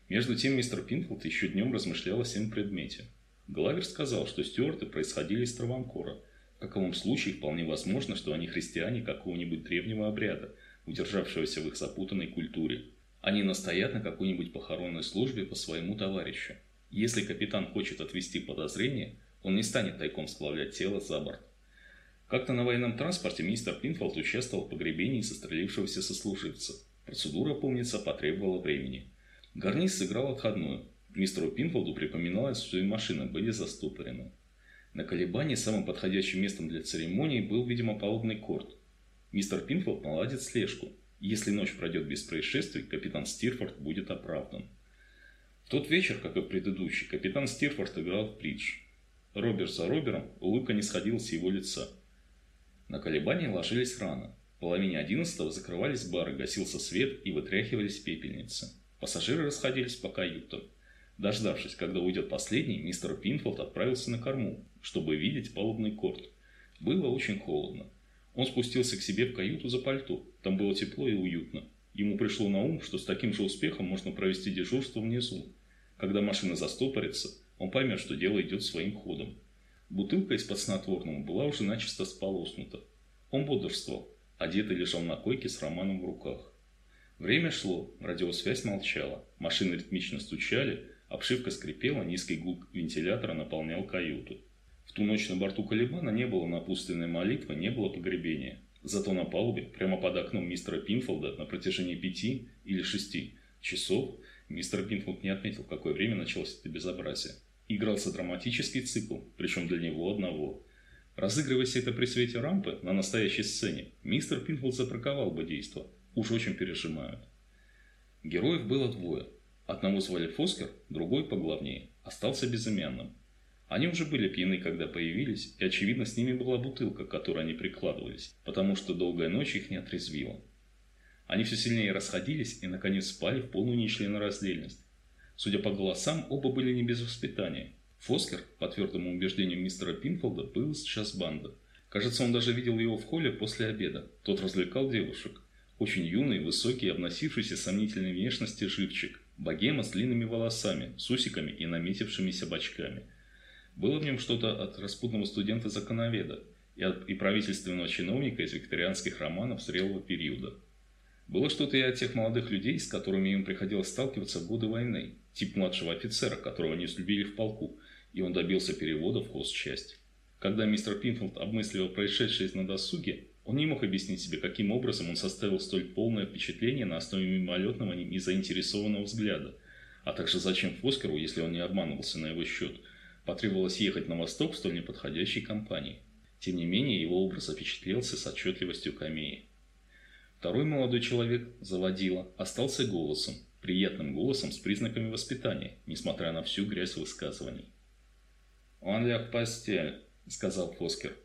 Между тем мистер Пинфолд еще днем размышлял об этом предмете. Гловер сказал, что стюарты происходили из Траванкора – в каком случае вполне возможно, что они христиане какого-нибудь древнего обряда, удержавшегося в их запутанной культуре. Они настоят на какой-нибудь похоронной службе по своему товарищу. Если капитан хочет отвести подозрение, он не станет тайком сплавлять тело за борт. Как-то на военном транспорте мистер Пинфолд участвовал в погребении застрелившегося сослуживца. Процедура, помнится, потребовала времени. Гарниз сыграл отходную. Мистеру Пинфолду припоминалось, что и машины были застопорены. На колебании самым подходящим местом для церемонии был, видимо, палубный корт. Мистер Пинфилд наладит слежку. Если ночь пройдет без происшествий, капитан Стирфорд будет оправдан. В тот вечер, как и предыдущий, капитан Стирфорд играл в бридж. Робер за Робером улыбка не сходила с его лица. На колебания ложились рано. В половине одиннадцатого закрывались бары, гасился свет и вытряхивались пепельницы. Пассажиры расходились по каютам. Дождавшись, когда уйдет последний, мистер Пинфолд отправился на корму, чтобы видеть палубный корт. Было очень холодно. Он спустился к себе в каюту за пальто. Там было тепло и уютно. Ему пришло на ум, что с таким же успехом можно провести дежурство внизу. Когда машина застопорится, он поймет, что дело идет своим ходом. Бутылка из-под снотворного была уже начисто сполоснута. Он бодрствовал, одетый лежал на койке с романом в руках. Время шло, радиосвязь молчала, машины ритмично стучали, Обшивка скрипела, низкий гул вентилятора наполнял каюту. В ту ночь на борту Калибана не было напутственной молитвы, не было погребения. Зато на палубе, прямо под окном мистера Пинфолда, на протяжении пяти или шести часов, мистер Пинфолд не отметил, какое время началось это безобразие. Игрался драматический цикл, причем для него одного. Разыгрываясь это при свете рампы на настоящей сцене, мистер Пинфолд запраковал бы действо. Уж очень пережимают. Героев было двое – Одного звали Фоскер, другой, поглавнее, остался безымянным. Они уже были пьяны, когда появились, и, очевидно, с ними была бутылка, к которой они прикладывались, потому что долгая ночь их не отрезвила.
Они все сильнее расходились и, наконец, спали в полную нечленораздельность. Судя по голосам, оба были не без воспитания. Фоскер, по твердому убеждению мистера Пинфолда, был сейчас банда. Кажется, он даже видел его в холле после обеда. Тот развлекал девушек. Очень юный, высокий, обносившийся сомнительной внешности живчик. Богема с длинными волосами, с усиками и наметившимися бочками. Было в нем что-то от распутного студента-законоведа и, от, и правительственного чиновника из викторианских романов зрелого периода. Было что-то и от тех молодых людей, с которыми им приходилось сталкиваться в годы войны, тип младшего офицера, которого они взлюбили в полку, и он добился перевода в хозчасть. Когда мистер Пинфилд обмысливал происшедшее на досуге, он не мог объяснить себе, каким образом он составил столь полное впечатление на основе мимолетного незаинтересованного взгляда, а также зачем Фоскеру, если он не обманывался на его счет, потребовалось ехать на восток в столь неподходящей компании. Тем не менее, его образ запечатлелся с отчетливостью камеи. Второй молодой человек, заводила, остался голосом, приятным голосом с признаками воспитания, несмотря на всю грязь высказываний. «Он ляг в постель», — сказал Фоскер.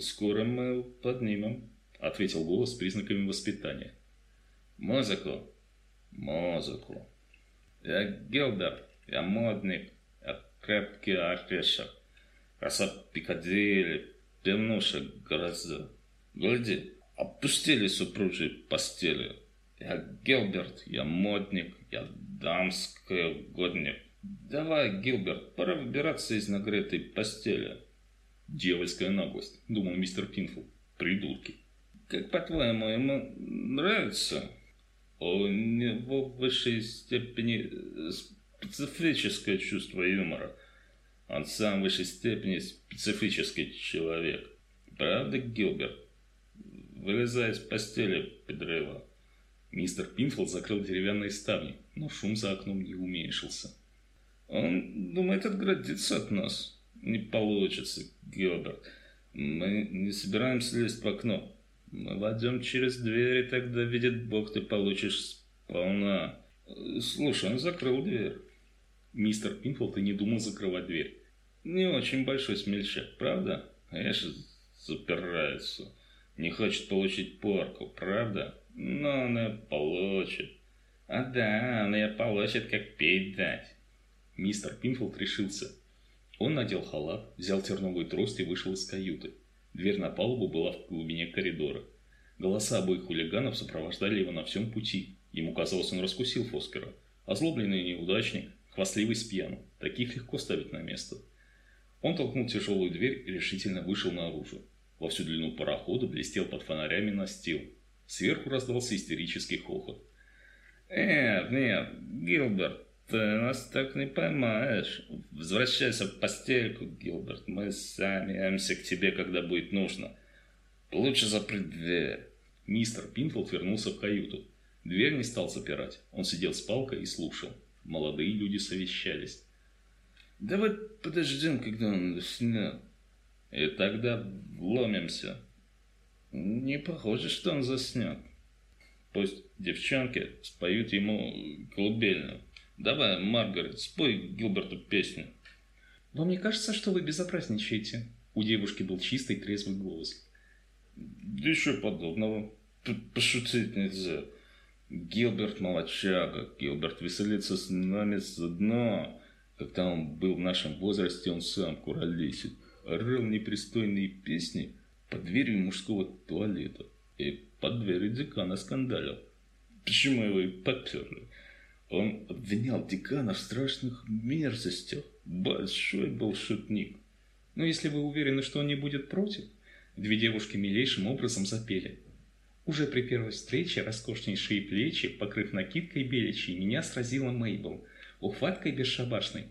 «Скоро мы поднимем», — ответил голос с признаками воспитания. «Музыку!» «Музыку!» «Я Гилберт, я модник, я крепкий орешек, краса Пикадилли, темнуша гроза. Гляди, опустили супружьи постели. Я Гилберт, я модник, я дамский угодник. Давай, Гилберт, пора выбираться из нагретой постели. Дьявольская наглость, думал мистер Пинфул. Придурки. Как по-твоему, ему нравится? У него в высшей степени специфическое чувство юмора. Он сам в высшей степени специфический человек. Правда, Гилберт? Вылезай из постели, Педрело. Мистер Пинфилд закрыл деревянные ставни, но шум за окном не уменьшился. Он думает отградиться от нас, не получится, Гилберт. Мы не собираемся лезть в окно. Мы войдем через дверь, и тогда, видит Бог, ты получишь сполна. Слушай, он закрыл дверь. Мистер Пинфилд и не думал закрывать дверь. Не очень большой смельчак, правда? Же запирается. Не хочет получить порку, правда? Но он ее получит. А да, он ее получит, как петь дать. Мистер Пинфилд решился. Он надел халат, взял терновую трость и вышел из каюты. Дверь на палубу была в глубине коридора. Голоса обоих хулиганов сопровождали его на всем пути. Ему казалось, он раскусил Фоскера. Озлобленный неудачник, хвастливый с пьяну. Таких легко ставить на место. Он толкнул тяжелую дверь и решительно вышел наружу. Во всю длину парохода блестел под фонарями настил. Сверху раздался истерический хохот. «Нет, нет, Гилберт, ты нас так не поймаешь. Возвращайся в постельку, Гилберт. Мы сами к тебе, когда будет нужно. Лучше запрыть дверь. Мистер Пинфилд вернулся в каюту. Дверь не стал запирать. Он сидел с палкой и слушал. Молодые люди совещались. «Давай подождем, когда он заснет. И тогда вломимся». «Не похоже, что он заснет. Пусть девчонки споют ему колыбельную». Давай, Маргарет, спой Гилберту песню.
Вам не кажется, что вы безобразничаете? У девушки был чистый трезвый голос.
Еще подобного. Пошутить нельзя. Гилберт молочага. Гилберт веселится с нами заодно. Когда он был в нашем возрасте, он сам куролесит. Орал непристойные песни под дверью мужского туалета. И под дверью декана скандалил. Почему его и поперли? Он обвинял декана в страшных мерзостях. Большой был шутник.
Но если вы уверены, что он не будет против, две девушки милейшим образом запели. Уже при первой встрече роскошнейшие плечи, покрыв накидкой беличьей, меня сразила Мейбл, ухваткой бесшабашной.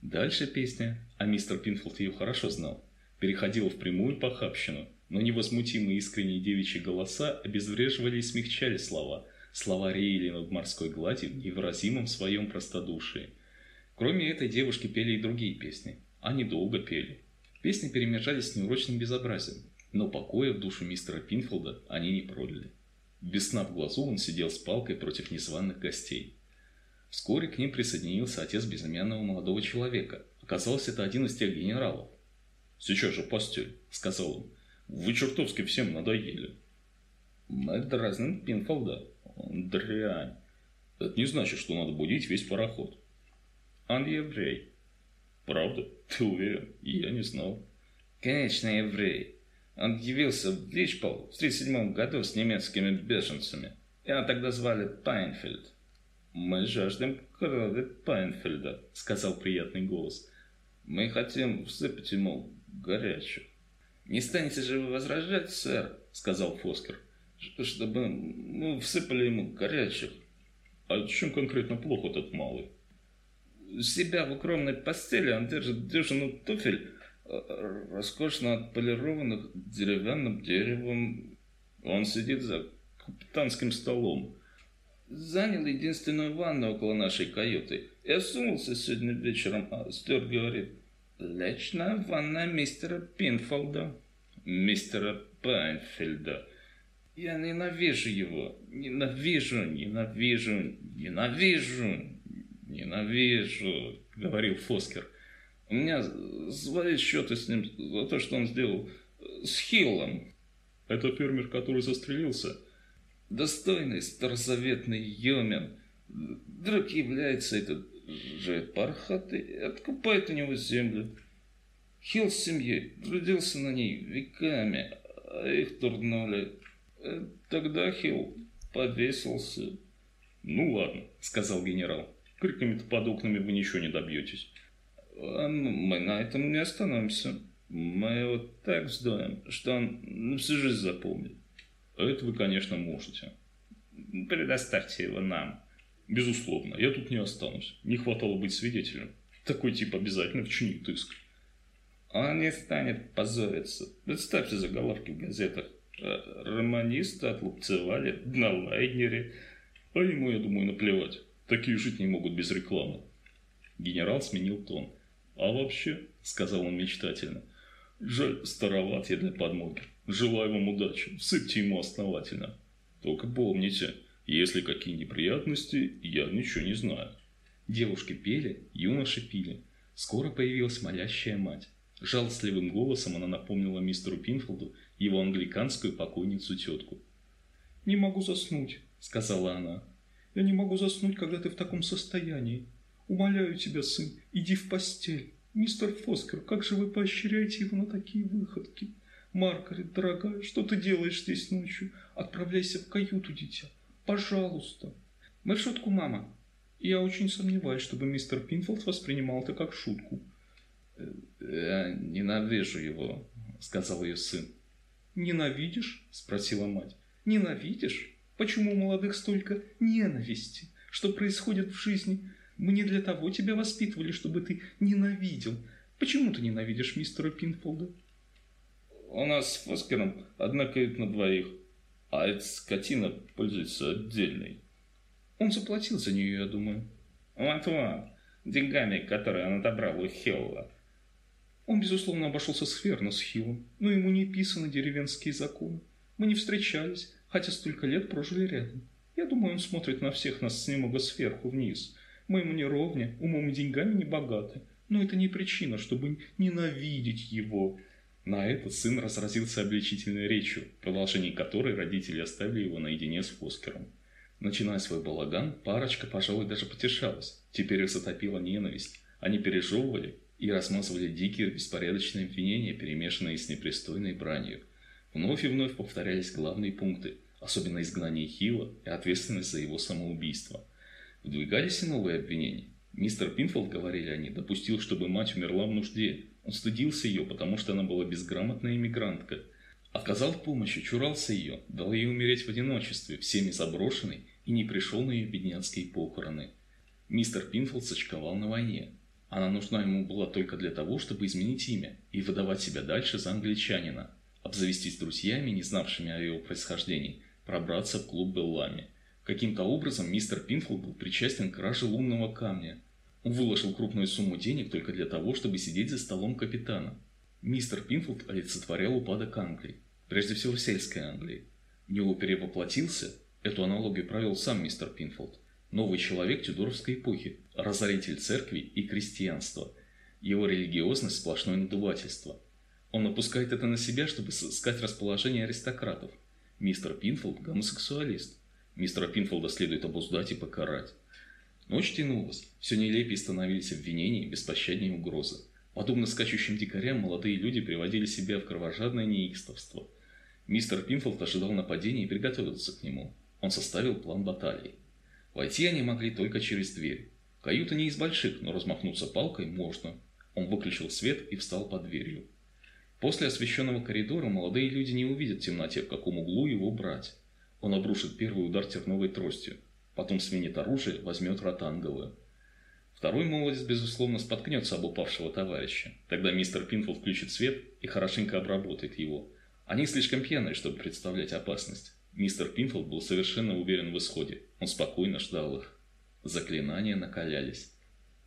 Дальше песня, а мистер Пинфилд ее хорошо знал, переходила в прямую похабщину, но невозмутимые искренние девичьи голоса обезвреживали и смягчали слова – Слова реяли над морской гладью в невыразимом своем простодушии. Кроме этой девушки пели и другие песни. Они долго пели. Песни перемежались с неурочным безобразием, но покоя в душу мистера Пинфилда они не пролили. Без сна в глазу он сидел с палкой против незваных гостей. Вскоре к ним присоединился отец безымянного молодого человека. Оказалось, это один из тех генералов.
«Сейчас же постель», — сказал он. «Вы чертовски всем надоели». Мы дразним Пинфолда. Дрянь. Это не значит, что надо будить весь пароход. Он еврей. Правда? Ты уверен? Я не знал.
Конечно, еврей. Он явился в Личпол в 1937 году с немецкими беженцами. Его тогда звали Пайнфельд.
«Мы жаждем крови Пайнфельда», — сказал приятный голос. «Мы хотим всыпать ему горячую».
«Не станете же вы возражать, сэр», — сказал Фоскер, «чтобы мы всыпали ему горячих».
«А чем конкретно плохо этот малый?»
себя в укромной постели он держит дюжину туфель, э, роскошно отполированных деревянным деревом. Он сидит за капитанским столом. Занял единственную ванну около нашей каюты. Я сунулся сегодня вечером, а Стюарт говорит, личная ванна мистера Пинфолда, мистера Пайнфельда. Я ненавижу его, ненавижу, ненавижу, ненавижу. «Ненавижу», — говорил Фоскер. «У меня свои счеты с ним за то, что он сделал с Хиллом».
«Это фермер, который застрелился?»
«Достойный старозаветный Йомен. Вдруг является этот же пархатый и откупает у него землю. Хилл с семьей трудился на ней веками, а их турнули. Э, тогда Хилл повесился».
«Ну ладно», — сказал генерал. Криками-то под окнами вы ничего не добьетесь.
А мы на этом не остановимся. Мы его так вздоем, что он всю жизнь запомнит.
Это вы, конечно, можете.
Предоставьте его нам.
Безусловно, я тут не останусь. Не хватало быть свидетелем. Такой тип обязательно вчинит иск.
Он не станет позориться. Представьте заголовки в газетах. Э, романиста отлупцевали на лайнере.
А ему, я думаю, наплевать. Такие жить не могут без рекламы. Генерал сменил тон. А вообще, сказал он мечтательно, жаль, староват я для подмоги. Желаю вам удачи, всыпьте ему основательно. Только помните, если какие неприятности, я ничего не знаю.
Девушки пели, юноши пили. Скоро появилась молящая мать. Жалостливым голосом она напомнила мистеру Пинфолду его англиканскую покойницу тетку.
«Не могу заснуть», — сказала она. Я не могу заснуть, когда ты в таком состоянии. Умоляю тебя, сын, иди в постель. Мистер Фоскер, как же вы поощряете его на такие выходки? Маргарет, дорогая, что ты делаешь здесь ночью? Отправляйся в каюту, дитя. Пожалуйста. Мы в шутку, мама. Я очень сомневаюсь, чтобы мистер Пинфилд воспринимал это как шутку.
Э, «Я ненавижу его», — сказал ее сын.
«Ненавидишь?» — спросила мать. «Ненавидишь? Почему у молодых столько ненависти? Что происходит в жизни? Мы не для того тебя воспитывали, чтобы ты ненавидел. Почему ты ненавидишь мистера Пинфолда?
У нас с Фоскером одна каюта на двоих, а эта скотина пользуется отдельной.
Он заплатил за нее, я думаю.
Вот-вот, деньгами, которые он отобрал у Хилла.
Он, безусловно, обошелся сферно с Хиллом, но ему не писаны деревенские законы. Мы не встречались, хотя столько лет прожили рядом. Я думаю, он смотрит на всех нас немного сверху вниз. Мы ему не ровня, умом и деньгами не богаты. Но это не причина, чтобы ненавидеть его.
На это сын разразился обличительной речью, в продолжении которой родители оставили его наедине с Фоскером. Начиная свой балаган, парочка, пожалуй, даже потешалась. Теперь их затопила ненависть. Они пережевывали и размазывали дикие беспорядочные обвинения, перемешанные с непристойной бранью. Вновь и вновь повторялись главные пункты, особенно изгнание Хила и ответственность за его самоубийство. Выдвигались и новые обвинения. Мистер Пинфилд, говорили они, допустил, чтобы мать умерла в нужде. Он стыдился ее, потому что она была безграмотная иммигрантка. Оказал помощь чурался ее, дал ей умереть в одиночестве, всеми заброшенной, и не пришел на ее бедняцкие похороны. Мистер Пинфилд сочковал на войне. Она нужна ему была только для того, чтобы изменить имя и выдавать себя дальше за англичанина, обзавестись друзьями, не знавшими о его происхождении, пробраться в клуб Беллами. Каким-то образом мистер Пинфилд был причастен к краже лунного камня. Выложил крупную сумму денег только для того, чтобы сидеть за столом капитана. Мистер Пинфилд олицетворял упадок Англии, прежде всего сельской Англии. Него перевоплотился, эту аналогию провел сам мистер Пинфилд, новый человек тюдоровской эпохи, разоритель церкви и крестьянства. Его религиозность – сплошное надувательство – он опускает это на себя, чтобы искать расположение аристократов.
Мистер Пинфилд – гомосексуалист. Мистера Пинфилда следует обуздать и покарать. Ночь тянулась, все нелепее становились обвинения и беспощаднее угрозы. Подобно скачущим дикарям, молодые люди приводили себя в кровожадное неистовство. Мистер Пинфилд ожидал нападения и приготовился к нему. Он составил план баталии. Войти они могли только через дверь. Каюта не из больших, но размахнуться палкой можно. Он выключил свет и встал под дверью. После освещенного коридора молодые люди не увидят в темноте, в каком углу его брать. Он обрушит первый удар терновой тростью, потом сменит оружие, возьмет ротанговую. Второй молодец, безусловно, споткнется об упавшего товарища. Тогда мистер Пинфилд включит свет и хорошенько обработает его. Они слишком пьяные, чтобы представлять опасность. Мистер Пинфилд был совершенно уверен в исходе. Он спокойно ждал их. Заклинания накалялись.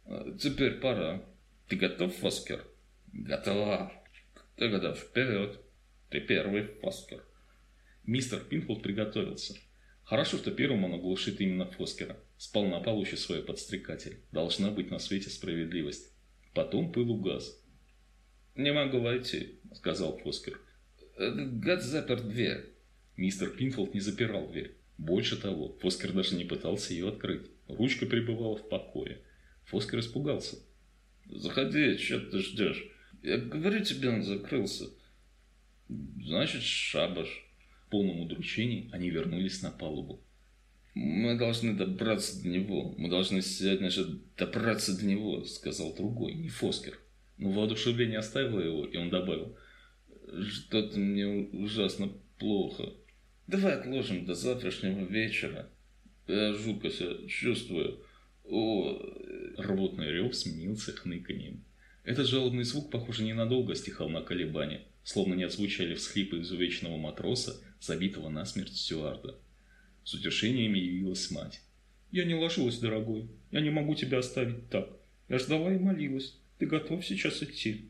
«А, «Теперь пора. Ты готов, Фоскер?»
«Готова».
«Тогда вперед. Ты первый, Фоскер».
Мистер Пинфилд приготовился. Хорошо, что первым он оглушит именно Фоскера. Спал на полуще свой подстрекатель. Должна быть на свете справедливость. Потом пыл угас.
«Не могу войти», — сказал Фоскер. «Гад запер дверь».
Мистер Пинфилд не запирал дверь. Больше того, Фоскер даже не пытался ее открыть. Ручка пребывала в покое. Фоскер испугался.
«Заходи, что ты ждешь? Я говорю тебе, он закрылся». «Значит, шабаш».
В полном удручении они вернулись на палубу.
«Мы должны добраться до него. Мы должны сегодня же добраться до него», — сказал другой, не Фоскер.
Но воодушевление оставило его, и он добавил.
«Что-то мне ужасно плохо. Давай отложим до завтрашнего вечера. Я жутко себя чувствую. О...»
Рвотный рев сменился хныканьем. Этот жалобный звук, похоже, ненадолго стихал на колебания, словно не отзвучали всхлипы изувеченного матроса, забитого насмерть стюарда. С утешениями явилась мать.
«Я не ложилась, дорогой. Я не могу тебя оставить так. Я ждала и молилась. Ты готов сейчас идти?»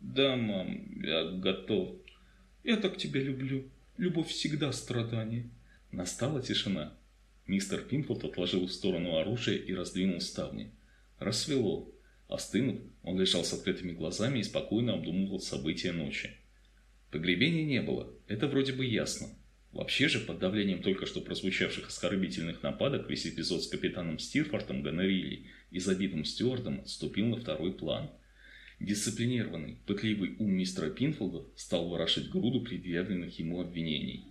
«Да, мам, я готов».
«Я так тебя люблю. Любовь всегда страдание».
Настала тишина. Мистер Пинфилд отложил в сторону оружие и раздвинул ставни. Рассвело. Остынув, он лежал с открытыми глазами и спокойно обдумывал события ночи. Погребения не было, это вроде бы ясно. Вообще же, под давлением только что прозвучавших оскорбительных нападок, весь эпизод с капитаном Стирфортом Гонорилли и забитым стюардом отступил на второй план. Дисциплинированный, пытливый ум мистера Пинфилда стал ворошить груду предъявленных ему обвинений.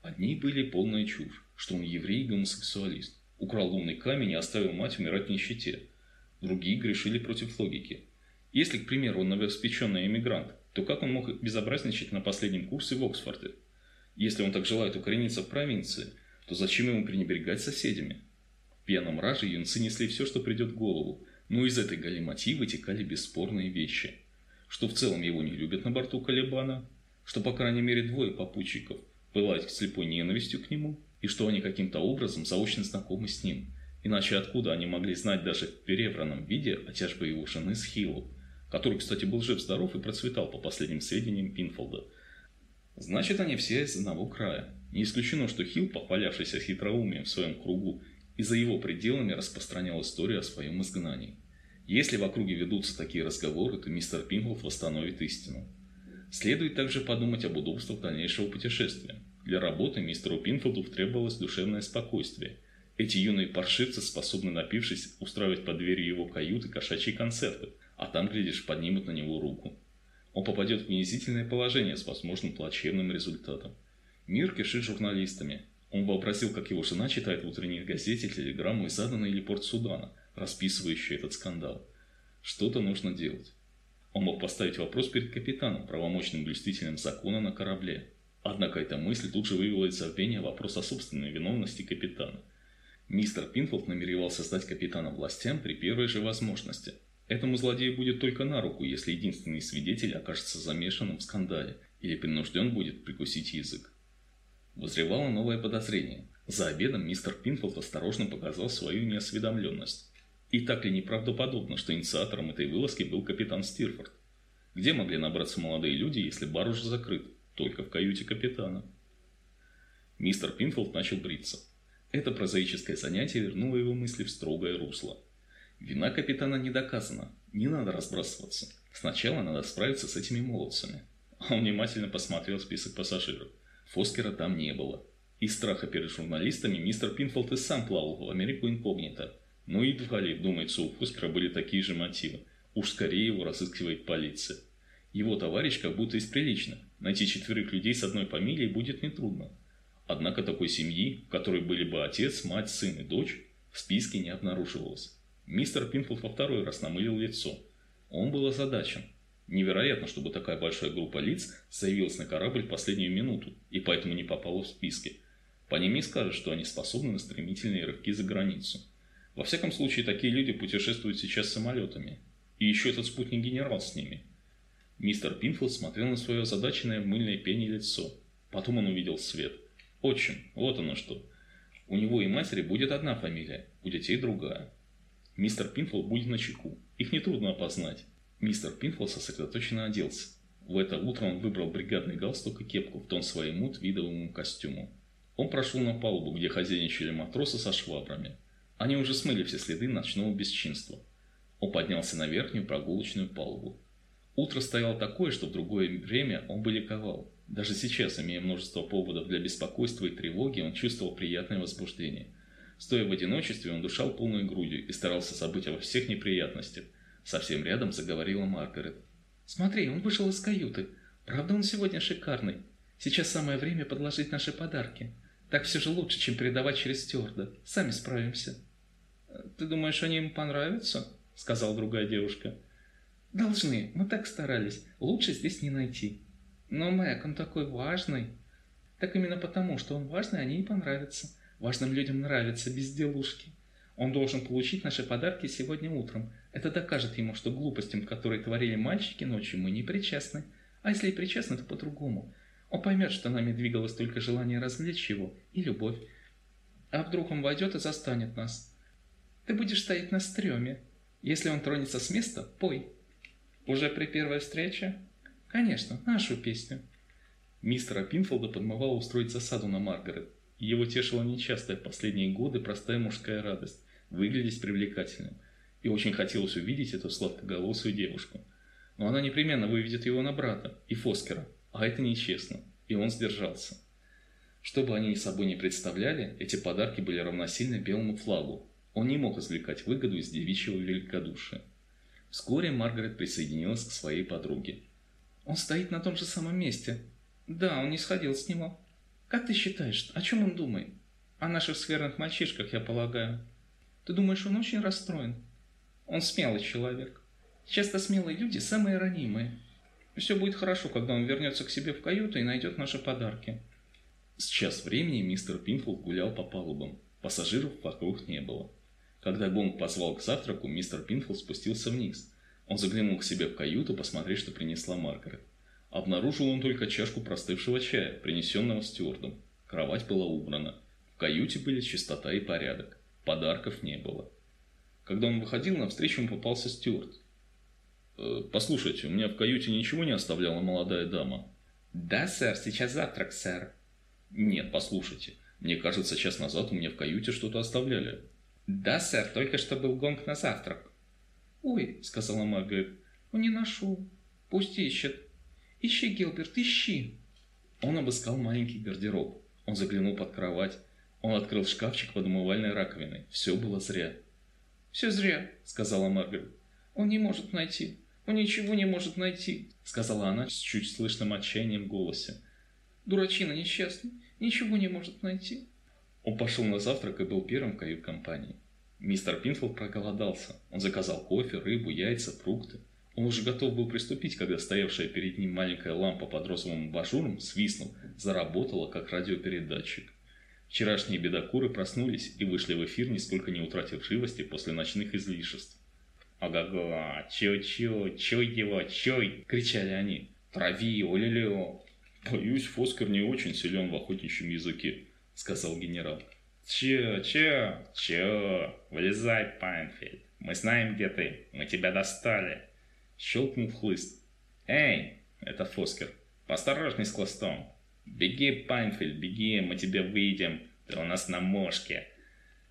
Одни были полная чушь, что он еврей и гомосексуалист, украл лунный камень и оставил мать умирать в нищете. Другие грешили против логики. Если, к примеру, он новоиспеченный эмигрант, то как он мог безобразничать на последнем курсе в Оксфорде? Если он так желает укорениться в провинции, то зачем ему пренебрегать соседями? В пьяном раже юнцы несли все, что придет в голову, но из этой галиматьи вытекали бесспорные вещи. Что в целом его не любят на борту Калибана, что по крайней мере двое попутчиков пылают слепой ненавистью к нему, и что они каким-то образом заочно знакомы с ним. Иначе откуда они могли знать даже в перевранном виде о тяжбе его жены с Хиллом, который, кстати, был жив-здоров и процветал по последним сведениям Пинфолда. Значит, они все из одного края. Не исключено, что Хилл, похвалявшийся хитроумием в своем кругу, и за его пределами распространял историю о своем изгнании. Если в округе ведутся такие разговоры, то мистер Пинфолд восстановит истину. Следует также подумать об удобствах дальнейшего путешествия. Для работы мистеру Пинфолду требовалось душевное спокойствие. Эти юные паршивцы способны, напившись, устраивать под дверью его каюты кошачьи концерты, а там, глядишь, поднимут на него руку. Он попадет в унизительное положение с возможным плачевным результатом. Мир кишит журналистами. Он вообразил, как его жена читает в утренней газете телеграмму из Адана или Порт Судана, расписывающую этот скандал. Что-то нужно делать. Он мог поставить вопрос перед капитаном, правомочным блюстителем закона на корабле. Однако эта мысль тут же вывела из забвения вопрос о собственной виновности капитана. Мистер Пинфилд намеревался сдать капитана властям при первой же возможности. Этому злодею будет только на руку, если единственный свидетель окажется замешанным в скандале или принужден будет прикусить язык. Возревало новое подозрение. За обедом мистер Пинфилд осторожно показал свою неосведомленность. И так ли неправдоподобно, что инициатором этой вылазки был капитан Стирфорд? Где могли набраться молодые люди, если бар уже закрыт? Только в каюте капитана. Мистер Пинфилд начал бриться. Это прозаическое занятие вернуло его мысли в строгое русло. Вина капитана не доказана, не надо разбрасываться. Сначала надо справиться с этими молодцами. Он внимательно посмотрел список пассажиров. Фоскера там не было. Из страха перед журналистами мистер Пинфолд и сам плавал в Америку инкогнито. И едва ли, думается, у Фоскера были такие же мотивы. Уж скорее его разыскивает полиция. Его товарищ как будто из прилично. Найти четверых людей с одной фамилией будет нетрудно. Однако такой семьи, в которой были бы отец, мать, сын и дочь, в списке не обнаруживалось. Мистер Пинфилд во второй раз намылил лицо. Он был озадачен. Невероятно, чтобы такая большая группа лиц заявилась на корабль в последнюю минуту и поэтому не попала в списки. По ним не скажешь, что они способны на стремительные рывки за границу. Во всяком случае, такие люди путешествуют сейчас самолетами. И еще этот спутник-генерал с ними. Мистер Пинфилд смотрел на свое озадаченное мыльное пение лицо. Потом он увидел свет. Отчим, вот оно что. У него и матери будет одна фамилия, у детей другая. Мистер Пинфилд будет на чеку. Их нетрудно опознать. Мистер Пинфилд сосредоточенно оделся. В это утро он выбрал бригадный галстук и кепку в тон своему твидовому костюму. Он прошел на палубу, где хозяйничали матросы со швабрами. Они уже смыли все следы ночного бесчинства. Он поднялся на верхнюю прогулочную палубу. Утро стояло такое, что в другое время он бы ликовал. Даже сейчас, имея множество поводов для беспокойства и тревоги, он чувствовал приятное возбуждение. Стоя в одиночестве, он дышал полной грудью и старался забыть обо всех неприятностях. Совсем рядом заговорила Маргарет. «Смотри, он вышел из каюты. Правда, он сегодня шикарный. Сейчас самое время подложить наши подарки. Так все же лучше, чем передавать через стюарда. Сами справимся». «Ты думаешь, они им понравятся?» — сказала другая девушка. «Должны. Мы так старались. Лучше здесь не найти». «Но Мэг, он такой важный». «Так именно потому, что он важный, они и понравятся. Важным людям нравятся безделушки. Он должен получить наши подарки сегодня утром. Это докажет ему, что глупостям, которые творили мальчики ночью, мы не причастны. А если и причастны, то по-другому. Он поймет, что нами двигалось только желание развлечь его и любовь. А вдруг он войдет и застанет нас? Ты будешь стоять на стреме. Если он тронется с места, пой. Уже при первой встрече? Конечно, нашу песню. Мистера Пинфолда подмывало устроить засаду на Маргарет. Его тешила нечастая последние годы простая мужская радость – выглядеть привлекательным. И очень хотелось увидеть эту сладкоголосую девушку. Но она непременно выведет его на брата и Фоскера, а это нечестно, и он сдержался. Что бы они собой не представляли, эти подарки были равносильны белому флагу. Он не мог извлекать выгоду из девичьего великодушия. Вскоре Маргарет присоединилась к своей подруге. «Он стоит на том же самом месте». «Да, он не сходил с него». «Как ты считаешь, о чем он думает?» «О наших скверных мальчишках, я полагаю». «Ты думаешь, он очень расстроен?» «Он смелый человек. Часто смелые люди самые ранимые. Все будет хорошо, когда он вернется к себе в каюту и найдет наши подарки». С час времени мистер Пинфилд гулял по палубам. Пассажиров вокруг не было. Когда Гонг позвал к завтраку, мистер Пинфилд спустился вниз. Он заглянул к себе в каюту посмотреть, что принесла Маргарет. Обнаружил он только чашку простывшего чая, принесенного стюардом. Кровать была убрана. В каюте были чистота и порядок. Подарков не было. Когда он выходил, навстречу ему попался стюард. «Э, «Послушайте, у меня в каюте ничего не оставляла молодая дама». «Да, сэр, сейчас завтрак, сэр». «Нет, послушайте, мне кажется, час назад у меня в каюте что-то оставляли». «Да, сэр, только что был гонг на завтрак». «Ой», — сказала «он не нашел. Пусть ищет». «Ищи, Гилберт, ищи!» Он обыскал маленький гардероб. Он заглянул под кровать. Он открыл шкафчик под умывальной раковиной. Все было зря. «Все зря», — сказала Маргарет. «Он не может найти. Он ничего не может найти», — сказала она с чуть слышным отчаянием в голосе. «Дурачина несчастный. Ничего не может найти». Он пошел на завтрак и был первым в кают-компании. Мистер Пинфилд проголодался. Он заказал кофе, рыбу, яйца, фрукты. Он уже готов был приступить, когда стоявшая перед ним маленькая лампа под розовым абажуром, свистнув, заработала как радиопередатчик. Вчерашние бедокуры проснулись и вышли в эфир, нисколько не утратив живости после ночных излишеств. «Ага-га, чё-чё, чё его, чё?» – кричали они. «Трави, оле-ле!»
«Боюсь, Фоскар не очень силен в охотничьем языке», – сказал генерал.
«Чё, чё, чё? Вылезай, Пайнфельд. Мы знаем, где ты. Мы тебя достали».
Щелкнул хлыст. «Эй!» – это Фоскер. «Посторожней с хлыстом!» «Беги, Пайнфельд, беги, мы тебя выйдем. Ты у нас на мошке!»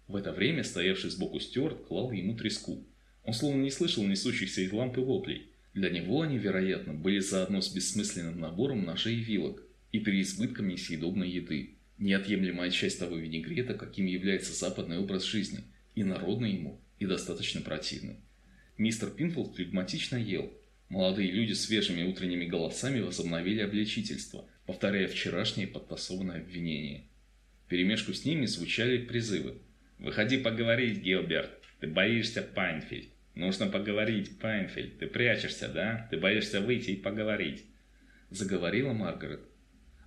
В это время стоявший сбоку Стюарт клал ему треску. Он словно не слышал несущихся из лампы воплей. Для него они, вероятно, были заодно с бессмысленным набором ножей и вилок. и переизбытком несъедобной еды. Неотъемлемая часть того винегрета, каким является западный образ жизни, и народный ему, и достаточно противный. Мистер Пинфилд флегматично ел. Молодые люди свежими утренними голосами возобновили обличительство, повторяя вчерашнее подтасованное обвинение. В перемешку с ними звучали призывы. «Выходи поговорить, Гилберт! Ты боишься, Пайнфильд! Нужно поговорить, Пайнфильд! Ты прячешься, да? Ты боишься выйти и поговорить!» Заговорила Маргарет.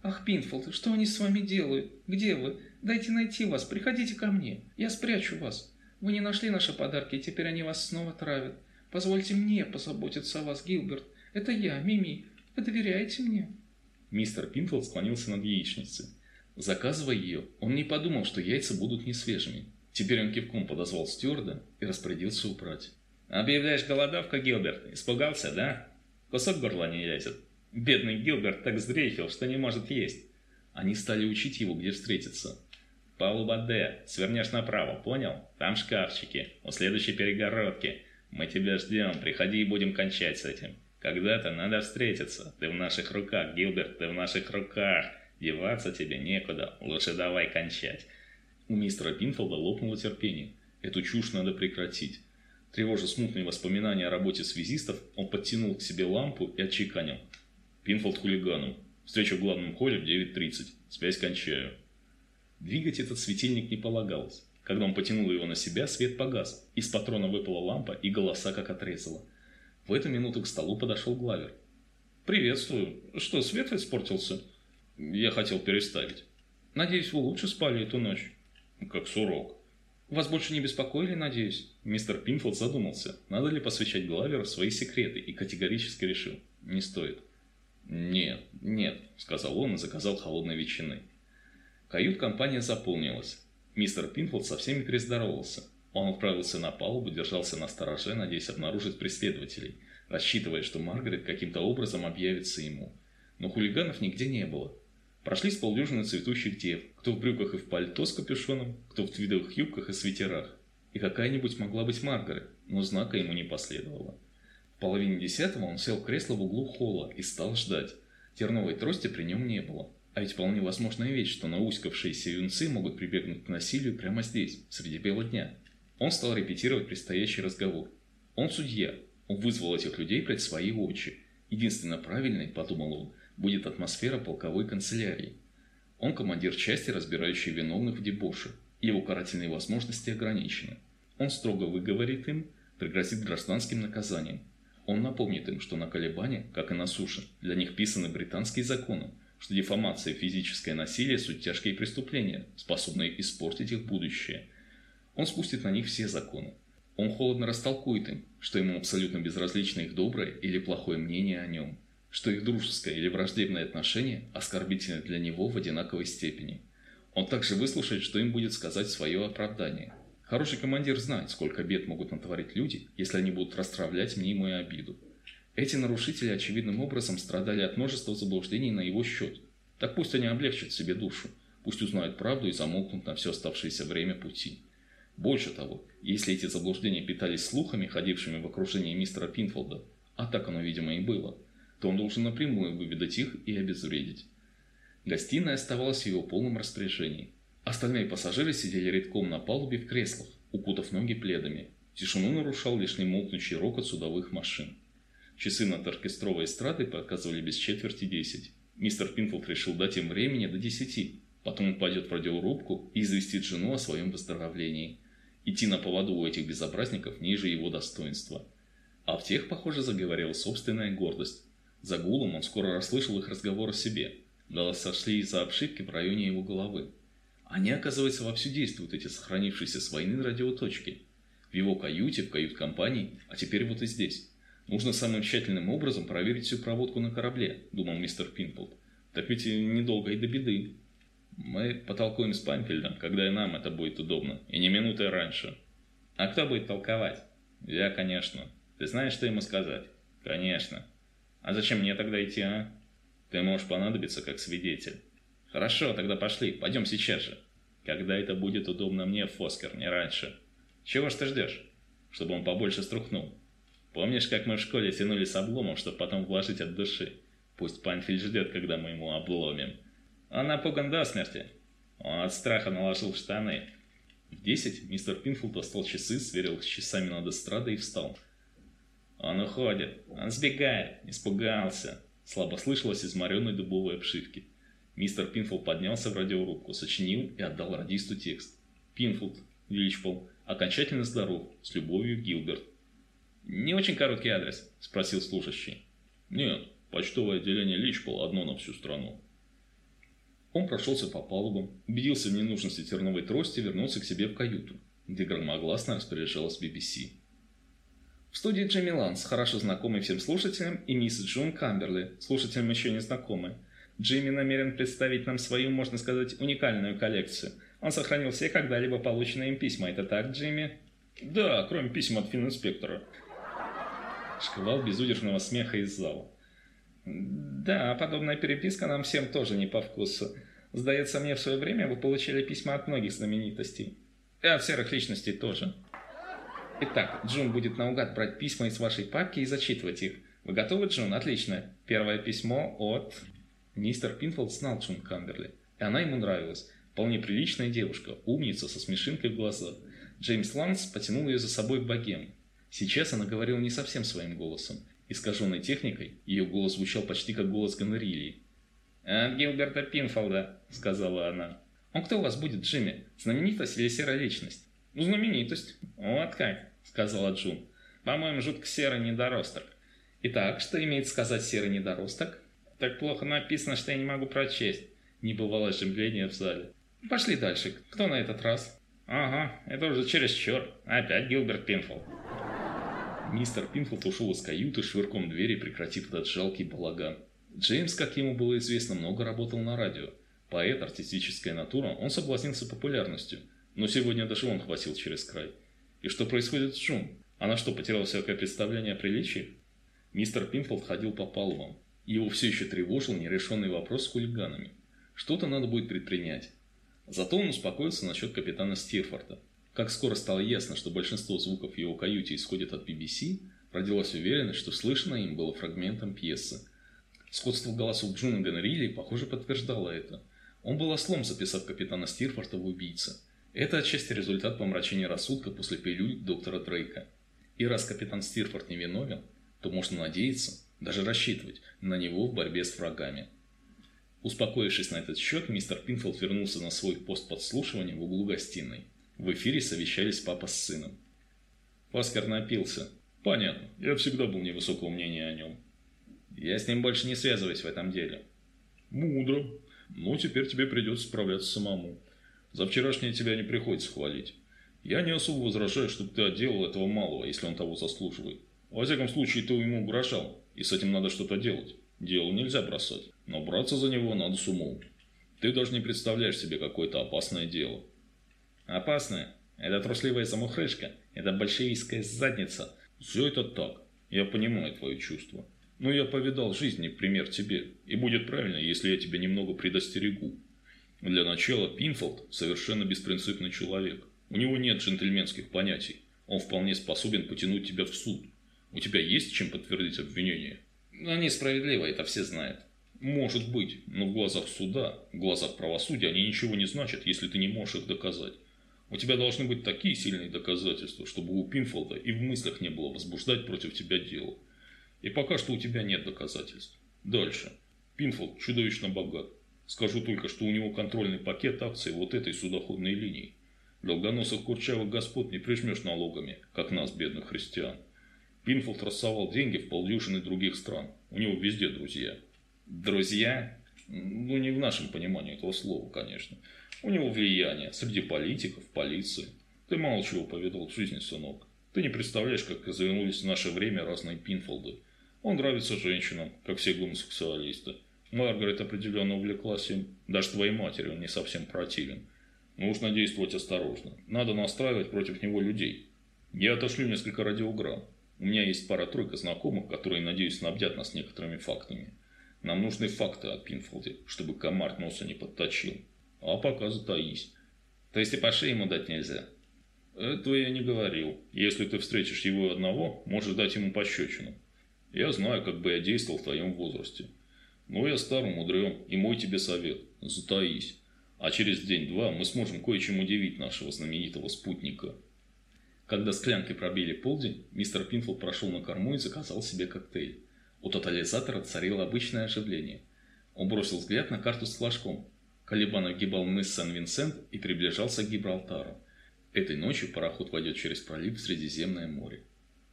«Ах, Пинфилд, что они с вами делают? Где вы? Дайте найти вас, приходите ко мне, я спрячу вас. Вы не нашли наши подарки, и теперь они вас снова травят. Позвольте мне позаботиться о вас, Гилберт. Это я, Мими. Вы доверяете мне?»
Мистер Пинфилд склонился над яичницей. Заказывая ее, он не подумал, что яйца будут не свежими. Теперь он кивком подозвал стюарда и распорядился убрать. «Объявляешь голодовку, Гилберт? Испугался, да? Кусок горла не лезет. Бедный Гилберт так сдрейфил, что не может есть». Они стали учить его, где встретиться. «Палуба Д. Свернешь направо, понял? Там шкафчики. У следующей перегородки. Мы тебя ждем. Приходи и будем кончать с этим. Когда-то надо встретиться. Ты в наших руках, Гилберт, ты в наших руках. Деваться тебе некуда. Лучше давай кончать». У мистера Пинфолда лопнуло терпение. Эту чушь надо прекратить. Тревожа смутные воспоминания о работе связистов, он подтянул к себе лампу и отчеканил. Пинфолд хулигану. Встреча в главном холле в 9.30. Связь кончаю. Двигать этот светильник не полагалось. Когда он потянул его на себя, свет погас. Из патрона выпала лампа, и голоса как отрезала. В эту минуту к столу подошел Главер. «Приветствую. Что, свет испортился?» «Я хотел переставить». «Надеюсь, вы лучше спали эту ночь?» «Как сурок». «Вас больше не беспокоили, надеюсь?» Мистер Пинфилд задумался, надо ли посвящать Главеру свои секреты, и категорически решил – не стоит. «Нет, нет», – сказал он и заказал холодной ветчины. Кают-компания заполнилась. Мистер Пинфилд со всеми перездоровался. Он отправился на палубу, держался на стороже, надеясь обнаружить преследователей, рассчитывая, что Маргарет каким-то образом объявится ему. Но хулиганов нигде не было. Прошли с полдюжины цветущих дев, кто в брюках и в пальто с капюшоном, кто в твидовых юбках и свитерах. И какая-нибудь могла быть Маргарет, но знака ему не последовало. В половине десятого он сел в кресло в углу холла и стал ждать. Терновой трости при нем не было. А ведь вполне возможная вещь, что науськавшиеся юнцы могут прибегнуть к насилию прямо здесь, среди бела дня. Он стал репетировать предстоящий разговор. Он судья. Он вызвал этих людей пред свои очи. Единственно правильной, подумал он, будет атмосфера полковой канцелярии. Он командир части, разбирающий виновных в дебоше. Его карательные возможности ограничены. Он строго выговорит им, пригрозит гражданским наказанием. Он напомнит им, что на Колебане, как и на суше, для них писаны британские законы, что дефамация и физическое насилие – суть тяжкие преступления, способные испортить их будущее. Он спустит на них все законы. Он холодно растолкует им, что ему абсолютно безразлично их доброе или плохое мнение о нем, что их дружеское или враждебное отношение оскорбительно для него в одинаковой степени. Он также выслушает, что им будет сказать свое оправдание. Хороший командир знает, сколько бед могут натворить люди, если они будут расстравлять мнимую обиду. Эти нарушители очевидным образом страдали от множества заблуждений на его счет. Так пусть они облегчат себе душу, пусть узнают правду и замолкнут на все оставшееся время пути. Больше того, если эти заблуждения питались слухами, ходившими в окружении мистера Пинфолда, а так оно, видимо, и было, то он должен напрямую выведать их и обезвредить. Гостиная оставалась в его полном распоряжении. Остальные пассажиры сидели редком на палубе в креслах, укутав ноги пледами. Тишину нарушал лишь немолкнущий рокот судовых машин. Часы над оркестровой эстрадой показывали без четверти десять. Мистер Пинфилд решил дать им времени до десяти. Потом он пойдет в радиорубку и известит жену о своем выздоровлении. Идти на поводу у этих безобразников ниже его достоинства. А в тех, похоже, заговорила собственная гордость. За гулом он скоро расслышал их разговор о себе. Голоса шли из-за обшивки в районе его головы. Они, оказывается, вовсю действуют, эти сохранившиеся с войны радиоточки. В его каюте, в кают-компании, а теперь вот и здесь. Нужно самым тщательным образом проверить всю проводку на корабле, думал мистер Пинполд. Так ведь недолго и до беды. Мы потолкуем с Пампельдом, когда и нам это будет удобно, и не минуты раньше. А кто будет толковать? Я, конечно. Ты знаешь, что ему сказать? Конечно. А зачем мне тогда идти, а? Ты можешь понадобиться как свидетель. Хорошо, тогда пошли, пойдем сейчас же. Когда это будет удобно мне, Фоскер, не раньше. Чего ж ты ждешь? Чтобы он побольше струхнул. Помнишь, как мы в школе тянули с обломом, чтобы потом вложить от души?
Пусть Панфиль ждет, когда мы ему обломим. Он напуган до смерти. Он от страха наложил штаны.
В десять мистер Пинфилд достал часы, сверил с часами над эстрадой и встал.
Он уходит. Он сбегает. Испугался.
Слабо слышалось из моренной дубовой обшивки. Мистер Пинфилд поднялся в радиорубку, сочинил и отдал радисту текст. Пинфилд, Личпол, окончательно здоров, с любовью, Гилберт.
«Не очень короткий адрес?» – спросил слушающий.
«Нет, почтовое отделение Личпол одно на всю страну». Он прошелся по палубам, убедился в ненужности терновой трости и вернулся к себе в каюту, где громогласно распоряжалась BBC.
В студии Джимми Ланс, хорошо знакомый всем слушателям, и мисс Джун Камберли, слушателям еще не знакомы. Джимми намерен представить нам свою, можно сказать, уникальную коллекцию. Он сохранил все когда-либо полученные им письма. Это так, Джимми?
Да, кроме писем от фининспектора.
Шквал безудержного смеха из зала. Да, подобная переписка нам всем тоже не по вкусу. Сдается мне, в свое время вы получили письма от многих знаменитостей. И от серых личностей тоже. Итак, Джун будет наугад брать письма из вашей папки и зачитывать их. Вы готовы, Джун? Отлично. Первое письмо от... Мистер Пинфолд знал Джун Камберли, и она ему нравилась. Вполне приличная девушка, умница, со смешинкой в глазах. Джеймс Ланс потянул ее за собой в богем. Сейчас она говорила не совсем своим голосом. Искаженной техникой, ее голос звучал почти как голос Гонорилии. «От Гилберта Пинфолда», — сказала она. «Он кто у вас будет, Джимми? Знаменитость или серая личность?»
«Знаменитость».
«Вот как», — сказала Джун. «По-моему, жутко серый недоросток». «Итак, что имеет сказать серый недоросток?» «Так плохо написано, что я не могу прочесть». Небывалое оживление в зале. «Пошли дальше. Кто на этот раз?»
«Ага, это уже чересчур. Опять Гилберт Пинфолд».
Мистер Пинфолд ушел из каюты швырком двери, прекратив этот жалкий балаган. Джеймс, как ему было известно, много работал на радио. Поэт, артистическая натура, он соблазнился популярностью. Но сегодня даже он хватил через край. И что происходит с Джун? Она что, потеряла всякое представление о приличии? Мистер Пинфолд ходил по палубам. Его все еще тревожил нерешенный вопрос с хулиганами. Что-то надо будет предпринять. Зато он успокоился насчет капитана Стирфорда. Как скоро стало ясно, что большинство звуков в его каюте исходят от BBC, родилась уверенность, что слышно им было фрагментом пьесы. Сходство голосов Джуна Гонорилли, похоже, подтверждало это. Он был ослом, записав капитана Стирфорда в убийце. Это отчасти результат помрачения рассудка после пилюль доктора Дрейка. И раз капитан Стирфорд не виновен, то можно надеяться, даже рассчитывать на него в борьбе с врагами. Успокоившись на этот счет, мистер Пинфилд вернулся на свой пост подслушивания в углу гостиной. В эфире совещались папа с сыном.
Оскар напился. Понятно, я всегда был невысокого мнения о нем.
Я с ним больше не связываюсь в этом деле.
Мудро. Ну, теперь тебе придется справляться самому. За вчерашнее тебя не приходится хвалить. Я не особо возражаю, чтобы ты отделал этого малого, если он того заслуживает. Во всяком случае, ты ему угрожал, и с этим надо что-то делать. Дело нельзя бросать, но браться за него надо с умом. Ты даже не представляешь себе какое-то опасное дело.
Опасное? Это трусливая замухрышка? Это большевистская задница?
Все это так. Я понимаю твои чувства. Но я повидал жизни пример тебе, и будет правильно, если я тебя немного предостерегу. Для начала Пинфолд совершенно беспринципный человек. У него нет джентльменских понятий. Он вполне способен потянуть тебя в суд. У тебя есть чем подтвердить обвинение?
Они справедливы, это все знают.
Может быть, но в глазах суда, в глазах правосудия они ничего не значат, если ты не можешь их доказать. У тебя должны быть такие сильные доказательства, чтобы у Пинфолда и в мыслях не было возбуждать против тебя дело. И пока что у тебя нет доказательств. Дальше. Пинфолд чудовищно богат. Скажу только, что у него контрольный пакет акций вот этой судоходной линии. Долгоносых курчавых господ не прижмешь налогами, как нас, бедных христиан. Пинфолд рассовал деньги в полдюжины других стран. У него везде друзья.
Друзья?
Ну, не в нашем понимании этого слова, конечно. У него влияние среди политиков, полиции. Ты мало чего повидал в жизни, сынок. Ты не представляешь, как развернулись в наше время разные Пинфолды. Он нравится женщинам, как все гомосексуалисты. Маргарет определенно увлеклась им. Даже твоей матери он не совсем противен. Нужно действовать осторожно. Надо настраивать против него людей. Я отошлю несколько радиограмм. У меня есть пара-тройка знакомых, которые, надеюсь, снабдят нас некоторыми фактами. Нам нужны факты о Пинфолде, чтобы комар носа не подточил. А пока затаись.
То есть и по шее ему дать нельзя?
Этого я не говорил. Если ты встретишь его одного, можешь дать ему пощечину. Я знаю, как бы я действовал в твоем возрасте. Но я стар умудрен, и мой тебе совет – затаись. А через день-два мы сможем кое-чем удивить нашего знаменитого спутника. Когда склянки пробили полдень, мистер Пинфилд прошел на корму и заказал себе коктейль. У тотализатора царило обычное оживление. Он бросил взгляд на карту с флажком. Калибан огибал мыс Сан-Винсент и приближался к Гибралтару. Этой ночью пароход войдет через пролив в Средиземное море.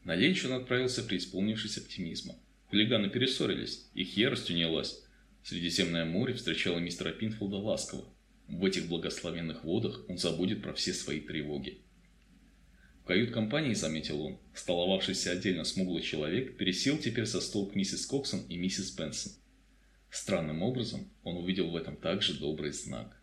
На ленч он отправился преисполнившись оптимизма. Хулиганы перессорились, их ярость унялась. Средиземное море встречало мистера Пинфилда ласково. В этих благословенных водах он забудет про все свои тревоги. В кают-компании, заметил он, столовавшийся отдельно смуглый человек пересел теперь со стол к миссис Коксон и миссис Бенсон. Странным образом он увидел в этом также добрый знак.